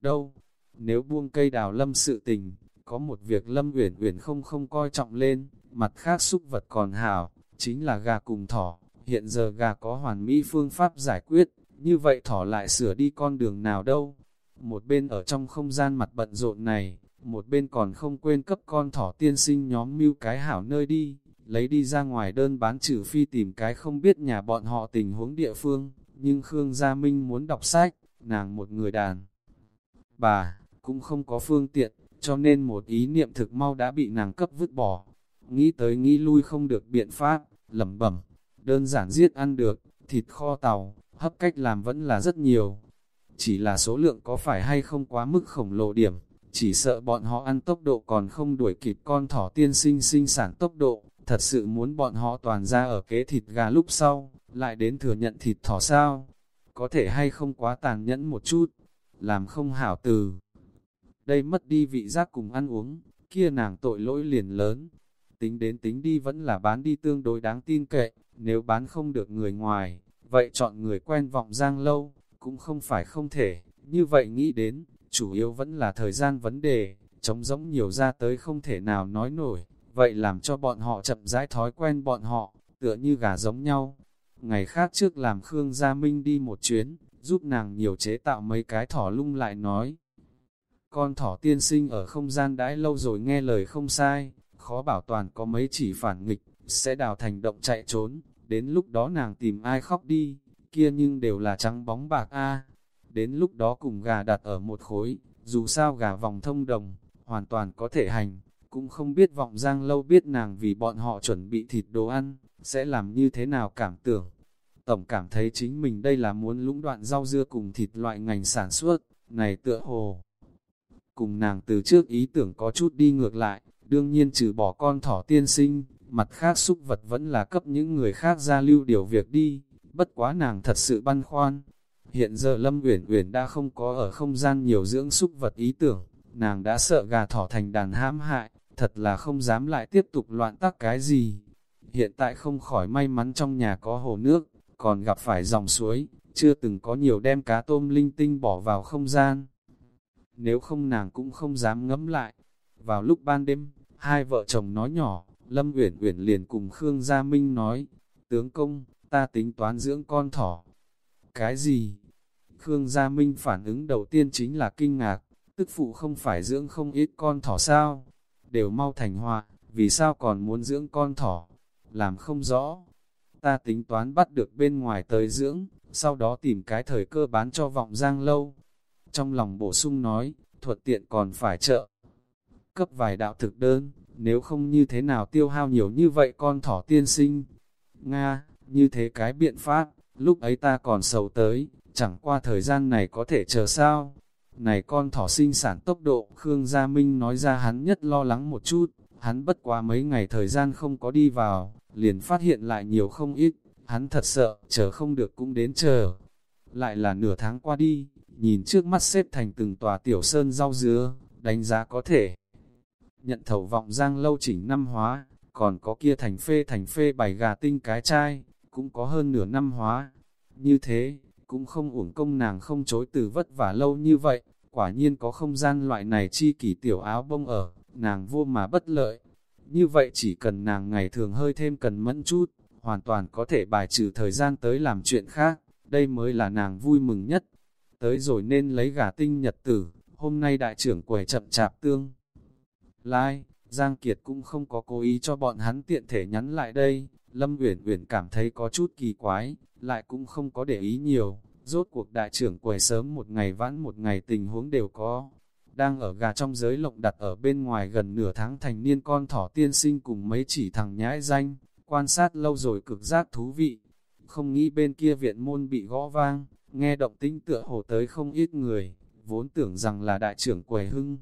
Đâu, nếu buông cây đào lâm sự tình, có một việc lâm uyển uyển không không coi trọng lên, mặt khác xúc vật còn hảo, chính là gà cùng thỏ, hiện giờ gà có hoàn mỹ phương pháp giải quyết, như vậy thỏ lại sửa đi con đường nào đâu. Một bên ở trong không gian mặt bận rộn này, một bên còn không quên cấp con thỏ tiên sinh nhóm mưu cái hảo nơi đi, lấy đi ra ngoài đơn bán trừ phi tìm cái không biết nhà bọn họ tình huống địa phương, nhưng Khương Gia Minh muốn đọc sách, nàng một người đàn. Bà, cũng không có phương tiện, cho nên một ý niệm thực mau đã bị nàng cấp vứt bỏ. Nghĩ tới nghĩ lui không được biện pháp, lẩm bẩm, đơn giản giết ăn được, thịt kho tàu, hấp cách làm vẫn là rất nhiều. Chỉ là số lượng có phải hay không quá mức khổng lồ điểm, chỉ sợ bọn họ ăn tốc độ còn không đuổi kịp con thỏ tiên sinh sinh sản tốc độ, thật sự muốn bọn họ toàn ra ở kế thịt gà lúc sau, lại đến thừa nhận thịt thỏ sao, có thể hay không quá tàn nhẫn một chút, làm không hảo từ. Đây mất đi vị giác cùng ăn uống, kia nàng tội lỗi liền lớn, tính đến tính đi vẫn là bán đi tương đối đáng tin cậy, nếu bán không được người ngoài, vậy chọn người quen vọng giang lâu, cũng không phải không thể, như vậy nghĩ đến, chủ yếu vẫn là thời gian vấn đề, trống rỗng nhiều ra tới không thể nào nói nổi, vậy làm cho bọn họ chậm rãi thói quen bọn họ, tựa như gà giống nhau. Ngày khác trước làm Khương Gia Minh đi một chuyến, giúp nàng nhiều chế tạo mấy cái thỏ lung lại nói. Con thỏ tiên sinh ở không gian đãi lâu rồi nghe lời không sai, khó bảo toàn có mấy chỉ phản nghịch, sẽ đào thành động chạy trốn, đến lúc đó nàng tìm ai khóc đi, kia nhưng đều là trắng bóng bạc a. Đến lúc đó cùng gà đặt ở một khối, dù sao gà vòng thông đồng, hoàn toàn có thể hành, cũng không biết vọng giang lâu biết nàng vì bọn họ chuẩn bị thịt đồ ăn, sẽ làm như thế nào cảm tưởng. Tổng cảm thấy chính mình đây là muốn lũng đoạn rau dưa cùng thịt loại ngành sản xuất, này tựa hồ. Cùng nàng từ trước ý tưởng có chút đi ngược lại, đương nhiên trừ bỏ con thỏ tiên sinh, mặt khác xúc vật vẫn là cấp những người khác ra lưu điều việc đi, bất quá nàng thật sự băn khoăn. Hiện giờ Lâm Uyển Uyển đã không có ở không gian nhiều dưỡng xúc vật ý tưởng, nàng đã sợ gà thỏ thành đàn hãm hại, thật là không dám lại tiếp tục loạn tác cái gì. Hiện tại không khỏi may mắn trong nhà có hồ nước, còn gặp phải dòng suối, chưa từng có nhiều đem cá tôm linh tinh bỏ vào không gian. Nếu không nàng cũng không dám ngẫm lại. Vào lúc ban đêm, hai vợ chồng nói nhỏ, Lâm Uyển Uyển liền cùng Khương Gia Minh nói, tướng công, ta tính toán dưỡng con thỏ. Cái gì? Khương Gia Minh phản ứng đầu tiên chính là kinh ngạc, tức phụ không phải dưỡng không ít con thỏ sao? Đều mau thành họa, vì sao còn muốn dưỡng con thỏ? Làm không rõ. Ta tính toán bắt được bên ngoài tới dưỡng, sau đó tìm cái thời cơ bán cho vọng giang lâu. Trong lòng bổ sung nói, thuật tiện còn phải trợ. Cấp vài đạo thực đơn, nếu không như thế nào tiêu hao nhiều như vậy con thỏ tiên sinh. Nga, như thế cái biện pháp, lúc ấy ta còn sầu tới, chẳng qua thời gian này có thể chờ sao. Này con thỏ sinh sản tốc độ, Khương Gia Minh nói ra hắn nhất lo lắng một chút, hắn bất quá mấy ngày thời gian không có đi vào, liền phát hiện lại nhiều không ít, hắn thật sợ, chờ không được cũng đến chờ. Lại là nửa tháng qua đi, nhìn trước mắt xếp thành từng tòa tiểu sơn rau dứa, đánh giá có thể. Nhận thầu vọng giang lâu chỉnh năm hóa, còn có kia thành phê thành phê bày gà tinh cái chai, cũng có hơn nửa năm hóa. Như thế, cũng không uổng công nàng không chối từ vất vả lâu như vậy, quả nhiên có không gian loại này chi kỷ tiểu áo bông ở, nàng vô mà bất lợi. Như vậy chỉ cần nàng ngày thường hơi thêm cần mẫn chút, hoàn toàn có thể bài trừ thời gian tới làm chuyện khác, đây mới là nàng vui mừng nhất. Tới rồi nên lấy gà tinh nhật tử, hôm nay đại trưởng quầy chậm chạp tương. Lai, Giang Kiệt cũng không có cố ý cho bọn hắn tiện thể nhắn lại đây, Lâm Uyển Uyển cảm thấy có chút kỳ quái, lại cũng không có để ý nhiều, rốt cuộc đại trưởng quầy sớm một ngày vãn một ngày tình huống đều có. Đang ở gà trong giới lộng đặt ở bên ngoài gần nửa tháng thành niên con thỏ tiên sinh cùng mấy chỉ thằng nhãi danh, quan sát lâu rồi cực giác thú vị. Không nghĩ bên kia viện môn bị gõ vang, nghe động tĩnh tựa hồ tới không ít người, vốn tưởng rằng là đại trưởng quầy hưng.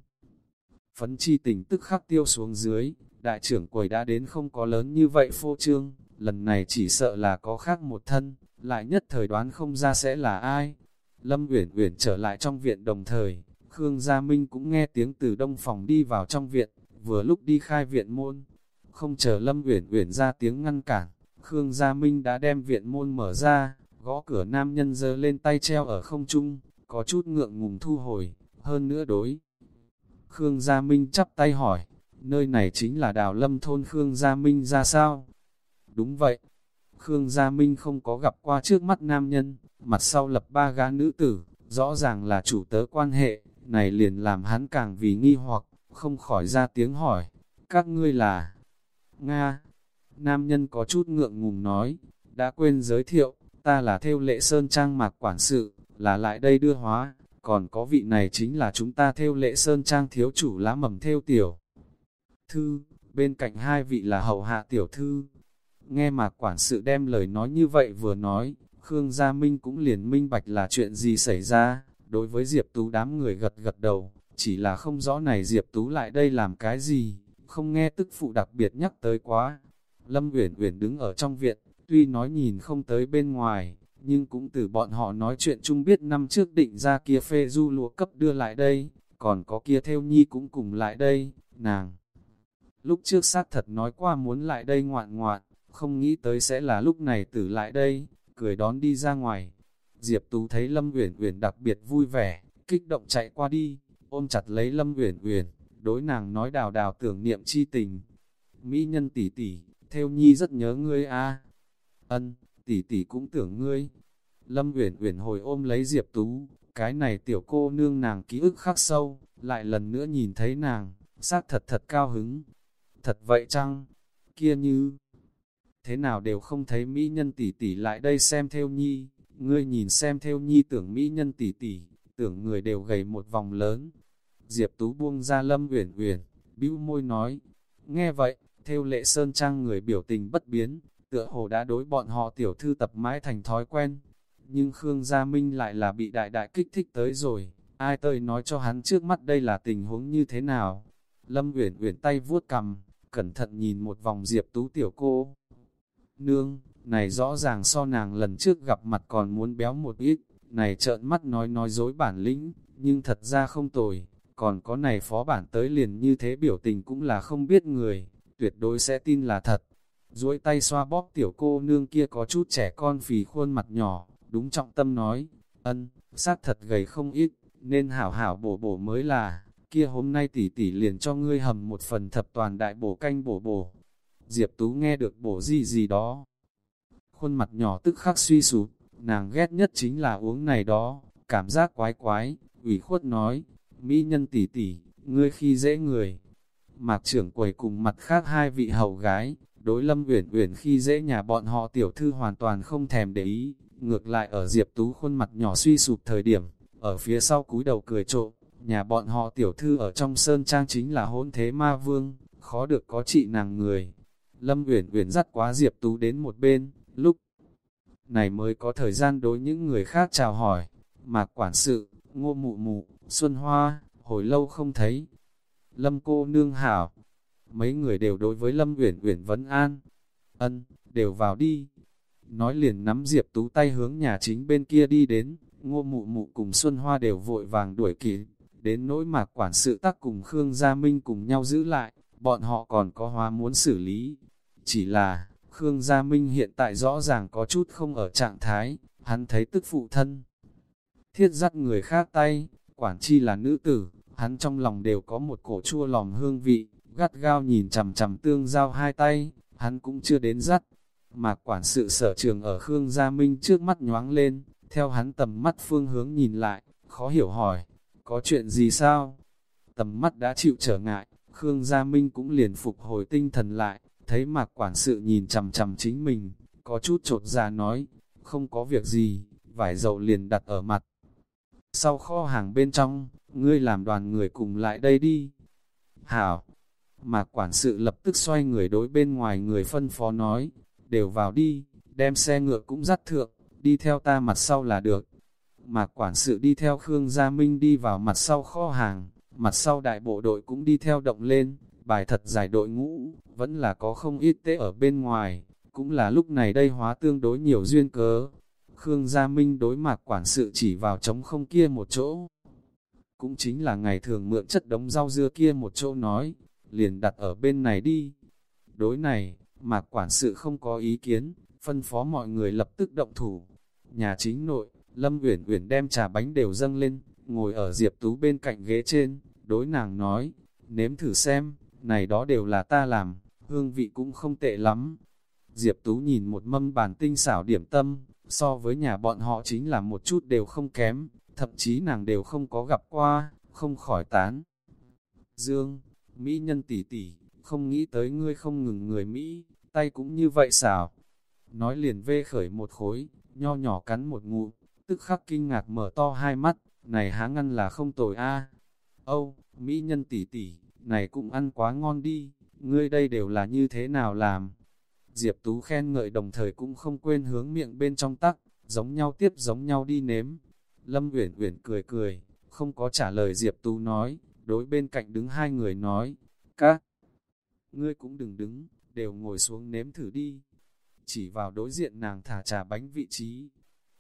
Phấn chi tình tức khắc tiêu xuống dưới, đại trưởng quầy đã đến không có lớn như vậy phô trương, lần này chỉ sợ là có khác một thân, lại nhất thời đoán không ra sẽ là ai. Lâm Uyển Uyển trở lại trong viện đồng thời, Khương Gia Minh cũng nghe tiếng từ đông phòng đi vào trong viện, vừa lúc đi khai viện môn. Không chờ Lâm Uyển Uyển ra tiếng ngăn cản, Khương Gia Minh đã đem viện môn mở ra, gõ cửa nam nhân giơ lên tay treo ở không trung, có chút ngượng ngùng thu hồi, hơn nữa đối. Khương Gia Minh chắp tay hỏi, nơi này chính là đào lâm thôn Khương Gia Minh ra sao? Đúng vậy, Khương Gia Minh không có gặp qua trước mắt nam nhân, mặt sau lập ba gã nữ tử, rõ ràng là chủ tớ quan hệ, này liền làm hắn càng vì nghi hoặc, không khỏi ra tiếng hỏi, các ngươi là Nga. Nam nhân có chút ngượng ngùng nói, đã quên giới thiệu, ta là theo lệ sơn trang mạc quản sự, là lại đây đưa hóa, còn có vị này chính là chúng ta theo lệ sơn trang thiếu chủ lá mầm theo tiểu. Thư, bên cạnh hai vị là hậu hạ tiểu thư. Nghe mà quản sự đem lời nói như vậy vừa nói, Khương Gia Minh cũng liền minh bạch là chuyện gì xảy ra, đối với Diệp Tú đám người gật gật đầu, chỉ là không rõ này Diệp Tú lại đây làm cái gì, không nghe tức phụ đặc biệt nhắc tới quá. Lâm Uyển Uyển đứng ở trong viện, tuy nói nhìn không tới bên ngoài, nhưng cũng từ bọn họ nói chuyện chung biết năm trước định ra kia phê du lúa cấp đưa lại đây, còn có kia theo nhi cũng cùng lại đây, nàng. Lúc trước xác thật nói qua muốn lại đây ngoạn ngoạn, không nghĩ tới sẽ là lúc này tử lại đây, cười đón đi ra ngoài. Diệp Tú thấy Lâm Uyển Uyển đặc biệt vui vẻ, kích động chạy qua đi, ôm chặt lấy Lâm Uyển Uyển, đối nàng nói đào đào tưởng niệm chi tình. Mỹ nhân tỷ tỷ, theo nhi rất nhớ ngươi a. Ân, tỷ tỷ cũng tưởng ngươi. Lâm Uyển Uyển hồi ôm lấy Diệp Tú, cái này tiểu cô nương nàng ký ức khắc sâu, lại lần nữa nhìn thấy nàng, xác thật thật cao hứng. Thật vậy chăng? Kia như thế nào đều không thấy mỹ nhân tỷ tỷ lại đây xem theo nhi, ngươi nhìn xem theo nhi tưởng mỹ nhân tỷ tỷ, tưởng người đều gầy một vòng lớn. Diệp Tú buông ra Lâm Uyển Uyển, bĩu môi nói, nghe vậy, theo lệ sơn trang người biểu tình bất biến, tựa hồ đã đối bọn họ tiểu thư tập mãi thành thói quen. Nhưng Khương Gia Minh lại là bị đại đại kích thích tới rồi, ai tơi nói cho hắn trước mắt đây là tình huống như thế nào. Lâm Uyển Uyển tay vuốt cầm, cẩn thận nhìn một vòng Diệp Tú tiểu cô. Nương, này rõ ràng so nàng lần trước gặp mặt còn muốn béo một ít, này trợn mắt nói nói dối bản lĩnh, nhưng thật ra không tồi, còn có này phó bản tới liền như thế biểu tình cũng là không biết người, tuyệt đối sẽ tin là thật. duỗi tay xoa bóp tiểu cô nương kia có chút trẻ con phì khuôn mặt nhỏ, đúng trọng tâm nói, ân, sát thật gầy không ít, nên hảo hảo bổ bổ mới là, kia hôm nay tỷ tỷ liền cho ngươi hầm một phần thập toàn đại bổ canh bổ bổ. Diệp Tú nghe được bổ gì gì đó. Khuôn mặt nhỏ tức khắc suy sụp, nàng ghét nhất chính là uống này đó, cảm giác quái quái, ủy khuất nói, mỹ nhân tỷ tỷ, ngươi khi dễ người. Mạc trưởng quầy cùng mặt khác hai vị hầu gái, đối lâm uyển uyển khi dễ nhà bọn họ tiểu thư hoàn toàn không thèm để ý, ngược lại ở Diệp Tú khuôn mặt nhỏ suy sụp thời điểm, ở phía sau cúi đầu cười trộm, nhà bọn họ tiểu thư ở trong sơn trang chính là hôn thế ma vương, khó được có trị nàng người. Lâm Uyển Uyển dắt quá Diệp Tú đến một bên, lúc này mới có thời gian đối những người khác chào hỏi, mà quản sự, Ngô Mụ Mụ, Xuân Hoa, hồi lâu không thấy. Lâm cô nương hảo, mấy người đều đối với Lâm Uyển Uyển vấn an. Ân, đều vào đi. Nói liền nắm Diệp Tú tay hướng nhà chính bên kia đi đến, Ngô Mụ Mụ cùng Xuân Hoa đều vội vàng đuổi kịp, đến nỗi mà quản sự tắc cùng Khương Gia Minh cùng nhau giữ lại, bọn họ còn có hóa muốn xử lý. Chỉ là, Khương Gia Minh hiện tại rõ ràng có chút không ở trạng thái, hắn thấy tức phụ thân. Thiết dắt người khác tay, quản chi là nữ tử, hắn trong lòng đều có một cổ chua lòng hương vị, gắt gao nhìn chằm chằm tương giao hai tay, hắn cũng chưa đến dắt. Mạc quản sự sở trường ở Khương Gia Minh trước mắt nhoáng lên, theo hắn tầm mắt phương hướng nhìn lại, khó hiểu hỏi, có chuyện gì sao? Tầm mắt đã chịu trở ngại, Khương Gia Minh cũng liền phục hồi tinh thần lại, thấy mạc quản sự nhìn chằm chằm chính mình, có chút trột ra dạ nói, không có việc gì, vải dầu liền đặt ở mặt. Sau kho hàng bên trong, ngươi làm đoàn người cùng lại đây đi. Hảo, mạc quản sự lập tức xoay người đối bên ngoài người phân phó nói, đều vào đi, đem xe ngựa cũng dắt thượng, đi theo ta mặt sau là được. Mạc quản sự đi theo Khương Gia Minh đi vào mặt sau kho hàng, mặt sau đại bộ đội cũng đi theo động lên, bài thật dài đội ngũ, vẫn là có không ít tế ở bên ngoài, cũng là lúc này đây hóa tương đối nhiều duyên cớ. Khương Gia Minh đối mặt quản sự chỉ vào trống không kia một chỗ. Cũng chính là ngày thường mượn chất đống rau dưa kia một chỗ nói, liền đặt ở bên này đi. Đối này, mạc quản sự không có ý kiến, phân phó mọi người lập tức động thủ. Nhà chính nội, Lâm Uyển Uyển đem trà bánh đều dâng lên, ngồi ở Diệp Tú bên cạnh ghế trên, đối nàng nói, nếm thử xem, này đó đều là ta làm, hương vị cũng không tệ lắm. Diệp Tú nhìn một mâm bàn tinh xảo điểm tâm, so với nhà bọn họ chính là một chút đều không kém, thậm chí nàng đều không có gặp qua, không khỏi tán. Dương, Mỹ nhân tỷ tỷ, không nghĩ tới ngươi không ngừng người Mỹ, tay cũng như vậy xảo. Nói liền vê khởi một khối, nho nhỏ cắn một ngụ, tức khắc kinh ngạc mở to hai mắt, này há ngăn là không tồi a. Âu, Mỹ nhân tỷ tỷ, này cũng ăn quá ngon đi, ngươi đây đều là như thế nào làm? Diệp Tú khen ngợi đồng thời cũng không quên hướng miệng bên trong tắc, giống nhau tiếp giống nhau đi nếm. Lâm Uyển Uyển cười cười, không có trả lời Diệp Tú nói, đối bên cạnh đứng hai người nói, các ngươi cũng đừng đứng, đều ngồi xuống nếm thử đi. Chỉ vào đối diện nàng thả trà bánh vị trí.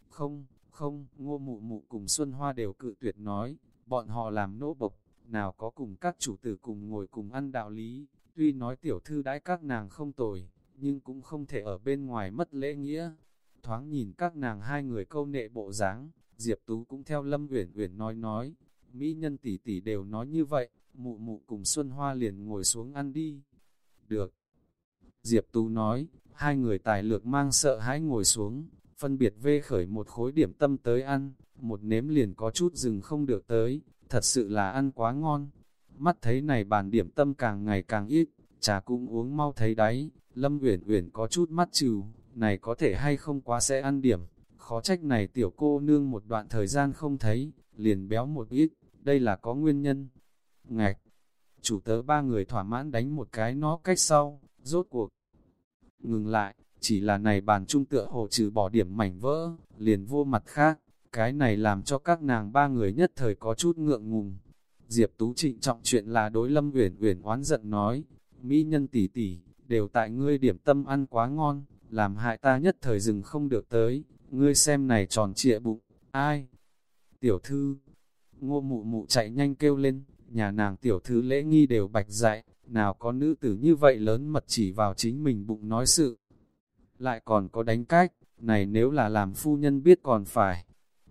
Không, không, ngô mụ mụ cùng Xuân Hoa đều cự tuyệt nói, bọn họ làm nỗ bộc, nào có cùng các chủ tử cùng ngồi cùng ăn đạo lý, tuy nói tiểu thư đãi các nàng không tồi, nhưng cũng không thể ở bên ngoài mất lễ nghĩa. Thoáng nhìn các nàng hai người câu nệ bộ dáng, Diệp Tú cũng theo Lâm Uyển Uyển nói nói, mỹ nhân tỷ tỷ đều nói như vậy, mụ mụ cùng Xuân Hoa liền ngồi xuống ăn đi. Được. Diệp Tú nói, hai người tài lược mang sợ hãi ngồi xuống, phân biệt vê khởi một khối điểm tâm tới ăn, một nếm liền có chút rừng không được tới, thật sự là ăn quá ngon. Mắt thấy này bàn điểm tâm càng ngày càng ít, trà cũng uống mau thấy đáy, Lâm Uyển Uyển có chút mắt trừ, này có thể hay không quá sẽ ăn điểm, khó trách này tiểu cô nương một đoạn thời gian không thấy, liền béo một ít, đây là có nguyên nhân. Ngạch, chủ tớ ba người thỏa mãn đánh một cái nó cách sau, rốt cuộc. Ngừng lại, chỉ là này bàn trung tựa hồ trừ bỏ điểm mảnh vỡ, liền vô mặt khác, cái này làm cho các nàng ba người nhất thời có chút ngượng ngùng. Diệp Tú trịnh trọng chuyện là đối Lâm Uyển Uyển oán giận nói, mỹ nhân tỷ tỷ, đều tại ngươi điểm tâm ăn quá ngon, làm hại ta nhất thời dừng không được tới, ngươi xem này tròn trịa bụng, ai? Tiểu thư, ngô mụ mụ chạy nhanh kêu lên, nhà nàng tiểu thư lễ nghi đều bạch dạy, nào có nữ tử như vậy lớn mật chỉ vào chính mình bụng nói sự. Lại còn có đánh cách, này nếu là làm phu nhân biết còn phải.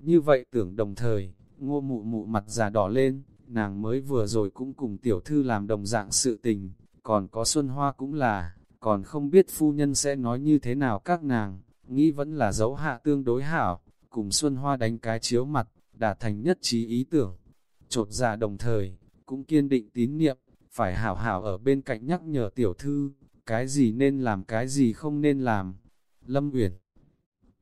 Như vậy tưởng đồng thời, ngô mụ mụ mặt già đỏ lên, nàng mới vừa rồi cũng cùng tiểu thư làm đồng dạng sự tình, còn có Xuân Hoa cũng là, còn không biết phu nhân sẽ nói như thế nào các nàng, nghĩ vẫn là dấu hạ tương đối hảo, cùng Xuân Hoa đánh cái chiếu mặt, đã thành nhất trí ý tưởng. Trột ra đồng thời, cũng kiên định tín niệm, phải hảo hảo ở bên cạnh nhắc nhở tiểu thư, cái gì nên làm cái gì không nên làm. Lâm Uyển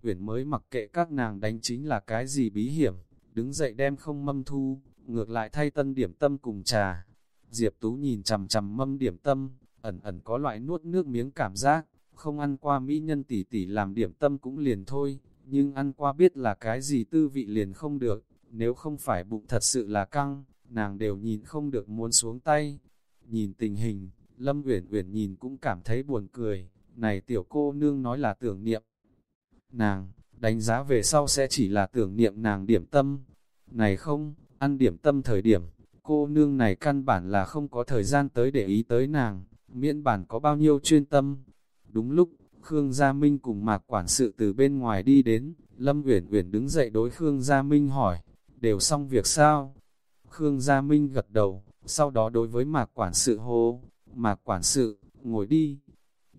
Uyển mới mặc kệ các nàng đánh chính là cái gì bí hiểm, đứng dậy đem không mâm thu, ngược lại thay tân điểm tâm cùng trà. Diệp Tú nhìn chằm chằm mâm điểm tâm, ẩn ẩn có loại nuốt nước miếng cảm giác, không ăn qua mỹ nhân tỷ tỷ làm điểm tâm cũng liền thôi, nhưng ăn qua biết là cái gì tư vị liền không được, nếu không phải bụng thật sự là căng, nàng đều nhìn không được muốn xuống tay. Nhìn tình hình, Lâm Uyển Uyển nhìn cũng cảm thấy buồn cười, này tiểu cô nương nói là tưởng niệm. Nàng, đánh giá về sau sẽ chỉ là tưởng niệm nàng điểm tâm. Này không, ăn điểm tâm thời điểm, cô nương này căn bản là không có thời gian tới để ý tới nàng, miễn bản có bao nhiêu chuyên tâm. Đúng lúc, Khương Gia Minh cùng Mạc quản sự từ bên ngoài đi đến, Lâm Uyển Uyển đứng dậy đối Khương Gia Minh hỏi, đều xong việc sao? Khương Gia Minh gật đầu, sau đó đối với Mạc quản sự hô, Mạc quản sự, ngồi đi.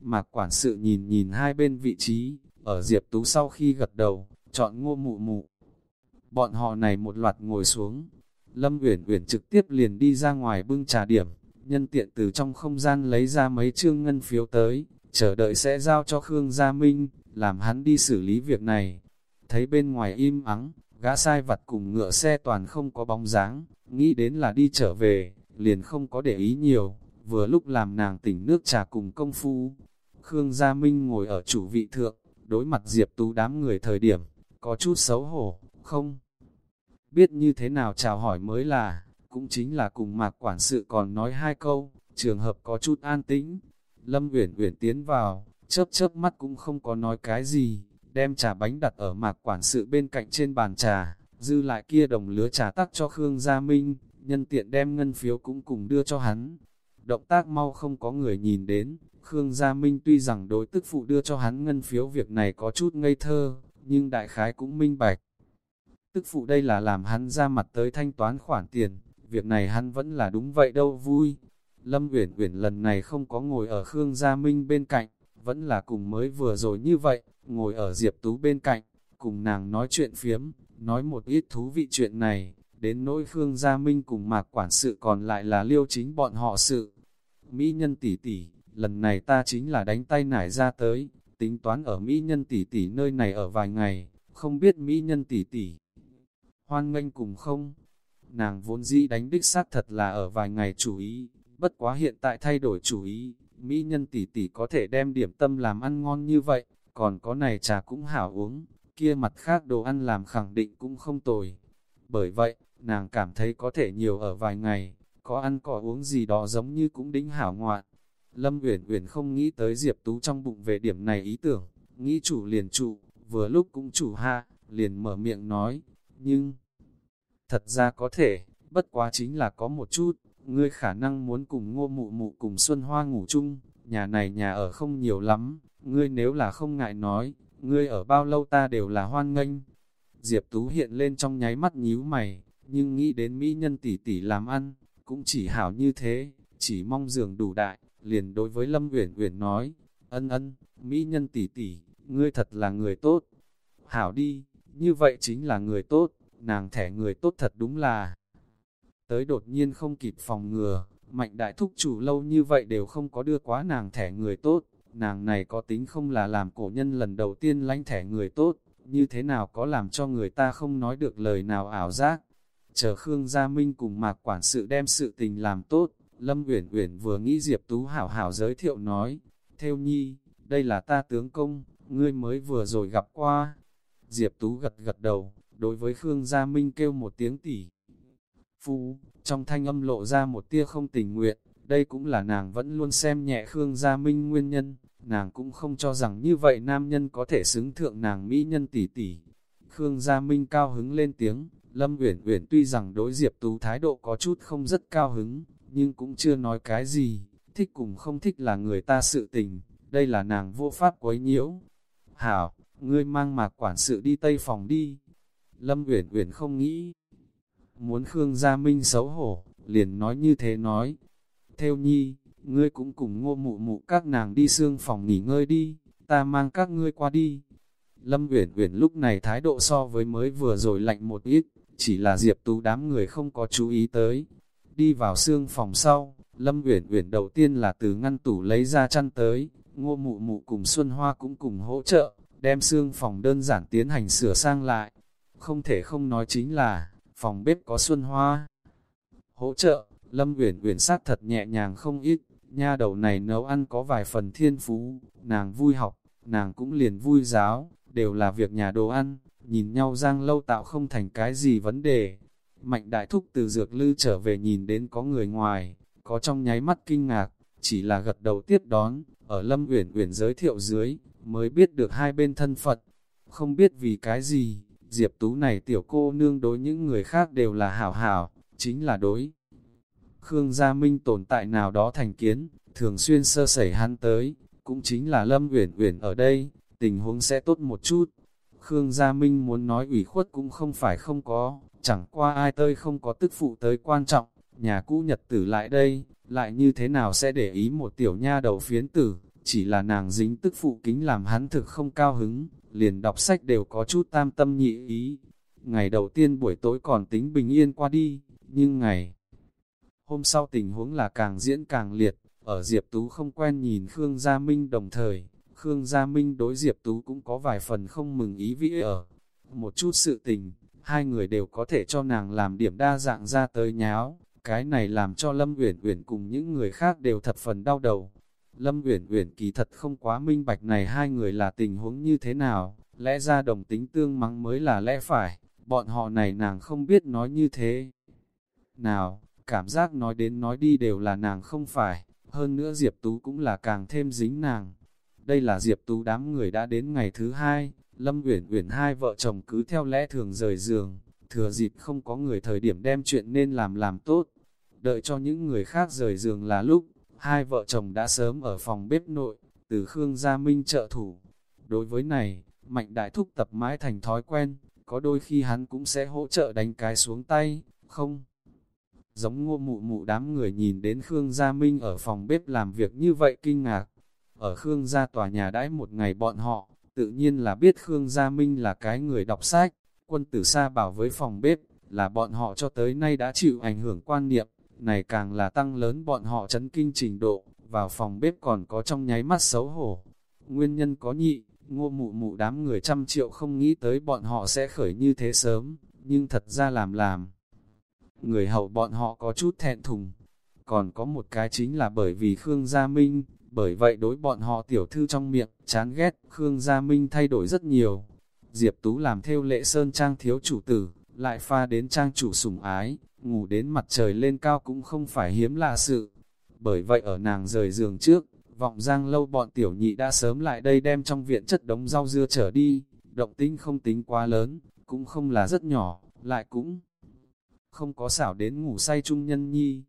Mạc quản sự nhìn nhìn hai bên vị trí, ở Diệp Tú sau khi gật đầu, chọn ngô mụ mụ. Bọn họ này một loạt ngồi xuống, Lâm Uyển Uyển trực tiếp liền đi ra ngoài bưng trà điểm, nhân tiện từ trong không gian lấy ra mấy trương ngân phiếu tới, chờ đợi sẽ giao cho Khương Gia Minh, làm hắn đi xử lý việc này. Thấy bên ngoài im ắng, gã sai vặt cùng ngựa xe toàn không có bóng dáng, nghĩ đến là đi trở về, liền không có để ý nhiều, vừa lúc làm nàng tỉnh nước trà cùng công phu. Khương Gia Minh ngồi ở chủ vị thượng, đối mặt Diệp Tú đám người thời điểm, có chút xấu hổ, không? Biết như thế nào chào hỏi mới là, cũng chính là cùng mạc quản sự còn nói hai câu, trường hợp có chút an tĩnh. Lâm Uyển Uyển tiến vào, chớp chớp mắt cũng không có nói cái gì, đem trà bánh đặt ở mạc quản sự bên cạnh trên bàn trà, dư lại kia đồng lứa trà tắc cho Khương Gia Minh, nhân tiện đem ngân phiếu cũng cùng đưa cho hắn. Động tác mau không có người nhìn đến, Khương Gia Minh tuy rằng đối tức phụ đưa cho hắn ngân phiếu việc này có chút ngây thơ, nhưng đại khái cũng minh bạch. Tức phụ đây là làm hắn ra mặt tới thanh toán khoản tiền, việc này hắn vẫn là đúng vậy đâu vui. Lâm Uyển Uyển lần này không có ngồi ở Khương Gia Minh bên cạnh, vẫn là cùng mới vừa rồi như vậy, ngồi ở Diệp Tú bên cạnh, cùng nàng nói chuyện phiếm, nói một ít thú vị chuyện này, đến nỗi Khương Gia Minh cùng Mạc quản sự còn lại là liêu chính bọn họ sự. Mỹ nhân tỷ tỷ, lần này ta chính là đánh tay nải ra tới, tính toán ở Mỹ nhân tỷ tỷ nơi này ở vài ngày, không biết Mỹ nhân tỷ tỷ. Hoan nghênh cùng không? Nàng vốn dĩ đánh đích xác thật là ở vài ngày chủ ý, bất quá hiện tại thay đổi chủ ý, Mỹ nhân tỷ tỷ có thể đem điểm tâm làm ăn ngon như vậy, còn có này trà cũng hảo uống, kia mặt khác đồ ăn làm khẳng định cũng không tồi. Bởi vậy, nàng cảm thấy có thể nhiều ở vài ngày, có ăn có uống gì đó giống như cũng đính hảo ngoạn. Lâm Uyển Uyển không nghĩ tới Diệp Tú trong bụng về điểm này ý tưởng, nghĩ chủ liền trụ, vừa lúc cũng chủ ha, liền mở miệng nói, nhưng thật ra có thể, bất quá chính là có một chút, ngươi khả năng muốn cùng ngô mụ mụ cùng Xuân Hoa ngủ chung, nhà này nhà ở không nhiều lắm, ngươi nếu là không ngại nói, ngươi ở bao lâu ta đều là hoan nghênh. Diệp Tú hiện lên trong nháy mắt nhíu mày, nhưng nghĩ đến mỹ nhân tỷ tỷ làm ăn, cũng chỉ hảo như thế, chỉ mong giường đủ đại, liền đối với Lâm Uyển Uyển nói, ân ân, mỹ nhân tỷ tỷ, ngươi thật là người tốt. Hảo đi, như vậy chính là người tốt, nàng thẻ người tốt thật đúng là. Tới đột nhiên không kịp phòng ngừa, mạnh đại thúc chủ lâu như vậy đều không có đưa quá nàng thẻ người tốt, nàng này có tính không là làm cổ nhân lần đầu tiên lánh thẻ người tốt, như thế nào có làm cho người ta không nói được lời nào ảo giác. Chờ Khương Gia Minh cùng Mạc Quản sự đem sự tình làm tốt, Lâm Uyển Uyển vừa nghĩ Diệp Tú hảo hảo giới thiệu nói, theo nhi, đây là ta tướng công, ngươi mới vừa rồi gặp qua. Diệp Tú gật gật đầu, đối với Khương Gia Minh kêu một tiếng tỉ. Phu, trong thanh âm lộ ra một tia không tình nguyện, đây cũng là nàng vẫn luôn xem nhẹ Khương Gia Minh nguyên nhân, nàng cũng không cho rằng như vậy nam nhân có thể xứng thượng nàng mỹ nhân tỷ tỷ. Khương Gia Minh cao hứng lên tiếng, Lâm Uyển Uyển tuy rằng đối Diệp Tú thái độ có chút không rất cao hứng, nhưng cũng chưa nói cái gì, thích cùng không thích là người ta sự tình, đây là nàng vô pháp quấy nhiễu. Hảo, ngươi mang mạc quản sự đi tây phòng đi. Lâm Uyển Uyển không nghĩ. Muốn Khương Gia Minh xấu hổ, liền nói như thế nói. Theo nhi, ngươi cũng cùng ngô mụ mụ các nàng đi xương phòng nghỉ ngơi đi, ta mang các ngươi qua đi. Lâm Uyển Uyển lúc này thái độ so với mới vừa rồi lạnh một ít, chỉ là Diệp Tú đám người không có chú ý tới. Đi vào xương phòng sau, Lâm Uyển Uyển đầu tiên là từ ngăn tủ lấy ra chăn tới, Ngô Mụ Mụ cùng Xuân Hoa cũng cùng hỗ trợ, đem xương phòng đơn giản tiến hành sửa sang lại. Không thể không nói chính là, phòng bếp có Xuân Hoa. Hỗ trợ, Lâm Uyển Uyển sát thật nhẹ nhàng không ít, nha đầu này nấu ăn có vài phần thiên phú, nàng vui học, nàng cũng liền vui giáo, đều là việc nhà đồ ăn, nhìn nhau giang lâu tạo không thành cái gì vấn đề. Mạnh đại thúc từ dược lư trở về nhìn đến có người ngoài, có trong nháy mắt kinh ngạc, chỉ là gật đầu tiếp đón, ở Lâm Uyển Uyển giới thiệu dưới, mới biết được hai bên thân phận Không biết vì cái gì, Diệp Tú này tiểu cô nương đối những người khác đều là hảo hảo, chính là đối. Khương Gia Minh tồn tại nào đó thành kiến, thường xuyên sơ sẩy hắn tới, cũng chính là Lâm Uyển Uyển ở đây, tình huống sẽ tốt một chút. Khương Gia Minh muốn nói ủy khuất cũng không phải không có, chẳng qua ai tơi không có tức phụ tới quan trọng, nhà cũ nhật tử lại đây, lại như thế nào sẽ để ý một tiểu nha đầu phiến tử, chỉ là nàng dính tức phụ kính làm hắn thực không cao hứng, liền đọc sách đều có chút tam tâm nhị ý. Ngày đầu tiên buổi tối còn tính bình yên qua đi, nhưng ngày hôm sau tình huống là càng diễn càng liệt, ở Diệp Tú không quen nhìn Khương Gia Minh đồng thời, Khương Gia Minh đối Diệp Tú cũng có vài phần không mừng ý vĩ ở. Một chút sự tình, hai người đều có thể cho nàng làm điểm đa dạng ra tới nháo, cái này làm cho Lâm Uyển Uyển cùng những người khác đều thập phần đau đầu. Lâm Uyển Uyển kỳ thật không quá minh bạch này hai người là tình huống như thế nào, lẽ ra đồng tính tương mắng mới là lẽ phải, bọn họ này nàng không biết nói như thế. Nào, cảm giác nói đến nói đi đều là nàng không phải, hơn nữa Diệp Tú cũng là càng thêm dính nàng. Đây là Diệp Tú đám người đã đến ngày thứ hai, Lâm Uyển Uyển hai vợ chồng cứ theo lẽ thường rời giường, thừa dịp không có người thời điểm đem chuyện nên làm làm tốt. Đợi cho những người khác rời giường là lúc, hai vợ chồng đã sớm ở phòng bếp nội, từ Khương Gia Minh trợ thủ. Đối với này, Mạnh Đại Thúc tập mãi thành thói quen, có đôi khi hắn cũng sẽ hỗ trợ đánh cái xuống tay, không? Giống ngô mụ mụ đám người nhìn đến Khương Gia Minh ở phòng bếp làm việc như vậy kinh ngạc. Ở Khương Gia tòa nhà đãi một ngày bọn họ, tự nhiên là biết Khương Gia Minh là cái người đọc sách, quân tử xa bảo với phòng bếp, là bọn họ cho tới nay đã chịu ảnh hưởng quan niệm, này càng là tăng lớn bọn họ chấn kinh trình độ, vào phòng bếp còn có trong nháy mắt xấu hổ. Nguyên nhân có nhị, ngô mụ mụ đám người trăm triệu không nghĩ tới bọn họ sẽ khởi như thế sớm, nhưng thật ra làm làm. Người hậu bọn họ có chút thẹn thùng, còn có một cái chính là bởi vì Khương Gia Minh, bởi vậy đối bọn họ tiểu thư trong miệng, chán ghét, Khương Gia Minh thay đổi rất nhiều. Diệp Tú làm theo lệ sơn trang thiếu chủ tử, lại pha đến trang chủ sủng ái, ngủ đến mặt trời lên cao cũng không phải hiếm lạ sự. Bởi vậy ở nàng rời giường trước, vọng giang lâu bọn tiểu nhị đã sớm lại đây đem trong viện chất đống rau dưa trở đi, động tinh không tính quá lớn, cũng không là rất nhỏ, lại cũng không có xảo đến ngủ say trung nhân nhi.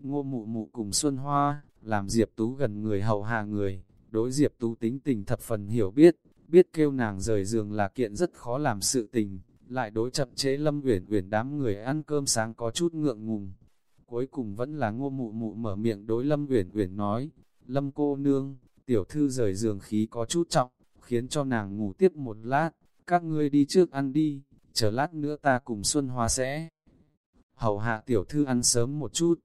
Ngô mụ mụ cùng Xuân Hoa, làm Diệp Tú gần người hậu hạ người, đối Diệp Tú tính tình thập phần hiểu biết, biết kêu nàng rời giường là kiện rất khó làm sự tình, lại đối chậm chế Lâm Uyển Uyển đám người ăn cơm sáng có chút ngượng ngùng. Cuối cùng vẫn là Ngô Mụ Mụ mở miệng đối Lâm Uyển Uyển nói, "Lâm cô nương, tiểu thư rời giường khí có chút trọng, khiến cho nàng ngủ tiếp một lát, các ngươi đi trước ăn đi, chờ lát nữa ta cùng Xuân Hoa sẽ hầu hạ tiểu thư ăn sớm một chút."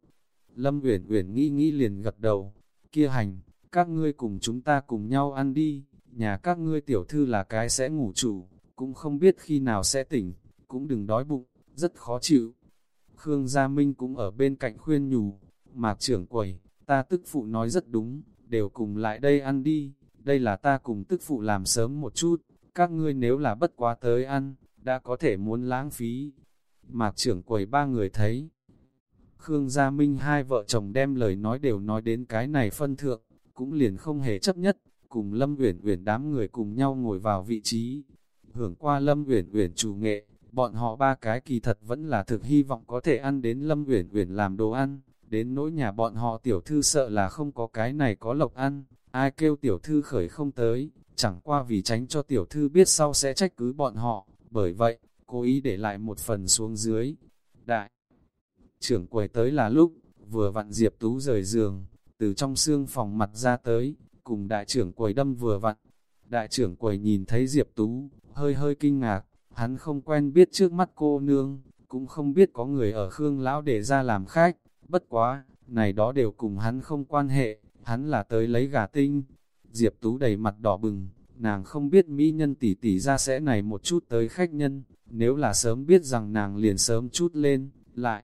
Lâm Uyển Uyển nghĩ nghĩ liền gật đầu, "Kia hành, các ngươi cùng chúng ta cùng nhau ăn đi, nhà các ngươi tiểu thư là cái sẽ ngủ chủ, cũng không biết khi nào sẽ tỉnh, cũng đừng đói bụng, rất khó chịu. Khương Gia Minh cũng ở bên cạnh khuyên nhủ, mạc trưởng quầy, ta tức phụ nói rất đúng, đều cùng lại đây ăn đi, đây là ta cùng tức phụ làm sớm một chút, các ngươi nếu là bất quá tới ăn, đã có thể muốn lãng phí. Mạc trưởng quầy ba người thấy, Khương Gia Minh hai vợ chồng đem lời nói đều nói đến cái này phân thượng, cũng liền không hề chấp nhất, cùng Lâm Uyển Uyển đám người cùng nhau ngồi vào vị trí. Hưởng qua Lâm Uyển Uyển chủ nghệ, bọn họ ba cái kỳ thật vẫn là thực hy vọng có thể ăn đến Lâm Uyển Uyển làm đồ ăn, đến nỗi nhà bọn họ tiểu thư sợ là không có cái này có lộc ăn, ai kêu tiểu thư khởi không tới, chẳng qua vì tránh cho tiểu thư biết sau sẽ trách cứ bọn họ, bởi vậy, cố ý để lại một phần xuống dưới. Đại trưởng quầy tới là lúc, vừa vặn Diệp Tú rời giường, từ trong xương phòng mặt ra tới, cùng đại trưởng quầy đâm vừa vặn. Đại trưởng quầy nhìn thấy Diệp Tú, hơi hơi kinh ngạc, hắn không quen biết trước mắt cô nương, cũng không biết có người ở Khương Lão để ra làm khách, bất quá, này đó đều cùng hắn không quan hệ, hắn là tới lấy gà tinh. Diệp Tú đầy mặt đỏ bừng, nàng không biết mỹ nhân tỷ tỷ ra sẽ này một chút tới khách nhân, nếu là sớm biết rằng nàng liền sớm chút lên, lại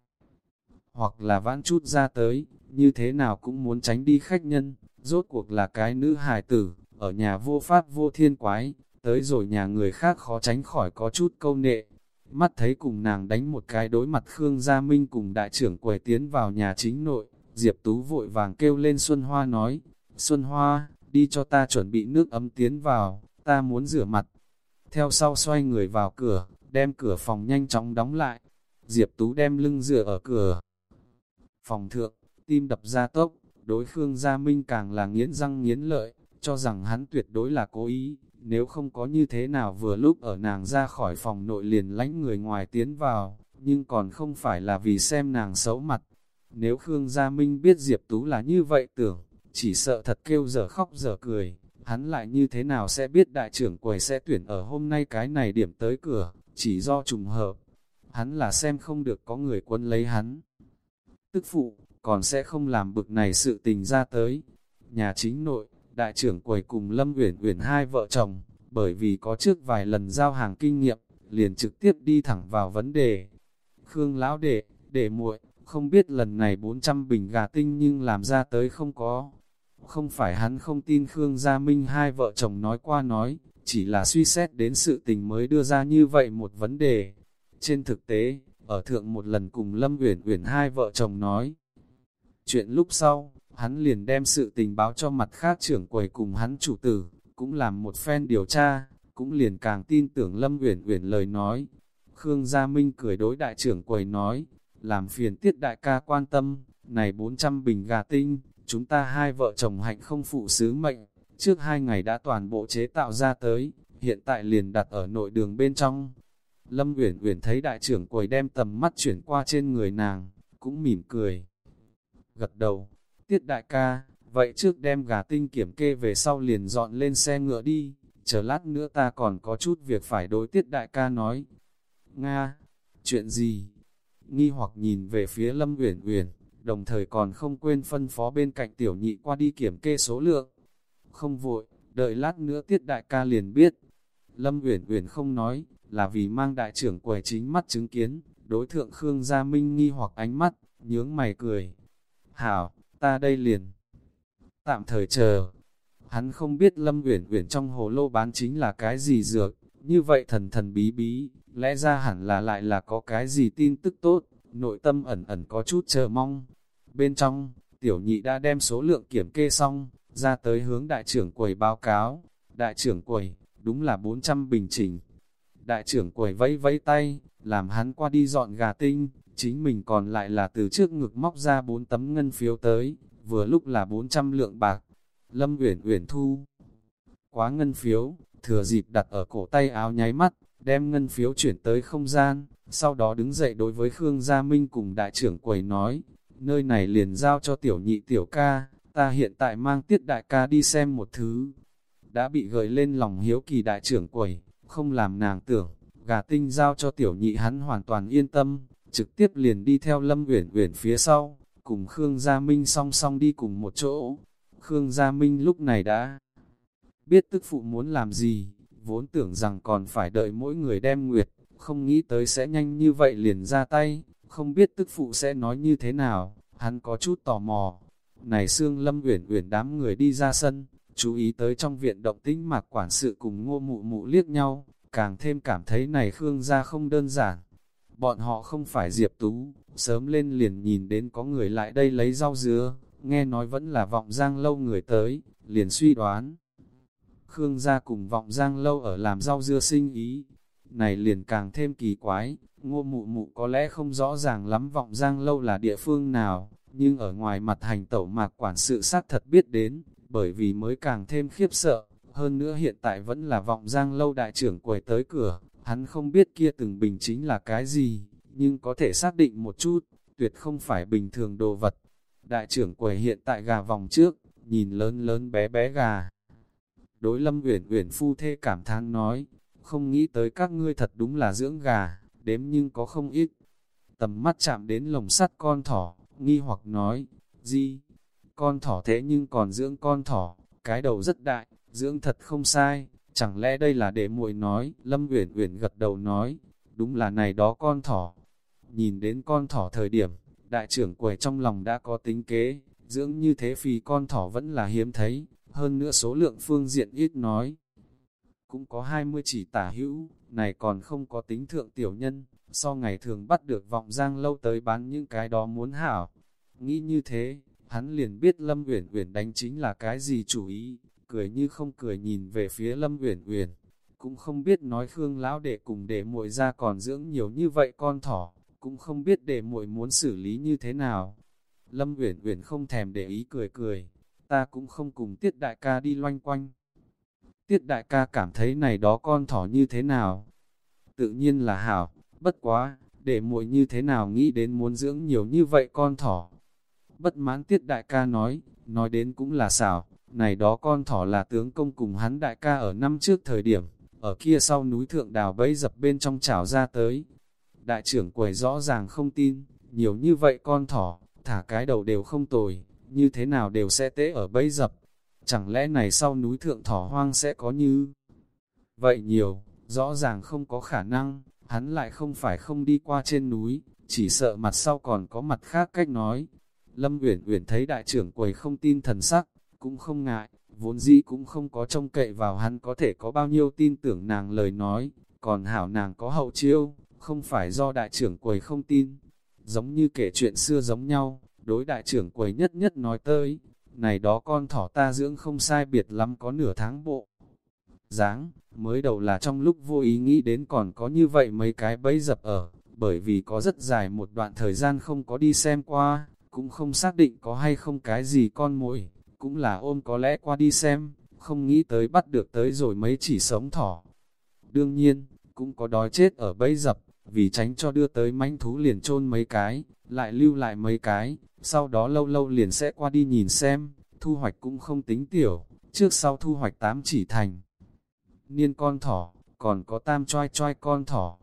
hoặc là vãn chút ra tới, như thế nào cũng muốn tránh đi khách nhân, rốt cuộc là cái nữ hài tử, ở nhà vô pháp vô thiên quái, tới rồi nhà người khác khó tránh khỏi có chút câu nệ. Mắt thấy cùng nàng đánh một cái đối mặt Khương Gia Minh cùng đại trưởng quầy tiến vào nhà chính nội, Diệp Tú vội vàng kêu lên Xuân Hoa nói, Xuân Hoa, đi cho ta chuẩn bị nước ấm tiến vào, ta muốn rửa mặt. Theo sau xoay người vào cửa, đem cửa phòng nhanh chóng đóng lại. Diệp Tú đem lưng dựa ở cửa, phòng thượng, tim đập ra tốc, đối Khương Gia Minh càng là nghiến răng nghiến lợi, cho rằng hắn tuyệt đối là cố ý, nếu không có như thế nào vừa lúc ở nàng ra khỏi phòng nội liền lánh người ngoài tiến vào, nhưng còn không phải là vì xem nàng xấu mặt. Nếu Khương Gia Minh biết Diệp Tú là như vậy tưởng, chỉ sợ thật kêu giờ khóc giờ cười, hắn lại như thế nào sẽ biết đại trưởng quầy sẽ tuyển ở hôm nay cái này điểm tới cửa, chỉ do trùng hợp. Hắn là xem không được có người quân lấy hắn tức phụ, còn sẽ không làm bực này sự tình ra tới. Nhà chính nội, đại trưởng quầy cùng Lâm Uyển Uyển hai vợ chồng, bởi vì có trước vài lần giao hàng kinh nghiệm, liền trực tiếp đi thẳng vào vấn đề. Khương lão đệ, đệ muội, không biết lần này 400 bình gà tinh nhưng làm ra tới không có. Không phải hắn không tin Khương Gia Minh hai vợ chồng nói qua nói, chỉ là suy xét đến sự tình mới đưa ra như vậy một vấn đề. Trên thực tế, ở thượng một lần cùng Lâm Uyển Uyển hai vợ chồng nói. Chuyện lúc sau, hắn liền đem sự tình báo cho mặt khác trưởng quầy cùng hắn chủ tử, cũng làm một phen điều tra, cũng liền càng tin tưởng Lâm Uyển Uyển lời nói. Khương Gia Minh cười đối đại trưởng quầy nói, làm phiền tiết đại ca quan tâm, này 400 bình gà tinh, chúng ta hai vợ chồng hạnh không phụ sứ mệnh, trước hai ngày đã toàn bộ chế tạo ra tới, hiện tại liền đặt ở nội đường bên trong, Lâm Uyển Uyển thấy đại trưởng quầy đem tầm mắt chuyển qua trên người nàng, cũng mỉm cười. Gật đầu, tiết đại ca, vậy trước đem gà tinh kiểm kê về sau liền dọn lên xe ngựa đi, chờ lát nữa ta còn có chút việc phải đối tiết đại ca nói. Nga, chuyện gì? Nghi hoặc nhìn về phía Lâm Uyển Uyển, đồng thời còn không quên phân phó bên cạnh tiểu nhị qua đi kiểm kê số lượng. Không vội, đợi lát nữa tiết đại ca liền biết. Lâm Uyển Uyển không nói, là vì mang đại trưởng quầy chính mắt chứng kiến, đối thượng Khương Gia Minh nghi hoặc ánh mắt, nhướng mày cười. Hảo, ta đây liền. Tạm thời chờ. Hắn không biết Lâm Uyển Uyển trong hồ lô bán chính là cái gì dược, như vậy thần thần bí bí, lẽ ra hẳn là lại là có cái gì tin tức tốt, nội tâm ẩn ẩn có chút chờ mong. Bên trong, tiểu nhị đã đem số lượng kiểm kê xong, ra tới hướng đại trưởng quầy báo cáo. Đại trưởng quầy, đúng là 400 bình chỉnh, Đại trưởng quầy vẫy vẫy tay, làm hắn qua đi dọn gà tinh, chính mình còn lại là từ trước ngực móc ra bốn tấm ngân phiếu tới, vừa lúc là 400 lượng bạc. Lâm Uyển Uyển thu quá ngân phiếu, thừa dịp đặt ở cổ tay áo nháy mắt, đem ngân phiếu chuyển tới không gian, sau đó đứng dậy đối với Khương Gia Minh cùng đại trưởng quầy nói, nơi này liền giao cho tiểu nhị tiểu ca, ta hiện tại mang tiết đại ca đi xem một thứ. Đã bị gợi lên lòng hiếu kỳ đại trưởng quầy, không làm nàng tưởng, gà tinh giao cho tiểu nhị hắn hoàn toàn yên tâm, trực tiếp liền đi theo Lâm Uyển Uyển phía sau, cùng Khương Gia Minh song song đi cùng một chỗ. Khương Gia Minh lúc này đã biết tức phụ muốn làm gì, vốn tưởng rằng còn phải đợi mỗi người đem nguyệt, không nghĩ tới sẽ nhanh như vậy liền ra tay, không biết tức phụ sẽ nói như thế nào, hắn có chút tò mò. Này xương Lâm uyển uyển đám người đi ra sân, chú ý tới trong viện động tĩnh mạc quản sự cùng ngô mụ mụ liếc nhau, càng thêm cảm thấy này Khương gia không đơn giản. Bọn họ không phải Diệp Tú, sớm lên liền nhìn đến có người lại đây lấy rau dứa, nghe nói vẫn là vọng giang lâu người tới, liền suy đoán. Khương gia cùng vọng giang lâu ở làm rau dưa sinh ý, này liền càng thêm kỳ quái, ngô mụ mụ có lẽ không rõ ràng lắm vọng giang lâu là địa phương nào, nhưng ở ngoài mặt hành tẩu mạc quản sự sát thật biết đến, bởi vì mới càng thêm khiếp sợ, hơn nữa hiện tại vẫn là vọng giang lâu đại trưởng quầy tới cửa, hắn không biết kia từng bình chính là cái gì, nhưng có thể xác định một chút, tuyệt không phải bình thường đồ vật. Đại trưởng quầy hiện tại gà vòng trước, nhìn lớn lớn bé bé gà. Đối lâm uyển uyển phu thê cảm thán nói, không nghĩ tới các ngươi thật đúng là dưỡng gà, đếm nhưng có không ít. Tầm mắt chạm đến lồng sắt con thỏ, nghi hoặc nói, gì? Con thỏ thế nhưng còn dưỡng con thỏ, cái đầu rất đại, dưỡng thật không sai, chẳng lẽ đây là để muội nói, Lâm Uyển Uyển gật đầu nói, đúng là này đó con thỏ. Nhìn đến con thỏ thời điểm, đại trưởng quầy trong lòng đã có tính kế, dưỡng như thế vì con thỏ vẫn là hiếm thấy, hơn nữa số lượng phương diện ít nói. Cũng có 20 chỉ tả hữu, này còn không có tính thượng tiểu nhân, so ngày thường bắt được vọng giang lâu tới bán những cái đó muốn hảo. Nghĩ như thế, hắn liền biết Lâm Uyển Uyển đánh chính là cái gì chủ ý, cười như không cười nhìn về phía Lâm Uyển Uyển, cũng không biết nói Khương lão đệ cùng để muội ra còn dưỡng nhiều như vậy con thỏ, cũng không biết để muội muốn xử lý như thế nào. Lâm Uyển Uyển không thèm để ý cười cười, ta cũng không cùng Tiết đại ca đi loanh quanh. Tiết đại ca cảm thấy này đó con thỏ như thế nào? Tự nhiên là hảo, bất quá, để muội như thế nào nghĩ đến muốn dưỡng nhiều như vậy con thỏ. Bất mãn Tiết đại ca nói, nói đến cũng là xảo, này đó con thỏ là tướng công cùng hắn đại ca ở năm trước thời điểm, ở kia sau núi thượng đào bấy dập bên trong chảo ra tới. Đại trưởng quầy rõ ràng không tin, nhiều như vậy con thỏ, thả cái đầu đều không tồi, như thế nào đều sẽ tế ở bấy dập. Chẳng lẽ này sau núi thượng thỏ hoang sẽ có như... Vậy nhiều, rõ ràng không có khả năng, hắn lại không phải không đi qua trên núi, chỉ sợ mặt sau còn có mặt khác cách nói. Lâm Uyển Uyển thấy đại trưởng quầy không tin thần sắc, cũng không ngại, vốn dĩ cũng không có trông cậy vào hắn có thể có bao nhiêu tin tưởng nàng lời nói, còn hảo nàng có hậu chiêu, không phải do đại trưởng quầy không tin. Giống như kể chuyện xưa giống nhau, đối đại trưởng quầy nhất nhất nói tới, này đó con thỏ ta dưỡng không sai biệt lắm có nửa tháng bộ. dáng mới đầu là trong lúc vô ý nghĩ đến còn có như vậy mấy cái bẫy dập ở, bởi vì có rất dài một đoạn thời gian không có đi xem qua, cũng không xác định có hay không cái gì con mồi, cũng là ôm có lẽ qua đi xem, không nghĩ tới bắt được tới rồi mấy chỉ sống thỏ. Đương nhiên, cũng có đói chết ở bẫy dập, vì tránh cho đưa tới manh thú liền chôn mấy cái, lại lưu lại mấy cái, sau đó lâu lâu liền sẽ qua đi nhìn xem, thu hoạch cũng không tính tiểu, trước sau thu hoạch tám chỉ thành. Niên con thỏ, còn có tam choai choai con thỏ.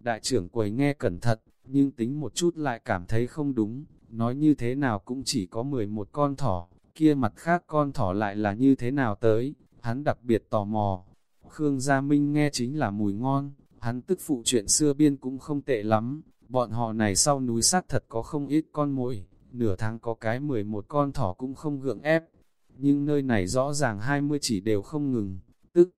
Đại trưởng quầy nghe cẩn thận, nhưng tính một chút lại cảm thấy không đúng, nói như thế nào cũng chỉ có 11 con thỏ, kia mặt khác con thỏ lại là như thế nào tới, hắn đặc biệt tò mò. Khương Gia Minh nghe chính là mùi ngon, hắn tức phụ chuyện xưa biên cũng không tệ lắm, bọn họ này sau núi xác thật có không ít con mồi, nửa tháng có cái 11 con thỏ cũng không gượng ép, nhưng nơi này rõ ràng 20 chỉ đều không ngừng, tức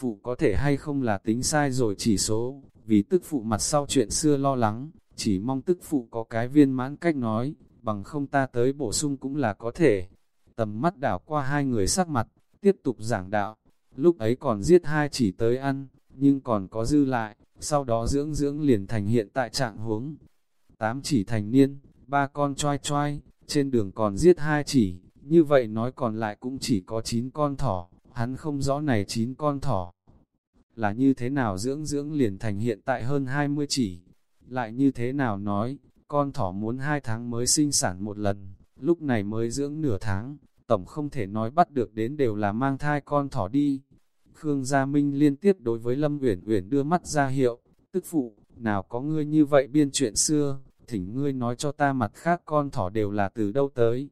phụ có thể hay không là tính sai rồi chỉ số, vì tức phụ mặt sau chuyện xưa lo lắng, chỉ mong tức phụ có cái viên mãn cách nói, bằng không ta tới bổ sung cũng là có thể. Tầm mắt đảo qua hai người sắc mặt, tiếp tục giảng đạo, lúc ấy còn giết hai chỉ tới ăn, nhưng còn có dư lại, sau đó dưỡng dưỡng liền thành hiện tại trạng huống. Tám chỉ thành niên, ba con choai choai, trên đường còn giết hai chỉ, như vậy nói còn lại cũng chỉ có chín con thỏ, hắn không rõ này chín con thỏ. Là như thế nào dưỡng dưỡng liền thành hiện tại hơn 20 chỉ, lại như thế nào nói, con thỏ muốn hai tháng mới sinh sản một lần, lúc này mới dưỡng nửa tháng, tổng không thể nói bắt được đến đều là mang thai con thỏ đi. Khương Gia Minh liên tiếp đối với Lâm Uyển Uyển đưa mắt ra hiệu, tức phụ, nào có ngươi như vậy biên chuyện xưa, thỉnh ngươi nói cho ta mặt khác con thỏ đều là từ đâu tới.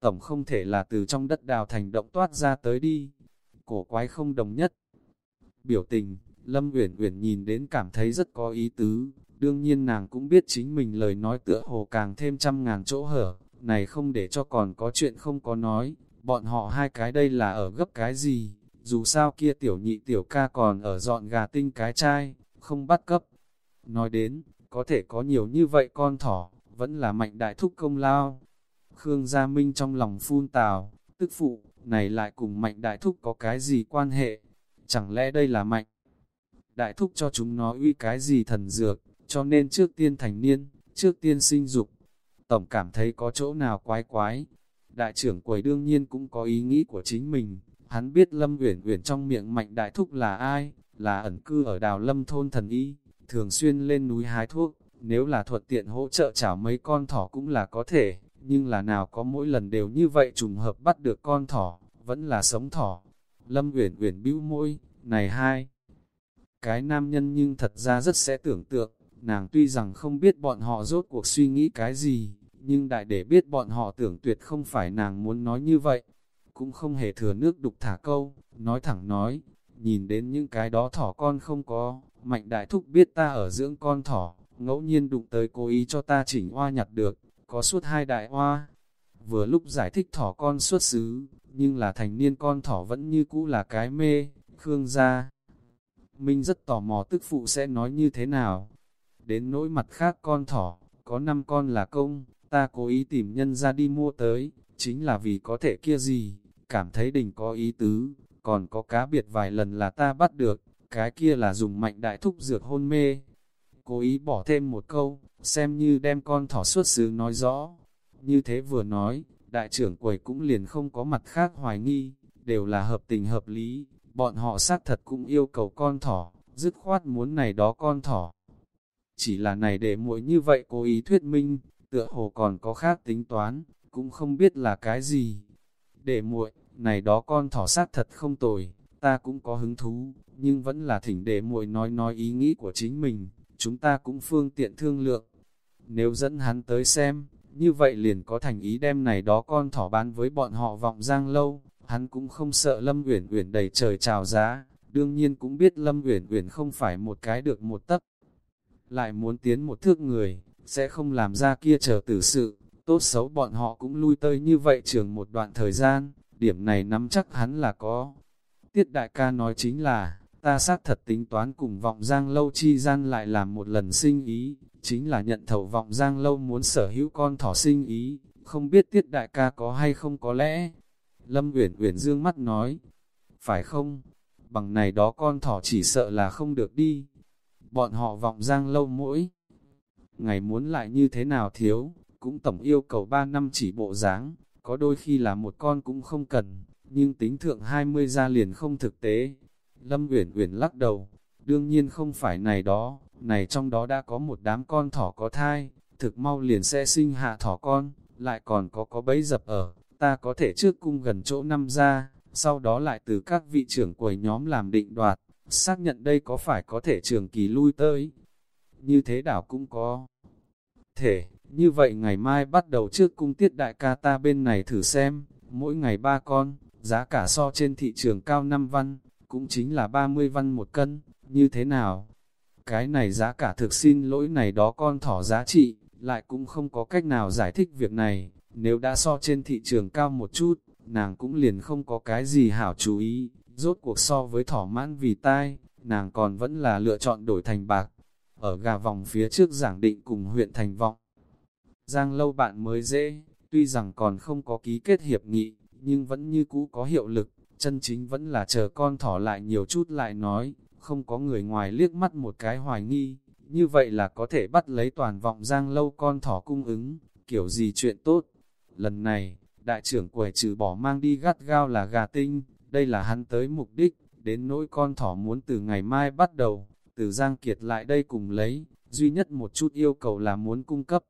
tổng không thể là từ trong đất đào thành động toát ra tới đi. Cổ quái không đồng nhất. Biểu tình, Lâm Uyển Uyển nhìn đến cảm thấy rất có ý tứ, đương nhiên nàng cũng biết chính mình lời nói tựa hồ càng thêm trăm ngàn chỗ hở, này không để cho còn có chuyện không có nói, bọn họ hai cái đây là ở gấp cái gì, dù sao kia tiểu nhị tiểu ca còn ở dọn gà tinh cái chai, không bắt cấp. Nói đến, có thể có nhiều như vậy con thỏ, vẫn là mạnh đại thúc công lao. Khương Gia Minh trong lòng phun tào, tức phụ, này lại cùng mạnh đại thúc có cái gì quan hệ? Chẳng lẽ đây là mạnh? Đại thúc cho chúng nó uy cái gì thần dược, cho nên trước tiên thành niên, trước tiên sinh dục. Tổng cảm thấy có chỗ nào quái quái. Đại trưởng quầy đương nhiên cũng có ý nghĩ của chính mình, hắn biết Lâm Uyển Uyển trong miệng mạnh đại thúc là ai, là ẩn cư ở đào Lâm thôn thần y, thường xuyên lên núi hái thuốc, nếu là thuận tiện hỗ trợ chảo mấy con thỏ cũng là có thể, nhưng là nào có mỗi lần đều như vậy trùng hợp bắt được con thỏ, vẫn là sống thỏ. Lâm Uyển Uyển bĩu môi, này hai. Cái nam nhân nhưng thật ra rất sẽ tưởng tượng, nàng tuy rằng không biết bọn họ rốt cuộc suy nghĩ cái gì, nhưng đại để biết bọn họ tưởng tuyệt không phải nàng muốn nói như vậy. Cũng không hề thừa nước đục thả câu, nói thẳng nói, nhìn đến những cái đó thỏ con không có, mạnh đại thúc biết ta ở dưỡng con thỏ, ngẫu nhiên đụng tới cố ý cho ta chỉnh hoa nhặt được, có suốt hai đại hoa. Vừa lúc giải thích thỏ con xuất xứ, nhưng là thành niên con thỏ vẫn như cũ là cái mê, Khương gia. Minh rất tò mò tức phụ sẽ nói như thế nào. Đến nỗi mặt khác con thỏ, có năm con là công, ta cố ý tìm nhân ra đi mua tới, chính là vì có thể kia gì, cảm thấy đình có ý tứ, còn có cá biệt vài lần là ta bắt được, cái kia là dùng mạnh đại thúc dược hôn mê. Cố ý bỏ thêm một câu, xem như đem con thỏ xuất xứ nói rõ. Như thế vừa nói, đại trưởng quầy cũng liền không có mặt khác hoài nghi, đều là hợp tình hợp lý, bọn họ xác thật cũng yêu cầu con thỏ, dứt khoát muốn này đó con thỏ. Chỉ là này để muội như vậy cố ý thuyết minh, tựa hồ còn có khác tính toán, cũng không biết là cái gì. Để muội, này đó con thỏ sát thật không tồi, ta cũng có hứng thú, nhưng vẫn là thỉnh để muội nói nói ý nghĩ của chính mình, chúng ta cũng phương tiện thương lượng. Nếu dẫn hắn tới xem, như vậy liền có thành ý đem này đó con thỏ bán với bọn họ vọng giang lâu, hắn cũng không sợ Lâm Uyển Uyển đầy trời chào giá, đương nhiên cũng biết Lâm Uyển Uyển không phải một cái được một tấc, lại muốn tiến một thước người, sẽ không làm ra kia chờ tử sự, tốt xấu bọn họ cũng lui tơi như vậy trường một đoạn thời gian, điểm này nắm chắc hắn là có. Tiết đại ca nói chính là, ta xác thật tính toán cùng vọng giang lâu chi gian lại làm một lần sinh ý, chính là nhận thầu vọng giang lâu muốn sở hữu con thỏ sinh ý, không biết tiết đại ca có hay không có lẽ. Lâm Uyển Uyển dương mắt nói, phải không, bằng này đó con thỏ chỉ sợ là không được đi. Bọn họ vọng giang lâu mỗi ngày muốn lại như thế nào thiếu, cũng tổng yêu cầu 3 năm chỉ bộ dáng, có đôi khi là một con cũng không cần, nhưng tính thượng 20 ra liền không thực tế. Lâm Uyển Uyển lắc đầu, đương nhiên không phải này đó, này trong đó đã có một đám con thỏ có thai, thực mau liền sẽ sinh hạ thỏ con, lại còn có có bấy dập ở, ta có thể trước cung gần chỗ năm ra, sau đó lại từ các vị trưởng quầy nhóm làm định đoạt, xác nhận đây có phải có thể trường kỳ lui tới. Như thế đảo cũng có. Thể, như vậy ngày mai bắt đầu trước cung tiết đại ca ta bên này thử xem, mỗi ngày ba con, giá cả so trên thị trường cao 5 văn, cũng chính là 30 văn một cân, như thế nào? Cái này giá cả thực xin lỗi này đó con thỏ giá trị, lại cũng không có cách nào giải thích việc này, nếu đã so trên thị trường cao một chút, nàng cũng liền không có cái gì hảo chú ý, rốt cuộc so với thỏ mãn vì tai, nàng còn vẫn là lựa chọn đổi thành bạc. Ở gà vòng phía trước giảng định cùng huyện thành vọng. Giang lâu bạn mới dễ, tuy rằng còn không có ký kết hiệp nghị, nhưng vẫn như cũ có hiệu lực, chân chính vẫn là chờ con thỏ lại nhiều chút lại nói, không có người ngoài liếc mắt một cái hoài nghi, như vậy là có thể bắt lấy toàn vọng giang lâu con thỏ cung ứng, kiểu gì chuyện tốt. Lần này, đại trưởng quầy trừ bỏ mang đi gắt gao là gà tinh, đây là hắn tới mục đích, đến nỗi con thỏ muốn từ ngày mai bắt đầu, từ Giang Kiệt lại đây cùng lấy, duy nhất một chút yêu cầu là muốn cung cấp.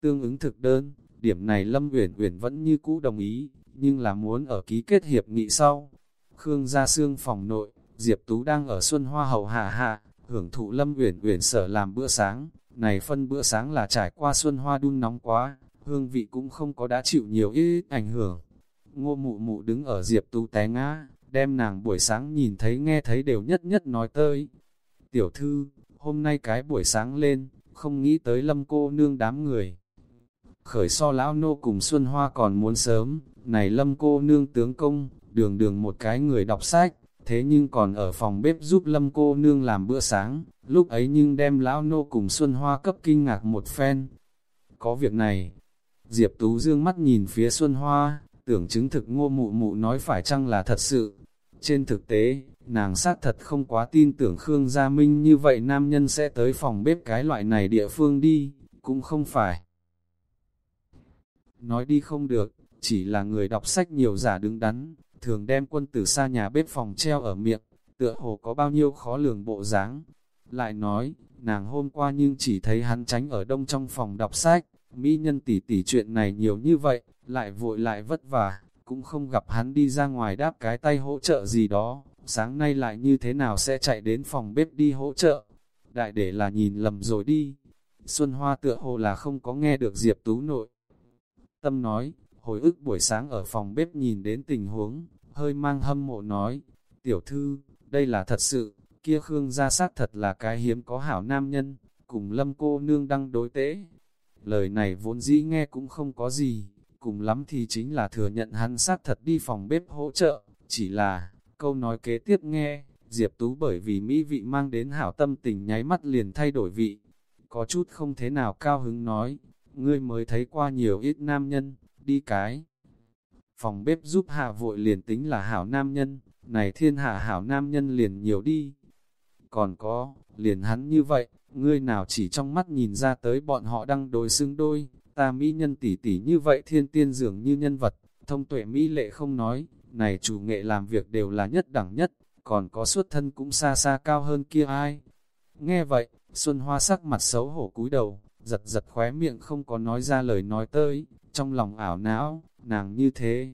Tương ứng thực đơn, điểm này Lâm Uyển Uyển vẫn như cũ đồng ý, nhưng là muốn ở ký kết hiệp nghị sau. Khương gia xương phòng nội, Diệp Tú đang ở Xuân Hoa Hậu hạ hạ, hưởng thụ Lâm Uyển Uyển sở làm bữa sáng, này phân bữa sáng là trải qua Xuân Hoa đun nóng quá, hương vị cũng không có đã chịu nhiều ít ảnh hưởng. Ngô mụ mụ đứng ở Diệp Tú té ngã, đem nàng buổi sáng nhìn thấy nghe thấy đều nhất nhất nói tới. Tiểu thư, hôm nay cái buổi sáng lên, không nghĩ tới lâm cô nương đám người. Khởi so lão nô cùng Xuân Hoa còn muốn sớm, này lâm cô nương tướng công, đường đường một cái người đọc sách, thế nhưng còn ở phòng bếp giúp lâm cô nương làm bữa sáng, lúc ấy nhưng đem lão nô cùng Xuân Hoa cấp kinh ngạc một phen. Có việc này, Diệp Tú dương mắt nhìn phía Xuân Hoa, tưởng chứng thực ngô mụ mụ nói phải chăng là thật sự. Trên thực tế, nàng xác thật không quá tin tưởng Khương Gia Minh như vậy nam nhân sẽ tới phòng bếp cái loại này địa phương đi, cũng không phải. Nói đi không được, chỉ là người đọc sách nhiều giả đứng đắn, thường đem quân tử xa nhà bếp phòng treo ở miệng, tựa hồ có bao nhiêu khó lường bộ dáng. Lại nói, nàng hôm qua nhưng chỉ thấy hắn tránh ở đông trong phòng đọc sách, mỹ nhân tỷ tỷ chuyện này nhiều như vậy, lại vội lại vất vả, cũng không gặp hắn đi ra ngoài đáp cái tay hỗ trợ gì đó, sáng nay lại như thế nào sẽ chạy đến phòng bếp đi hỗ trợ. Đại để là nhìn lầm rồi đi. Xuân Hoa tựa hồ là không có nghe được Diệp Tú nội. Tâm nói, hồi ức buổi sáng ở phòng bếp nhìn đến tình huống, hơi mang hâm mộ nói, tiểu thư, đây là thật sự, kia Khương gia sát thật là cái hiếm có hảo nam nhân, cùng lâm cô nương đăng đối tế. Lời này vốn dĩ nghe cũng không có gì, cùng lắm thì chính là thừa nhận hắn sát thật đi phòng bếp hỗ trợ, chỉ là, câu nói kế tiếp nghe, Diệp Tú bởi vì mỹ vị mang đến hảo tâm tình nháy mắt liền thay đổi vị, có chút không thế nào cao hứng nói, ngươi mới thấy qua nhiều ít nam nhân, đi cái. Phòng bếp giúp hạ vội liền tính là hảo nam nhân, này thiên hạ hảo nam nhân liền nhiều đi. Còn có, liền hắn như vậy, ngươi nào chỉ trong mắt nhìn ra tới bọn họ đang đối xứng đôi, ta mỹ nhân tỷ tỷ như vậy thiên tiên dường như nhân vật, thông tuệ mỹ lệ không nói, này chủ nghệ làm việc đều là nhất đẳng nhất, còn có xuất thân cũng xa xa cao hơn kia ai. Nghe vậy, Xuân Hoa sắc mặt xấu hổ cúi đầu, giật giật khóe miệng không có nói ra lời nói tới, trong lòng ảo não, nàng như thế.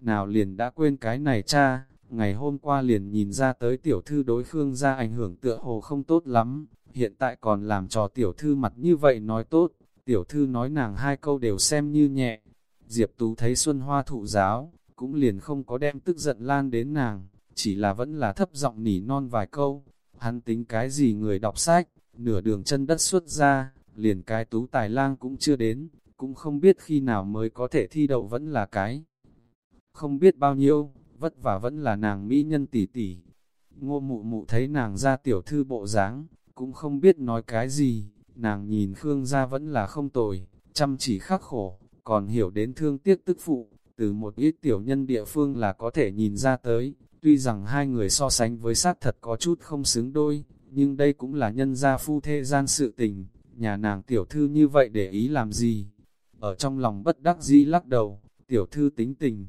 Nào liền đã quên cái này cha, ngày hôm qua liền nhìn ra tới tiểu thư đối Khương ra ảnh hưởng tựa hồ không tốt lắm, hiện tại còn làm trò tiểu thư mặt như vậy nói tốt, tiểu thư nói nàng hai câu đều xem như nhẹ. Diệp Tú thấy Xuân Hoa thụ giáo, cũng liền không có đem tức giận lan đến nàng, chỉ là vẫn là thấp giọng nỉ non vài câu. Hắn tính cái gì người đọc sách, nửa đường chân đất xuất ra, liền cái tú tài lang cũng chưa đến, cũng không biết khi nào mới có thể thi đậu vẫn là cái. Không biết bao nhiêu, vất vả vẫn là nàng mỹ nhân tỷ tỷ. Ngô mụ mụ thấy nàng ra tiểu thư bộ dáng, cũng không biết nói cái gì, nàng nhìn Khương gia vẫn là không tồi, chăm chỉ khắc khổ, còn hiểu đến thương tiếc tức phụ, từ một ít tiểu nhân địa phương là có thể nhìn ra tới, tuy rằng hai người so sánh với sát thật có chút không xứng đôi, nhưng đây cũng là nhân gia phu thê gian sự tình, nhà nàng tiểu thư như vậy để ý làm gì, ở trong lòng bất đắc dĩ lắc đầu, tiểu thư tính tình.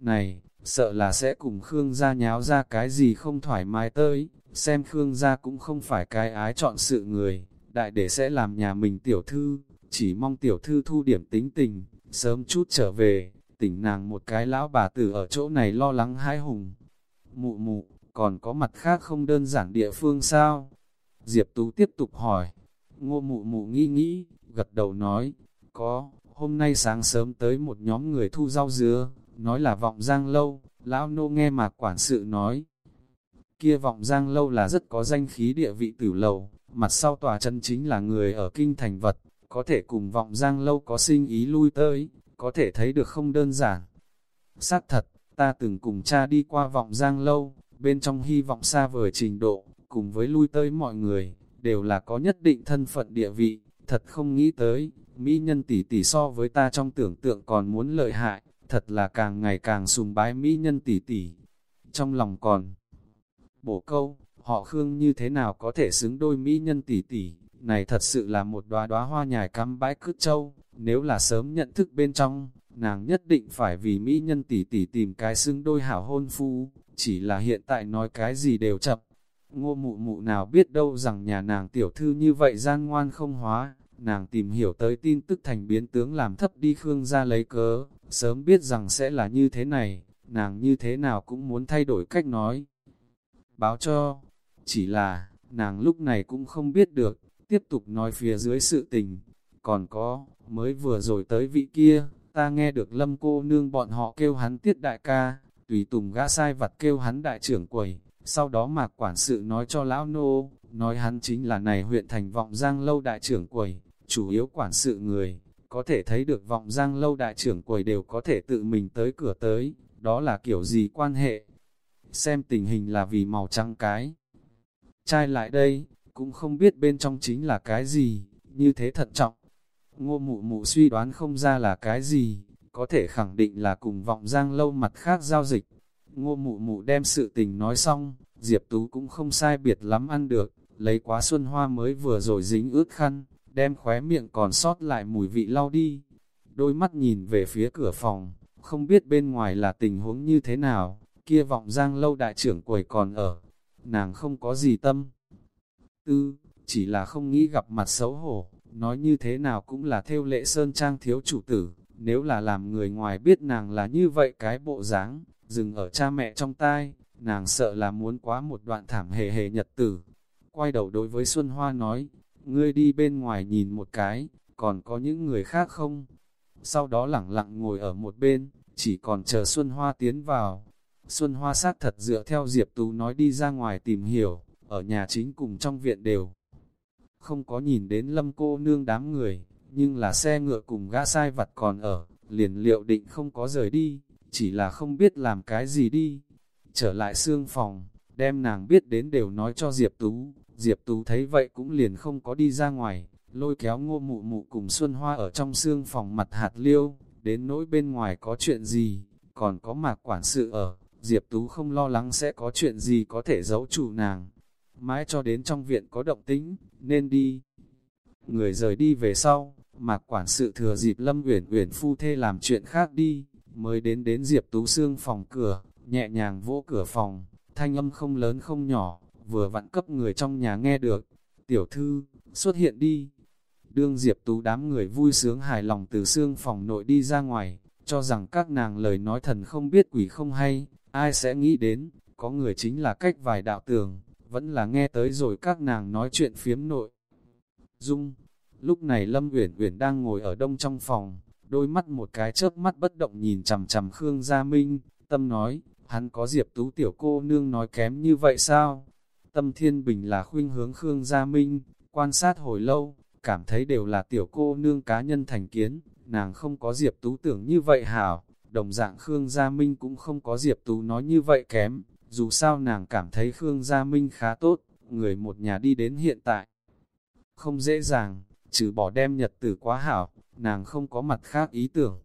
Này, sợ là sẽ cùng Khương gia nháo ra cái gì không thoải mái tới, xem Khương gia cũng không phải cái ái chọn sự người, đại để sẽ làm nhà mình tiểu thư, chỉ mong tiểu thư thu điểm tính tình, sớm chút trở về, tỉnh nàng một cái lão bà tử ở chỗ này lo lắng hãi hùng. Mụ mụ, còn có mặt khác không đơn giản địa phương sao? Diệp Tú tiếp tục hỏi, ngô mụ mụ nghĩ nghĩ, gật đầu nói, có, hôm nay sáng sớm tới một nhóm người thu rau dứa, nói là vọng giang lâu, lão nô nghe mà quản sự nói. Kia vọng giang lâu là rất có danh khí địa vị tử lầu, mặt sau tòa chân chính là người ở kinh thành vật, có thể cùng vọng giang lâu có sinh ý lui tới, có thể thấy được không đơn giản. Xác thật, ta từng cùng cha đi qua vọng giang lâu, bên trong hy vọng xa vời trình độ, cùng với lui tới mọi người, đều là có nhất định thân phận địa vị, thật không nghĩ tới, Mỹ nhân tỷ tỷ so với ta trong tưởng tượng còn muốn lợi hại, thật là càng ngày càng sùng bái Mỹ nhân tỷ tỷ. Trong lòng còn bổ câu, họ Khương như thế nào có thể xứng đôi Mỹ nhân tỷ tỷ, này thật sự là một đóa đóa hoa nhài cắm bãi cứt châu, nếu là sớm nhận thức bên trong, nàng nhất định phải vì Mỹ nhân tỷ tỷ tìm cái xứng đôi hảo hôn phu, chỉ là hiện tại nói cái gì đều chậm. Ngô mụ mụ nào biết đâu rằng nhà nàng tiểu thư như vậy gian ngoan không hóa, nàng tìm hiểu tới tin tức thành biến tướng làm thấp đi Khương ra lấy cớ, sớm biết rằng sẽ là như thế này, nàng như thế nào cũng muốn thay đổi cách nói. Báo cho, chỉ là, nàng lúc này cũng không biết được, tiếp tục nói phía dưới sự tình, Còn có, mới vừa rồi tới vị kia, ta nghe được lâm cô nương bọn họ kêu hắn tiết đại ca, tùy tùng gã sai vặt kêu hắn đại trưởng quầy, sau đó mạc quản sự nói cho lão nô, nói hắn chính là này huyện thành vọng giang lâu đại trưởng quầy, chủ yếu quản sự người, có thể thấy được vọng giang lâu đại trưởng quầy đều có thể tự mình tới cửa tới, đó là kiểu gì quan hệ. Xem tình hình là vì màu trắng cái. Trai lại đây, cũng không biết bên trong chính là cái gì, như thế thận trọng. Ngô mụ mụ suy đoán không ra là cái gì, có thể khẳng định là cùng vọng giang lâu mặt khác giao dịch. Ngô mụ mụ đem sự tình nói xong, Diệp Tú cũng không sai biệt lắm ăn được, lấy quá xuân hoa mới vừa rồi dính ướt khăn, đem khóe miệng còn sót lại mùi vị lau đi. Đôi mắt nhìn về phía cửa phòng, không biết bên ngoài là tình huống như thế nào, kia vọng giang lâu đại trưởng quầy còn ở, nàng không có gì tâm. Tư, chỉ là không nghĩ gặp mặt xấu hổ, nói như thế nào cũng là theo lệ sơn trang thiếu chủ tử, nếu là làm người ngoài biết nàng là như vậy cái bộ dáng, dừng ở cha mẹ trong tai, nàng sợ là muốn quá một đoạn thảm hề hề nhật tử. Quay đầu đối với Xuân Hoa nói, ngươi đi bên ngoài nhìn một cái, còn có những người khác không? Sau đó lẳng lặng ngồi ở một bên, chỉ còn chờ Xuân Hoa tiến vào. Xuân Hoa sát thật dựa theo Diệp Tú nói đi ra ngoài tìm hiểu, ở nhà chính cùng trong viện đều. Không có nhìn đến lâm cô nương đám người, nhưng là xe ngựa cùng gã sai vặt còn ở, liền liệu định không có rời đi, chỉ là không biết làm cái gì đi. Trở lại xương phòng, đem nàng biết đến đều nói cho Diệp Tú, Diệp Tú thấy vậy cũng liền không có đi ra ngoài, lôi kéo ngô mụ mụ cùng Xuân Hoa ở trong xương phòng mặt hạt liêu, đến nỗi bên ngoài có chuyện gì, còn có mạc quản sự ở, Diệp Tú không lo lắng sẽ có chuyện gì có thể giấu chủ nàng. Mãi cho đến trong viện có động tĩnh, nên đi. Người rời đi về sau, mạc quản sự thừa dịp Lâm Uyển Uyển phu thê làm chuyện khác đi, mới đến đến Diệp Tú xương phòng cửa, nhẹ nhàng vỗ cửa phòng, thanh âm không lớn không nhỏ, vừa vặn cấp người trong nhà nghe được. Tiểu thư, xuất hiện đi. Đương Diệp Tú đám người vui sướng hài lòng từ xương phòng nội đi ra ngoài, cho rằng các nàng lời nói thần không biết quỷ không hay, ai sẽ nghĩ đến, có người chính là cách vài đạo tường, vẫn là nghe tới rồi các nàng nói chuyện phiếm nội. Dung, lúc này Lâm Uyển Uyển đang ngồi ở đông trong phòng, đôi mắt một cái chớp mắt bất động nhìn chằm chằm Khương Gia Minh, tâm nói, hắn có Diệp Tú tiểu cô nương nói kém như vậy sao? Tâm Thiên Bình là khuynh hướng Khương Gia Minh, quan sát hồi lâu, cảm thấy đều là tiểu cô nương cá nhân thành kiến, nàng không có Diệp Tú tưởng như vậy hảo, đồng dạng Khương Gia Minh cũng không có Diệp Tú nói như vậy kém, dù sao nàng cảm thấy Khương Gia Minh khá tốt, người một nhà đi đến hiện tại. Không dễ dàng, trừ bỏ đem nhật tử quá hảo, nàng không có mặt khác ý tưởng.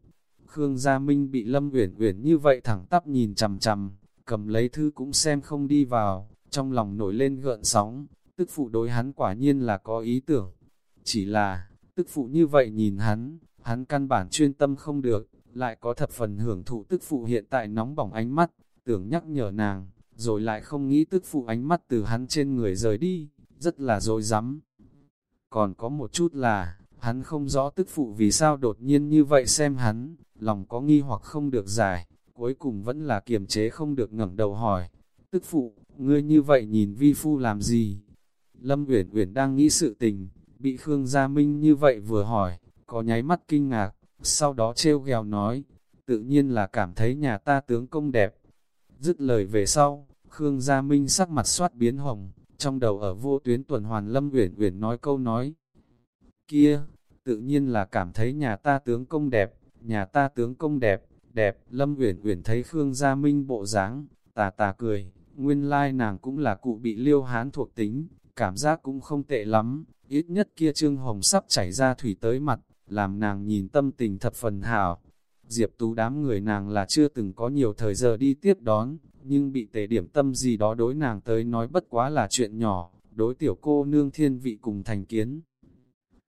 Khương Gia Minh bị Lâm Uyển Uyển như vậy thẳng tắp nhìn chằm chằm, cầm lấy thư cũng xem không đi vào, trong lòng nổi lên gợn sóng, tức phụ đối hắn quả nhiên là có ý tưởng. Chỉ là, tức phụ như vậy nhìn hắn, hắn căn bản chuyên tâm không được, lại có thập phần hưởng thụ tức phụ hiện tại nóng bỏng ánh mắt, tưởng nhắc nhở nàng, rồi lại không nghĩ tức phụ ánh mắt từ hắn trên người rời đi, rất là dối rắm Còn có một chút là, hắn không rõ tức phụ vì sao đột nhiên như vậy xem hắn, lòng có nghi hoặc không được giải, cuối cùng vẫn là kiềm chế không được ngẩng đầu hỏi, tức phụ, ngươi như vậy nhìn vi phu làm gì? Lâm Uyển Uyển đang nghĩ sự tình, bị Khương Gia Minh như vậy vừa hỏi, có nháy mắt kinh ngạc, sau đó trêu ghèo nói, tự nhiên là cảm thấy nhà ta tướng công đẹp. Dứt lời về sau, Khương Gia Minh sắc mặt soát biến hồng, trong đầu ở vô tuyến tuần hoàn Lâm Uyển Uyển nói câu nói. Kia, tự nhiên là cảm thấy nhà ta tướng công đẹp, nhà ta tướng công đẹp, đẹp. Lâm Uyển Uyển thấy Khương Gia Minh bộ dáng, tà tà cười, nguyên lai nàng cũng là cụ bị liêu hán thuộc tính, cảm giác cũng không tệ lắm, ít nhất kia trương hồng sắp chảy ra thủy tới mặt, làm nàng nhìn tâm tình thập phần hảo. Diệp Tú đám người nàng là chưa từng có nhiều thời giờ đi tiếp đón, nhưng bị tề điểm tâm gì đó đối nàng tới nói bất quá là chuyện nhỏ, đối tiểu cô nương thiên vị cùng thành kiến.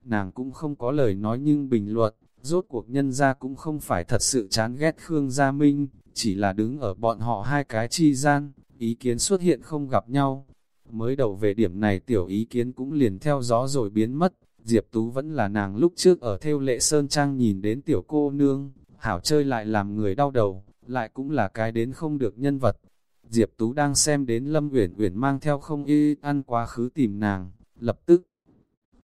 Nàng cũng không có lời nói nhưng bình luận, rốt cuộc nhân ra cũng không phải thật sự chán ghét Khương Gia Minh, chỉ là đứng ở bọn họ hai cái chi gian, ý kiến xuất hiện không gặp nhau. Mới đầu về điểm này tiểu ý kiến cũng liền theo gió rồi biến mất, Diệp Tú vẫn là nàng lúc trước ở theo lệ Sơn Trang nhìn đến tiểu cô nương, hảo chơi lại làm người đau đầu, lại cũng là cái đến không được nhân vật. Diệp Tú đang xem đến Lâm Uyển Uyển mang theo không y ăn quá khứ tìm nàng, lập tức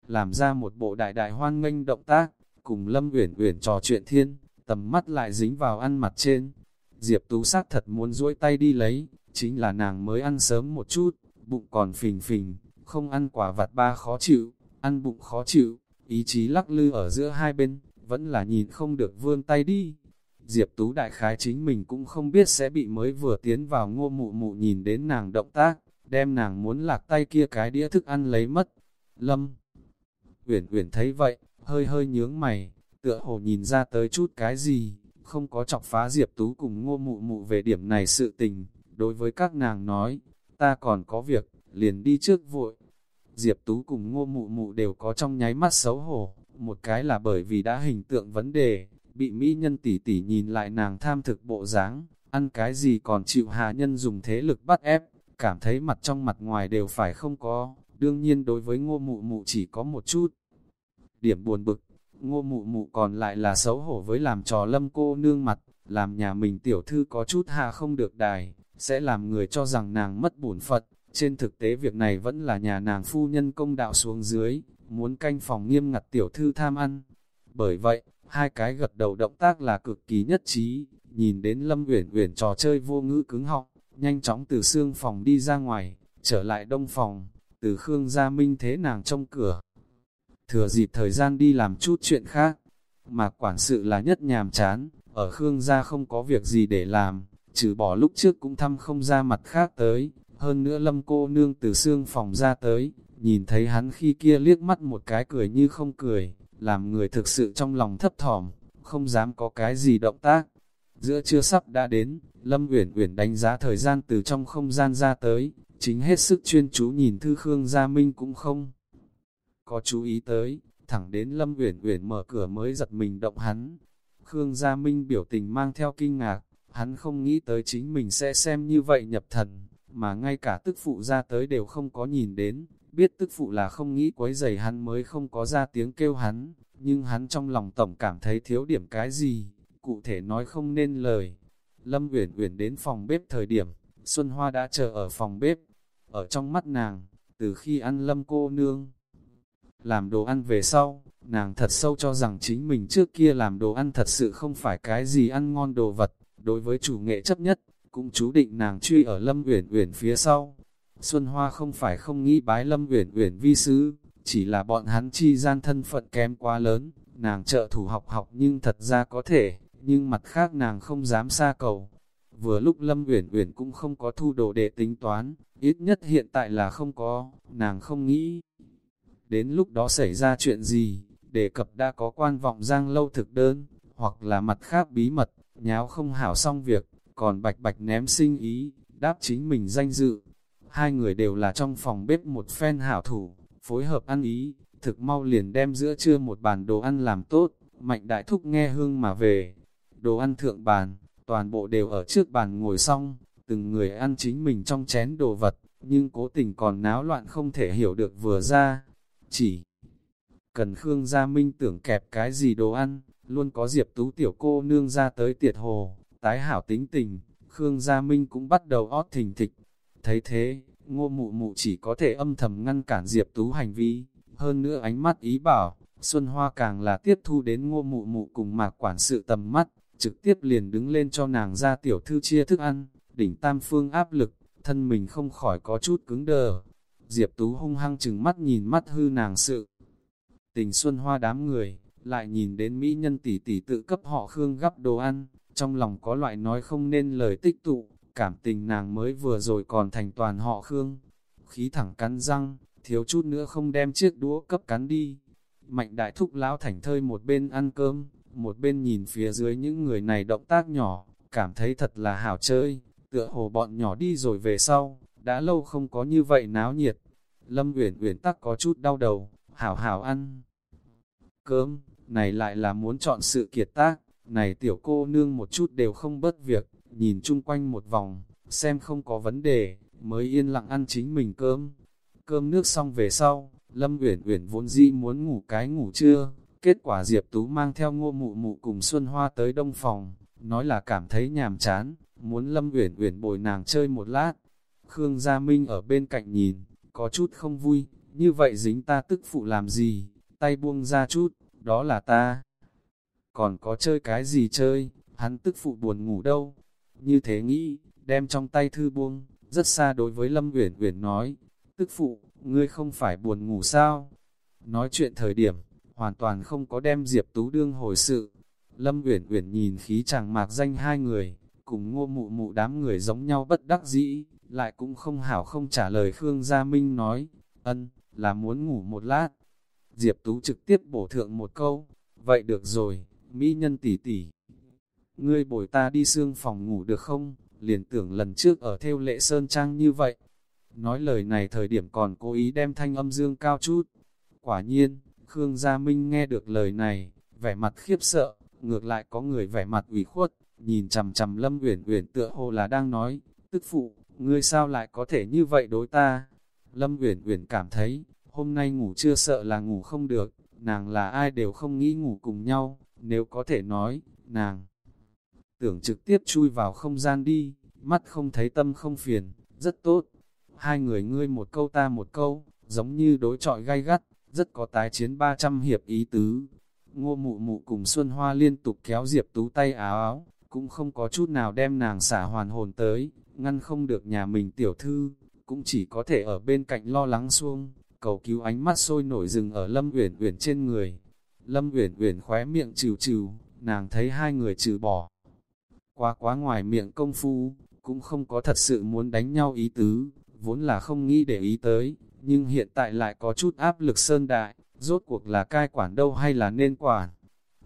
làm ra một bộ đại đại hoan nghênh động tác, cùng Lâm Uyển Uyển trò chuyện thiên, tầm mắt lại dính vào ăn mặt trên. Diệp Tú sát thật muốn duỗi tay đi lấy, chính là nàng mới ăn sớm một chút, bụng còn phình phình, không ăn quả vặt ba khó chịu, ăn bụng khó chịu, ý chí lắc lư ở giữa hai bên, vẫn là nhìn không được vươn tay đi. Diệp Tú đại khái chính mình cũng không biết sẽ bị mới vừa tiến vào ngô mụ mụ nhìn đến nàng động tác, đem nàng muốn lạc tay kia cái đĩa thức ăn lấy mất. Lâm Uyển Uyển thấy vậy, hơi hơi nhướng mày, tựa hồ nhìn ra tới chút cái gì, không có chọc phá Diệp Tú cùng ngô mụ mụ về điểm này sự tình. Đối với các nàng nói, ta còn có việc, liền đi trước vội. Diệp Tú cùng ngô mụ mụ đều có trong nháy mắt xấu hổ, một cái là bởi vì đã hình tượng vấn đề, bị mỹ nhân tỷ tỷ nhìn lại nàng tham thực bộ dáng, ăn cái gì còn chịu hạ nhân dùng thế lực bắt ép, cảm thấy mặt trong mặt ngoài đều phải không có, đương nhiên đối với ngô mụ mụ chỉ có một chút. Điểm buồn bực, ngô mụ mụ còn lại là xấu hổ với làm trò lâm cô nương mặt, làm nhà mình tiểu thư có chút hạ không được đài, sẽ làm người cho rằng nàng mất bổn Phật. Trên thực tế việc này vẫn là nhà nàng phu nhân công đạo xuống dưới, muốn canh phòng nghiêm ngặt tiểu thư tham ăn. Bởi vậy, hai cái gật đầu động tác là cực kỳ nhất trí, nhìn đến Lâm Uyển Uyển trò chơi vô ngữ cứng họng, nhanh chóng từ xương phòng đi ra ngoài, trở lại đông phòng, từ Khương Gia Minh thế nàng trong cửa. Thừa dịp thời gian đi làm chút chuyện khác, mà quản sự là nhất nhàm chán, ở Khương Gia không có việc gì để làm, trừ bỏ lúc trước cũng thăm không ra mặt khác tới, hơn nữa lâm cô nương từ xương phòng ra tới, nhìn thấy hắn khi kia liếc mắt một cái cười như không cười, làm người thực sự trong lòng thấp thỏm, không dám có cái gì động tác. Giữa trưa sắp đã đến, Lâm Uyển Uyển đánh giá thời gian từ trong không gian ra tới, chính hết sức chuyên chú nhìn thư Khương Gia Minh cũng không có chú ý tới, thẳng đến Lâm Uyển Uyển mở cửa mới giật mình động hắn. Khương Gia Minh biểu tình mang theo kinh ngạc, hắn không nghĩ tới chính mình sẽ xem như vậy nhập thần, mà ngay cả tức phụ ra tới đều không có nhìn đến, biết tức phụ là không nghĩ quấy giày hắn mới không có ra tiếng kêu hắn, nhưng hắn trong lòng tổng cảm thấy thiếu điểm cái gì, cụ thể nói không nên lời. Lâm Uyển Uyển đến phòng bếp thời điểm, Xuân Hoa đã chờ ở phòng bếp, ở trong mắt nàng, từ khi ăn Lâm cô nương. Làm đồ ăn về sau, nàng thật sâu cho rằng chính mình trước kia làm đồ ăn thật sự không phải cái gì ăn ngon đồ vật, đối với chủ nghệ chấp nhất, cũng chú định nàng truy ở Lâm Uyển Uyển phía sau. Xuân Hoa không phải không nghĩ bái Lâm Uyển Uyển vi sứ chỉ là bọn hắn chi gian thân phận kém quá lớn, nàng trợ thủ học học nhưng thật ra có thể, nhưng mặt khác nàng không dám xa cầu. Vừa lúc Lâm Uyển Uyển cũng không có thu đồ để tính toán, ít nhất hiện tại là không có, nàng không nghĩ. Đến lúc đó xảy ra chuyện gì, đề cập đã có quan vọng giang lâu thực đơn, hoặc là mặt khác bí mật, nháo không hảo xong việc, còn bạch bạch ném sinh ý, đáp chính mình danh dự. Hai người đều là trong phòng bếp một phen hảo thủ, phối hợp ăn ý, thực mau liền đem giữa trưa một bàn đồ ăn làm tốt, mạnh đại thúc nghe hương mà về. Đồ ăn thượng bàn, toàn bộ đều ở trước bàn ngồi xong, từng người ăn chính mình trong chén đồ vật, nhưng cố tình còn náo loạn không thể hiểu được vừa ra. Chỉ cần Khương Gia Minh tưởng kẹp cái gì đồ ăn, luôn có Diệp Tú tiểu cô nương ra tới tiệt hồ, tái hảo tính tình, Khương Gia Minh cũng bắt đầu ót thình thịch. Thấy thế, ngô mụ mụ chỉ có thể âm thầm ngăn cản Diệp Tú hành vi, hơn nữa ánh mắt ý bảo, Xuân Hoa càng là tiếp thu đến ngô mụ mụ cùng mạc quản sự tầm mắt, trực tiếp liền đứng lên cho nàng ra tiểu thư chia thức ăn, đỉnh tam phương áp lực, thân mình không khỏi có chút cứng đờ. Diệp Tú hung hăng chừng mắt nhìn mắt hư nàng sự. Tình Xuân Hoa đám người, lại nhìn đến Mỹ nhân tỷ tỷ tự cấp họ Khương gắp đồ ăn, trong lòng có loại nói không nên lời tích tụ, cảm tình nàng mới vừa rồi còn thành toàn họ Khương. Khí thẳng cắn răng, thiếu chút nữa không đem chiếc đũa cấp cắn đi. Mạnh đại thúc lão thành thơi một bên ăn cơm, một bên nhìn phía dưới những người này động tác nhỏ, cảm thấy thật là hảo chơi, tựa hồ bọn nhỏ đi rồi về sau, đã lâu không có như vậy náo nhiệt. Lâm Uyển Uyển tắc có chút đau đầu, hảo hảo ăn. Cơm, này lại là muốn chọn sự kiệt tác, này tiểu cô nương một chút đều không bớt việc, nhìn chung quanh một vòng, xem không có vấn đề, mới yên lặng ăn chính mình cơm. Cơm nước xong về sau, Lâm Uyển Uyển vốn dĩ muốn ngủ cái ngủ trưa, kết quả Diệp Tú mang theo ngô mụ mụ cùng Xuân Hoa tới đông phòng, nói là cảm thấy nhàm chán, muốn Lâm Uyển Uyển bồi nàng chơi một lát. Khương Gia Minh ở bên cạnh nhìn, có chút không vui, như vậy dính ta tức phụ làm gì, tay buông ra chút, đó là ta. Còn có chơi cái gì chơi, hắn tức phụ buồn ngủ đâu. Như thế nghĩ, đem trong tay thư buông, rất xa đối với Lâm Uyển Uyển nói, tức phụ, ngươi không phải buồn ngủ sao? Nói chuyện thời điểm, hoàn toàn không có đem Diệp Tú đương hồi sự. Lâm Uyển Uyển nhìn khí chàng mạc danh hai người, cùng ngô mụ mụ đám người giống nhau bất đắc dĩ, lại cũng không hảo không trả lời Khương Gia Minh nói, ân, là muốn ngủ một lát. Diệp Tú trực tiếp bổ thượng một câu, vậy được rồi, mỹ nhân tỷ tỷ. Ngươi bồi ta đi xương phòng ngủ được không? Liền tưởng lần trước ở theo lệ sơn trang như vậy. Nói lời này thời điểm còn cố ý đem thanh âm dương cao chút. Quả nhiên, Khương Gia Minh nghe được lời này, vẻ mặt khiếp sợ, ngược lại có người vẻ mặt ủy khuất, nhìn chằm chằm Lâm Uyển Uyển tựa hồ là đang nói, tức phụ, ngươi sao lại có thể như vậy đối ta? Lâm Uyển Uyển cảm thấy, hôm nay ngủ chưa sợ là ngủ không được, nàng là ai đều không nghĩ ngủ cùng nhau, nếu có thể nói, nàng tưởng trực tiếp chui vào không gian đi, mắt không thấy tâm không phiền, rất tốt. Hai người ngươi một câu ta một câu, giống như đối trọi gay gắt, rất có tái chiến 300 hiệp ý tứ. Ngô mụ mụ cùng Xuân Hoa liên tục kéo Diệp Tú tay áo áo, cũng không có chút nào đem nàng xả hoàn hồn tới, ngăn không được nhà mình tiểu thư, cũng chỉ có thể ở bên cạnh lo lắng xuông, cầu cứu ánh mắt sôi nổi rừng ở Lâm Uyển Uyển trên người. Lâm Uyển Uyển khóe miệng trừ trừ, nàng thấy hai người trừ bỏ. Quá quá ngoài miệng công phu, cũng không có thật sự muốn đánh nhau ý tứ, vốn là không nghĩ để ý tới, nhưng hiện tại lại có chút áp lực sơn đại, rốt cuộc là cai quản đâu hay là nên quản.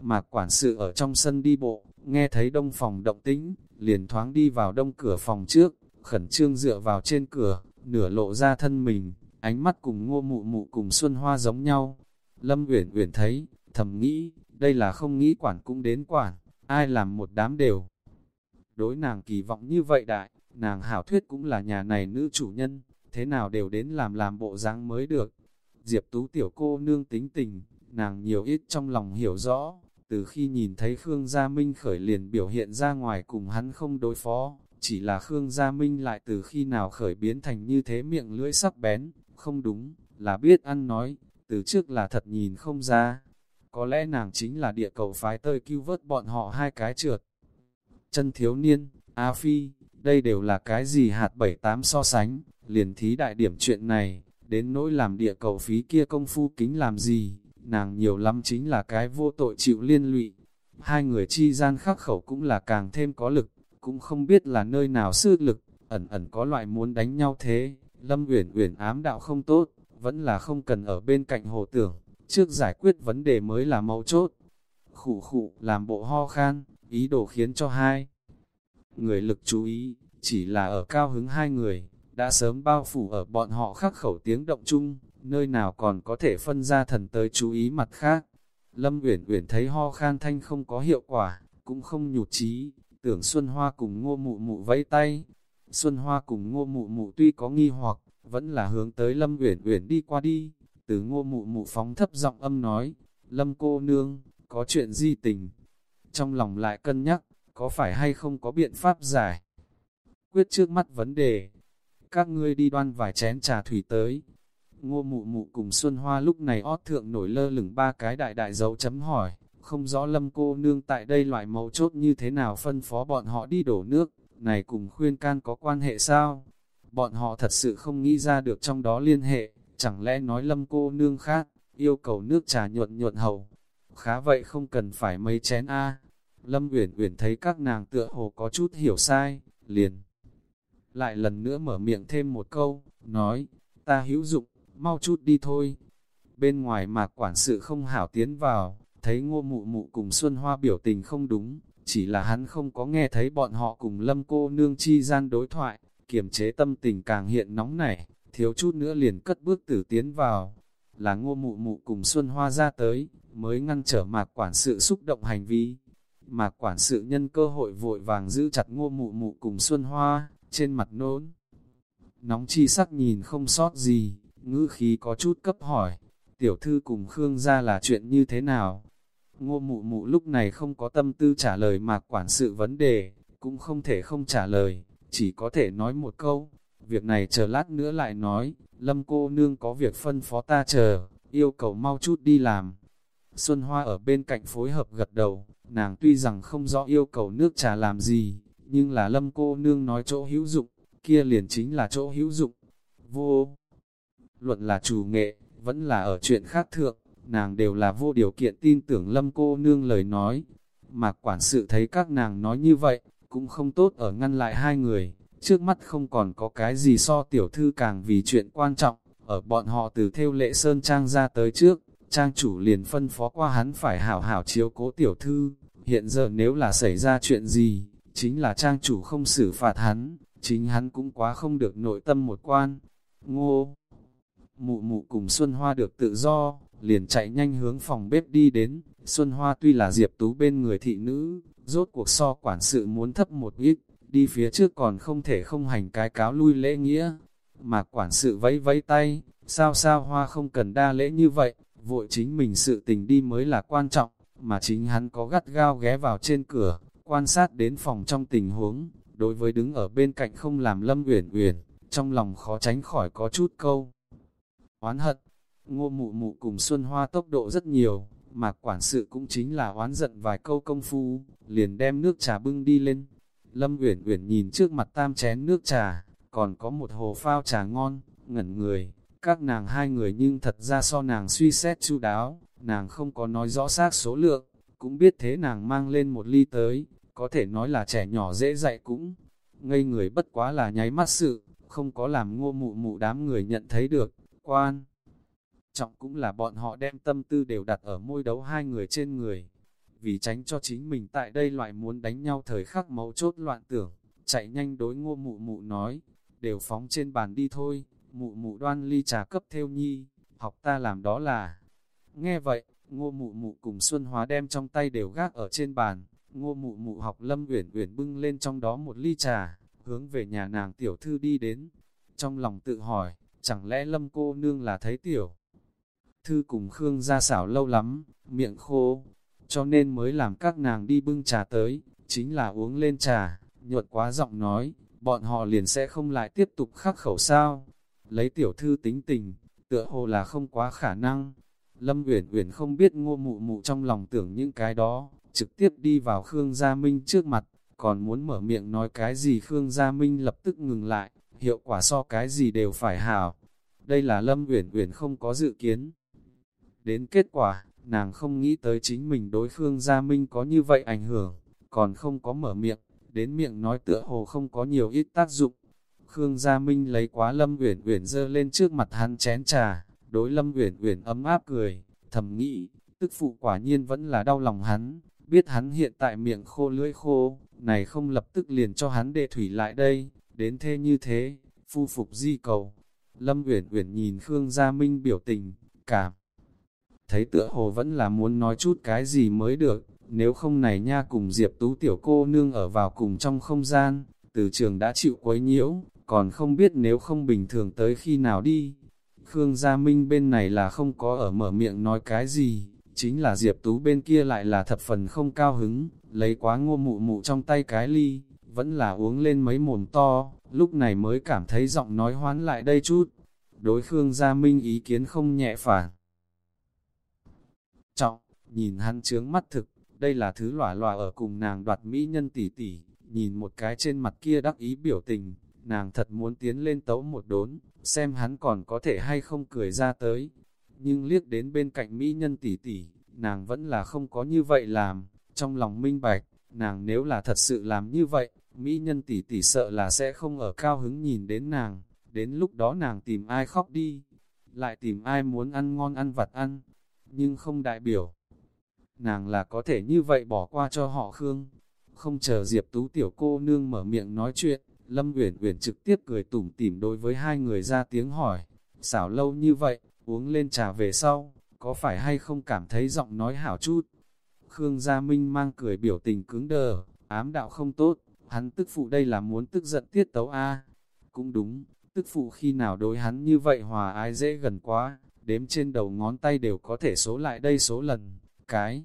Mà quản sự ở trong sân đi bộ, nghe thấy đông phòng động tĩnh, liền thoáng đi vào đông cửa phòng trước, khẩn trương dựa vào trên cửa, nửa lộ ra thân mình, ánh mắt cùng ngô mụ mụ cùng xuân hoa giống nhau. Lâm Uyển Uyển thấy, thầm nghĩ, đây là không nghĩ quản cũng đến quản, ai làm một đám đều. Đối nàng kỳ vọng như vậy đại, nàng hảo thuyết cũng là nhà này nữ chủ nhân, thế nào đều đến làm làm bộ dáng mới được. Diệp Tú tiểu cô nương tính tình, nàng nhiều ít trong lòng hiểu rõ, từ khi nhìn thấy Khương Gia Minh khởi liền biểu hiện ra ngoài cùng hắn không đối phó, chỉ là Khương Gia Minh lại từ khi nào khởi biến thành như thế miệng lưỡi sắc bén, không đúng, là biết ăn nói, từ trước là thật nhìn không ra. Có lẽ nàng chính là địa cầu phái tơi cứu vớt bọn họ hai cái trượt. Chân thiếu niên, A Phi, đây đều là cái gì hạt bảy tám so sánh, liền thí đại điểm chuyện này, đến nỗi làm địa cầu phí kia công phu kính làm gì, nàng nhiều lắm chính là cái vô tội chịu liên lụy. Hai người chi gian khắc khẩu cũng là càng thêm có lực, cũng không biết là nơi nào sư lực, ẩn ẩn có loại muốn đánh nhau thế. Lâm Uyển Uyển ám đạo không tốt, vẫn là không cần ở bên cạnh hồ tưởng, trước giải quyết vấn đề mới là mấu chốt. Khủ khủ làm bộ ho khan, ý đồ khiến cho hai người lực chú ý, chỉ là ở cao hứng hai người, đã sớm bao phủ ở bọn họ khắc khẩu tiếng động chung, nơi nào còn có thể phân ra thần tới chú ý mặt khác. Lâm Uyển Uyển thấy ho khan thanh không có hiệu quả, cũng không nhụt chí, tưởng Xuân Hoa cùng Ngô Mụ Mụ vẫy tay. Xuân Hoa cùng Ngô Mụ Mụ tuy có nghi hoặc, vẫn là hướng tới Lâm Uyển Uyển đi qua đi. Từ Ngô Mụ Mụ phóng thấp giọng âm nói, "Lâm cô nương, có chuyện di tình?" Trong lòng lại cân nhắc, có phải hay không có biện pháp giải quyết trước mắt vấn đề. Các ngươi đi đoan vài chén trà thủy tới, Ngô mụ mụ cùng Xuân Hoa lúc này ót thượng nổi lơ lửng ba cái đại đại dấu chấm hỏi, không rõ lâm cô nương tại đây loại mấu chốt như thế nào phân phó bọn họ đi đổ nước, này cùng khuyên can có quan hệ sao? Bọn họ thật sự không nghĩ ra được trong đó liên hệ, chẳng lẽ nói lâm cô nương khác, yêu cầu nước trà nhuận nhuận hầu. Khá vậy không cần phải mấy chén a Lâm Uyển Uyển thấy các nàng tựa hồ có chút hiểu sai, liền. Lại lần nữa mở miệng thêm một câu, nói, ta hữu dụng, mau chút đi thôi. Bên ngoài mà quản sự không hảo tiến vào, thấy ngô mụ mụ cùng Xuân Hoa biểu tình không đúng, chỉ là hắn không có nghe thấy bọn họ cùng lâm cô nương chi gian đối thoại, kiềm chế tâm tình càng hiện nóng nảy, thiếu chút nữa liền cất bước tử tiến vào. Là ngô mụ mụ cùng Xuân Hoa ra tới, mới ngăn trở mạc quản sự xúc động hành vi. Mạc quản sự nhân cơ hội vội vàng giữ chặt ngô mụ mụ cùng Xuân Hoa, trên mặt nốn. Nóng chi sắc nhìn không sót gì, ngữ khí có chút cấp hỏi, tiểu thư cùng Khương gia là chuyện như thế nào? Ngô mụ mụ lúc này không có tâm tư trả lời mạc quản sự vấn đề, cũng không thể không trả lời, chỉ có thể nói một câu, việc này chờ lát nữa lại nói, lâm cô nương có việc phân phó ta chờ, yêu cầu mau chút đi làm. Xuân Hoa ở bên cạnh phối hợp gật đầu, nàng tuy rằng không rõ yêu cầu nước trà làm gì, nhưng là lâm cô nương nói chỗ hữu dụng, kia liền chính là chỗ hữu dụng. Vô, luận là chủ nghệ, vẫn là ở chuyện khác thượng, nàng đều là vô điều kiện tin tưởng lâm cô nương lời nói. Mà quản sự thấy các nàng nói như vậy, cũng không tốt ở ngăn lại hai người, trước mắt không còn có cái gì so tiểu thư càng vì chuyện quan trọng, ở bọn họ từ theo lệ sơn trang ra tới trước, trang chủ liền phân phó qua hắn phải hảo hảo chiếu cố tiểu thư, hiện giờ nếu là xảy ra chuyện gì, chính là trang chủ không xử phạt hắn, chính hắn cũng quá không được nội tâm một quan. Ngô Mụ mụ cùng Xuân Hoa được tự do, liền chạy nhanh hướng phòng bếp đi đến, Xuân Hoa tuy là Diệp Tú bên người thị nữ, rốt cuộc so quản sự muốn thấp một ít, đi phía trước còn không thể không hành cái cáo lui lễ nghĩa, mà quản sự vẫy vẫy tay, sao sao Hoa không cần đa lễ như vậy, vội chính mình sự tình đi mới là quan trọng, mà chính hắn có gắt gao ghé vào trên cửa, quan sát đến phòng trong tình huống, đối với đứng ở bên cạnh không làm Lâm Uyển Uyển, trong lòng khó tránh khỏi có chút câu. Oán hận, ngô mụ mụ cùng Xuân Hoa tốc độ rất nhiều, mà quản sự cũng chính là oán giận vài câu công phu, liền đem nước trà bưng đi lên. Lâm Uyển Uyển nhìn trước mặt tam chén nước trà, còn có một hồ phao trà ngon, ngẩn người, các nàng hai người nhưng thật ra so nàng suy xét chu đáo, nàng không có nói rõ xác số lượng, cũng biết thế nàng mang lên một ly tới, có thể nói là trẻ nhỏ dễ dạy cũng, ngây người bất quá là nháy mắt sự, không có làm ngô mụ mụ đám người nhận thấy được, quan. Trọng cũng là bọn họ đem tâm tư đều đặt ở môi đấu hai người trên người, vì tránh cho chính mình tại đây loại muốn đánh nhau thời khắc mấu chốt loạn tưởng, chạy nhanh đối ngô mụ mụ nói, đều phóng trên bàn đi thôi, mụ mụ đoan ly trà cấp theo nhi, học ta làm đó là. Nghe vậy, ngô mụ mụ cùng Xuân Hóa đem trong tay đều gác ở trên bàn, ngô mụ mụ học lâm uyển uyển bưng lên trong đó một ly trà, hướng về nhà nàng tiểu thư đi đến. Trong lòng tự hỏi, chẳng lẽ lâm cô nương là thấy tiểu thư cùng Khương ra xảo lâu lắm, miệng khô, cho nên mới làm các nàng đi bưng trà tới, chính là uống lên trà, nhuận quá giọng nói, bọn họ liền sẽ không lại tiếp tục khắc khẩu sao. Lấy tiểu thư tính tình, tựa hồ là không quá khả năng. Lâm Uyển Uyển không biết ngô mụ mụ trong lòng tưởng những cái đó, trực tiếp đi vào Khương Gia Minh trước mặt, còn muốn mở miệng nói cái gì Khương Gia Minh lập tức ngừng lại, hiệu quả so cái gì đều phải hảo. Đây là Lâm Uyển Uyển không có dự kiến. Đến kết quả, nàng không nghĩ tới chính mình đối Khương Gia Minh có như vậy ảnh hưởng, còn không có mở miệng, đến miệng nói tựa hồ không có nhiều ít tác dụng. Khương Gia Minh lấy quá Lâm Uyển Uyển dơ lên trước mặt hắn chén trà, đối Lâm Uyển Uyển ấm áp cười, thầm nghĩ, tức phụ quả nhiên vẫn là đau lòng hắn, biết hắn hiện tại miệng khô lưỡi khô, này không lập tức liền cho hắn đệ thủy lại đây, đến thế như thế, phu phục di cầu. Lâm Uyển Uyển nhìn Khương Gia Minh biểu tình, cảm thấy tựa hồ vẫn là muốn nói chút cái gì mới được, nếu không này nha cùng Diệp Tú tiểu cô nương ở vào cùng trong không gian, từ trường đã chịu quấy nhiễu, còn không biết nếu không bình thường tới khi nào đi. Khương Gia Minh bên này là không có ở mở miệng nói cái gì, chính là Diệp Tú bên kia lại là thập phần không cao hứng, lấy quá ngô mụ mụ trong tay cái ly, vẫn là uống lên mấy mồm to, lúc này mới cảm thấy giọng nói hoán lại đây chút. Đối Khương Gia Minh ý kiến không nhẹ phản. Trọng, nhìn hắn trướng mắt thực, đây là thứ lỏa lòa ở cùng nàng đoạt mỹ nhân tỷ tỷ, nhìn một cái trên mặt kia đắc ý biểu tình, nàng thật muốn tiến lên tấu một đốn, xem hắn còn có thể hay không cười ra tới. Nhưng liếc đến bên cạnh mỹ nhân tỷ tỷ, nàng vẫn là không có như vậy làm, trong lòng minh bạch, nàng nếu là thật sự làm như vậy, mỹ nhân tỷ tỷ sợ là sẽ không ở cao hứng nhìn đến nàng, đến lúc đó nàng tìm ai khóc đi, lại tìm ai muốn ăn ngon ăn vặt ăn, nhưng không đại biểu. Nàng là có thể như vậy bỏ qua cho họ Khương, không chờ Diệp Tú tiểu cô nương mở miệng nói chuyện, Lâm Uyển Uyển trực tiếp cười tủm tỉm đối với hai người ra tiếng hỏi, xảo lâu như vậy, uống lên trà về sau, có phải hay không cảm thấy giọng nói hảo chút? Khương Gia Minh mang cười biểu tình cứng đờ, ám đạo không tốt, hắn tức phụ đây là muốn tức giận tiết tấu A. Cũng đúng, tức phụ khi nào đối hắn như vậy hòa ai dễ gần quá, đếm trên đầu ngón tay đều có thể số lại đây số lần, cái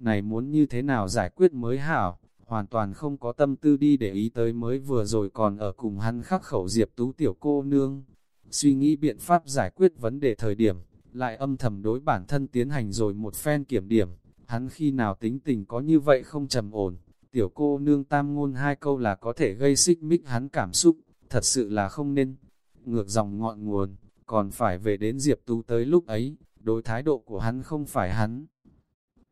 này muốn như thế nào giải quyết mới hảo, hoàn toàn không có tâm tư đi để ý tới mới vừa rồi còn ở cùng hắn khắc khẩu Diệp Tú tiểu cô nương. Suy nghĩ biện pháp giải quyết vấn đề thời điểm, lại âm thầm đối bản thân tiến hành rồi một phen kiểm điểm, hắn khi nào tính tình có như vậy không trầm ổn, tiểu cô nương tam ngôn hai câu là có thể gây xích mích hắn cảm xúc, thật sự là không nên. Ngược dòng ngọn nguồn, còn phải về đến Diệp Tú tới lúc ấy, đối thái độ của hắn không phải hắn.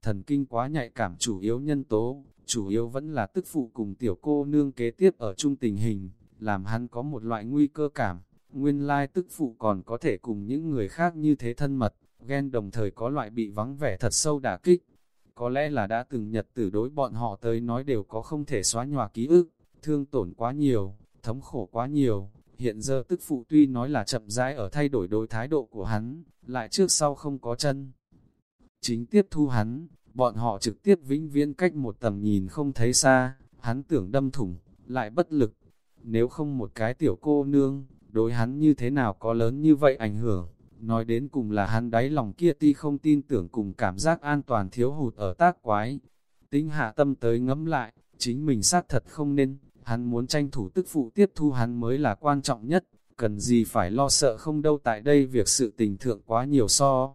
Thần kinh quá nhạy cảm chủ yếu nhân tố, chủ yếu vẫn là tức phụ cùng tiểu cô nương kế tiếp ở chung tình hình, làm hắn có một loại nguy cơ cảm. Nguyên lai tức phụ còn có thể cùng những người khác như thế thân mật, ghen đồng thời có loại bị vắng vẻ thật sâu đả kích. Có lẽ là đã từng nhật tử đối bọn họ tới nói đều có không thể xóa nhòa ký ức, thương tổn quá nhiều, thống khổ quá nhiều. Hiện giờ tức phụ tuy nói là chậm rãi ở thay đổi đối thái độ của hắn, lại trước sau không có chân. Chính tiếp thu hắn, bọn họ trực tiếp vĩnh viễn cách một tầm nhìn không thấy xa, hắn tưởng đâm thủng, lại bất lực. Nếu không một cái tiểu cô nương, đối hắn như thế nào có lớn như vậy ảnh hưởng, nói đến cùng là hắn đáy lòng kia ti không tin tưởng cùng cảm giác an toàn thiếu hụt ở tác quái. Tính hạ tâm tới ngẫm lại, chính mình xác thật không nên, hắn muốn tranh thủ tức phụ tiếp thu hắn mới là quan trọng nhất, cần gì phải lo sợ không đâu tại đây việc sự tình thượng quá nhiều so.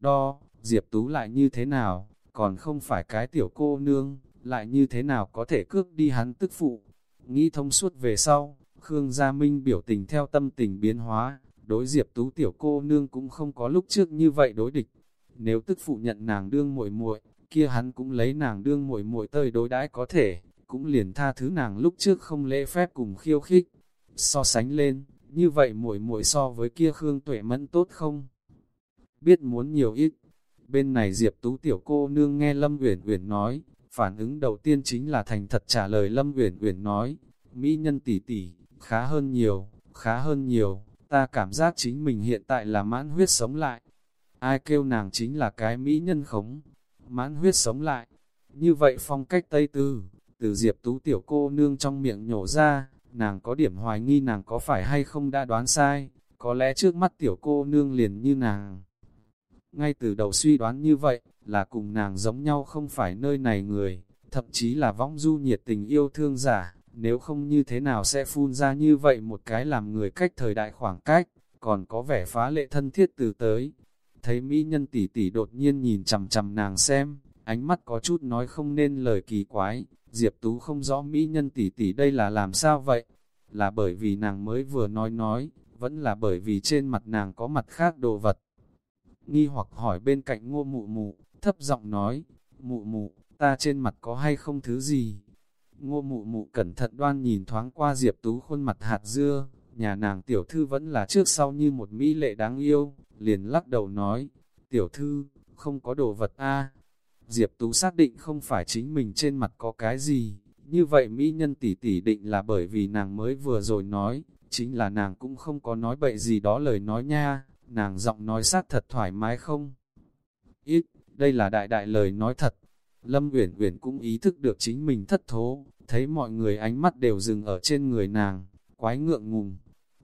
Đo, Diệp Tú lại như thế nào, còn không phải cái tiểu cô nương, lại như thế nào có thể cước đi hắn tức phụ. Nghĩ thông suốt về sau, Khương Gia Minh biểu tình theo tâm tình biến hóa, đối Diệp Tú tiểu cô nương cũng không có lúc trước như vậy đối địch. Nếu tức phụ nhận nàng đương muội muội, kia hắn cũng lấy nàng đương muội muội tơi đối đãi có thể, cũng liền tha thứ nàng lúc trước không lễ phép cùng khiêu khích. So sánh lên, như vậy muội muội so với kia Khương Tuệ Mẫn tốt không? Biết muốn nhiều ít. Bên này Diệp Tú tiểu cô nương nghe Lâm Uyển Uyển nói, phản ứng đầu tiên chính là thành thật trả lời Lâm Uyển Uyển nói, mỹ nhân tỷ tỷ, khá hơn nhiều, khá hơn nhiều, ta cảm giác chính mình hiện tại là mãn huyết sống lại. Ai kêu nàng chính là cái mỹ nhân khống, mãn huyết sống lại. Như vậy phong cách Tây Tư, từ Diệp Tú tiểu cô nương trong miệng nhổ ra, nàng có điểm hoài nghi nàng có phải hay không đã đoán sai, có lẽ trước mắt tiểu cô nương liền như nàng. Ngay từ đầu suy đoán như vậy, là cùng nàng giống nhau không phải nơi này người, thậm chí là vong du nhiệt tình yêu thương giả, nếu không như thế nào sẽ phun ra như vậy một cái làm người cách thời đại khoảng cách, còn có vẻ phá lệ thân thiết từ tới. Thấy mỹ nhân tỷ tỷ đột nhiên nhìn chằm chằm nàng xem, ánh mắt có chút nói không nên lời kỳ quái, Diệp Tú không rõ mỹ nhân tỷ tỷ đây là làm sao vậy? Là bởi vì nàng mới vừa nói nói, vẫn là bởi vì trên mặt nàng có mặt khác đồ vật. Nghi hoặc hỏi bên cạnh ngô mụ mụ, thấp giọng nói, mụ mụ, ta trên mặt có hay không thứ gì? Ngô mụ mụ cẩn thận đoan nhìn thoáng qua Diệp Tú khuôn mặt hạt dưa, nhà nàng tiểu thư vẫn là trước sau như một mỹ lệ đáng yêu, liền lắc đầu nói, tiểu thư, không có đồ vật a Diệp Tú xác định không phải chính mình trên mặt có cái gì, như vậy mỹ nhân tỷ tỷ định là bởi vì nàng mới vừa rồi nói, chính là nàng cũng không có nói bậy gì đó lời nói nha, nàng giọng nói sát thật thoải mái không? Ít, đây là đại đại lời nói thật. Lâm Uyển Uyển cũng ý thức được chính mình thất thố, thấy mọi người ánh mắt đều dừng ở trên người nàng, quái ngượng ngùng.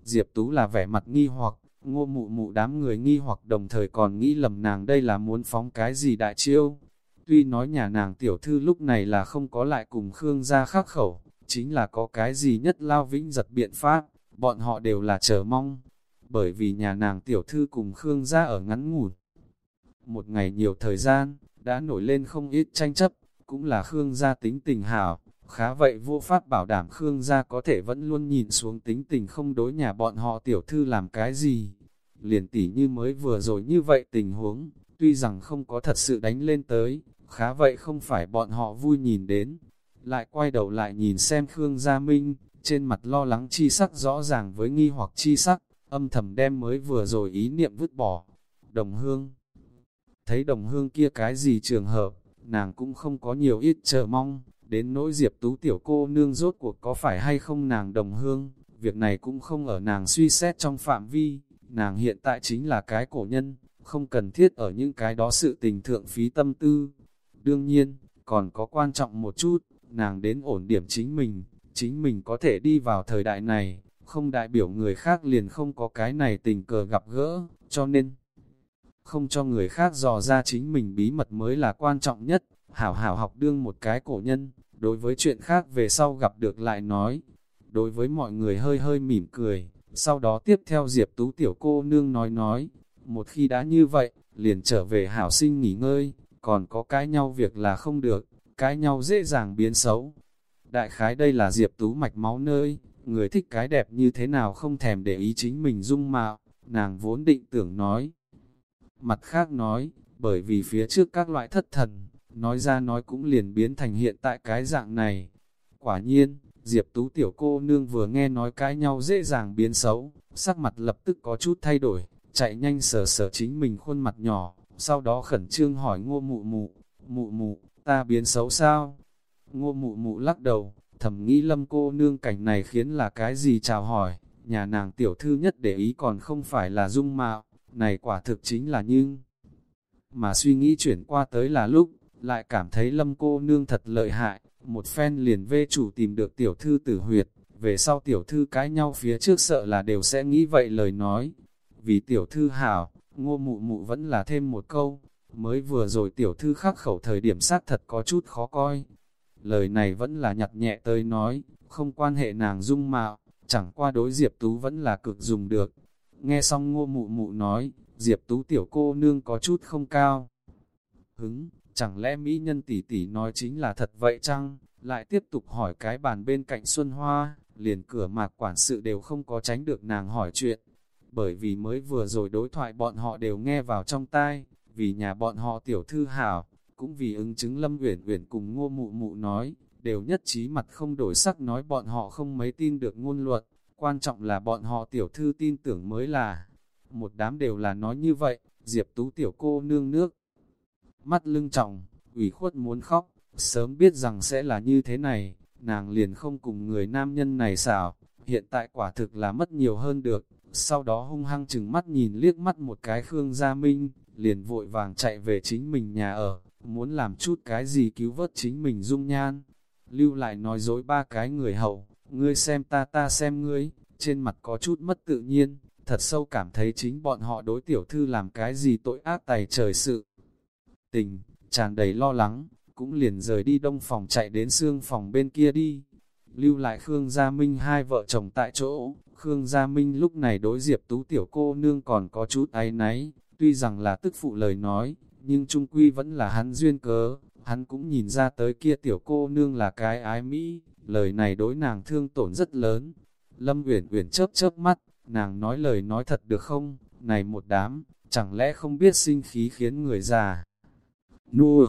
Diệp Tú là vẻ mặt nghi hoặc, ngô mụ mụ đám người nghi hoặc đồng thời còn nghĩ lầm nàng đây là muốn phóng cái gì đại chiêu. Tuy nói nhà nàng tiểu thư lúc này là không có lại cùng Khương gia khắc khẩu, chính là có cái gì nhất lao vĩnh giật biện pháp, bọn họ đều là chờ mong. Bởi vì nhà nàng tiểu thư cùng Khương gia ở ngắn ngủn. Một ngày nhiều thời gian, đã nổi lên không ít tranh chấp, cũng là Khương gia tính tình hảo, Khá vậy vô pháp bảo đảm Khương gia có thể vẫn luôn nhìn xuống tính tình không đối nhà bọn họ tiểu thư làm cái gì. Liền tỉ như mới vừa rồi như vậy tình huống, tuy rằng không có thật sự đánh lên tới, khá vậy không phải bọn họ vui nhìn đến. Lại quay đầu lại nhìn xem Khương Gia Minh, trên mặt lo lắng chi sắc rõ ràng với nghi hoặc chi sắc, âm thầm đem mới vừa rồi ý niệm vứt bỏ. Đồng hương Thấy đồng hương kia cái gì trường hợp, nàng cũng không có nhiều ít chờ mong, Đến nỗi Diệp Tú tiểu cô nương rốt cuộc có phải hay không nàng đồng hương, việc này cũng không ở nàng suy xét trong phạm vi, nàng hiện tại chính là cái cổ nhân, không cần thiết ở những cái đó sự tình thượng phí tâm tư. Đương nhiên, còn có quan trọng một chút, nàng đến ổn điểm chính mình, chính mình có thể đi vào thời đại này, không đại biểu người khác liền không có cái này tình cờ gặp gỡ, cho nên không cho người khác dò ra chính mình bí mật mới là quan trọng nhất, hảo hảo học đương một cái cổ nhân, đối với chuyện khác về sau gặp được lại nói. Đối với mọi người hơi hơi mỉm cười, sau đó tiếp theo Diệp Tú tiểu cô nương nói nói, một khi đã như vậy, liền trở về hảo sinh nghỉ ngơi, còn có cái nhau việc là không được, cái nhau dễ dàng biến xấu. Đại khái đây là Diệp Tú mạch máu nơi, người thích cái đẹp như thế nào không thèm để ý chính mình dung mạo, nàng vốn định tưởng nói. Mặt khác nói, bởi vì phía trước các loại thất thần, nói ra nói cũng liền biến thành hiện tại cái dạng này. Quả nhiên, Diệp Tú tiểu cô nương vừa nghe nói cái nhau dễ dàng biến xấu, sắc mặt lập tức có chút thay đổi, chạy nhanh sờ sờ chính mình khuôn mặt nhỏ, sau đó khẩn trương hỏi ngô mụ mụ, mụ mụ, ta biến xấu sao? Ngô mụ mụ lắc đầu, thầm nghĩ lâm cô nương cảnh này khiến là cái gì chào hỏi, nhà nàng tiểu thư nhất để ý còn không phải là dung mạo, này quả thực chính là nhưng. Mà suy nghĩ chuyển qua tới là lúc, lại cảm thấy lâm cô nương thật lợi hại, một phen liền vê chủ tìm được tiểu thư tử huyệt, về sau tiểu thư cãi nhau phía trước sợ là đều sẽ nghĩ vậy lời nói. Vì tiểu thư hảo, ngô mụ mụ vẫn là thêm một câu, mới vừa rồi tiểu thư khắc khẩu thời điểm sát thật có chút khó coi. Lời này vẫn là nhặt nhẹ tới nói, không quan hệ nàng dung mạo, chẳng qua đối Diệp Tú vẫn là cực dùng được. Nghe xong ngô mụ mụ nói, Diệp Tú tiểu cô nương có chút không cao. Hứng, chẳng lẽ Mỹ nhân tỷ tỷ nói chính là thật vậy chăng? Lại tiếp tục hỏi cái bàn bên cạnh Xuân Hoa, liền cửa mạc quản sự đều không có tránh được nàng hỏi chuyện. Bởi vì mới vừa rồi đối thoại bọn họ đều nghe vào trong tai, vì nhà bọn họ tiểu thư hảo, cũng vì ứng chứng Lâm Uyển Uyển cùng Ngô Mụ Mụ nói, đều nhất trí mặt không đổi sắc nói bọn họ không mấy tin được ngôn luận, quan trọng là bọn họ tiểu thư tin tưởng mới là. Một đám đều là nói như vậy, Diệp Tú tiểu cô nương nước. Mắt lưng trọng, ủy khuất muốn khóc, sớm biết rằng sẽ là như thế này, nàng liền không cùng người nam nhân này xảo, hiện tại quả thực là mất nhiều hơn được. Sau đó hung hăng chừng mắt nhìn liếc mắt một cái Khương Gia Minh, liền vội vàng chạy về chính mình nhà ở, muốn làm chút cái gì cứu vớt chính mình dung nhan. Lưu lại nói dối ba cái người hậu, ngươi xem ta ta xem ngươi, trên mặt có chút mất tự nhiên, thật sâu cảm thấy chính bọn họ đối tiểu thư làm cái gì tội ác tày trời sự. Tình, tràn đầy lo lắng, cũng liền rời đi đông phòng chạy đến xương phòng bên kia đi. Lưu lại Khương Gia Minh hai vợ chồng tại chỗ, Khương Gia Minh lúc này đối diệp tú tiểu cô nương còn có chút áy náy, tuy rằng là tức phụ lời nói, nhưng trung quy vẫn là hắn duyên cớ, hắn cũng nhìn ra tới kia tiểu cô nương là cái ái Mỹ, lời này đối nàng thương tổn rất lớn. Lâm Uyển Uyển chớp chớp mắt, nàng nói lời nói thật được không, này một đám, chẳng lẽ không biết sinh khí khiến người già. Nua,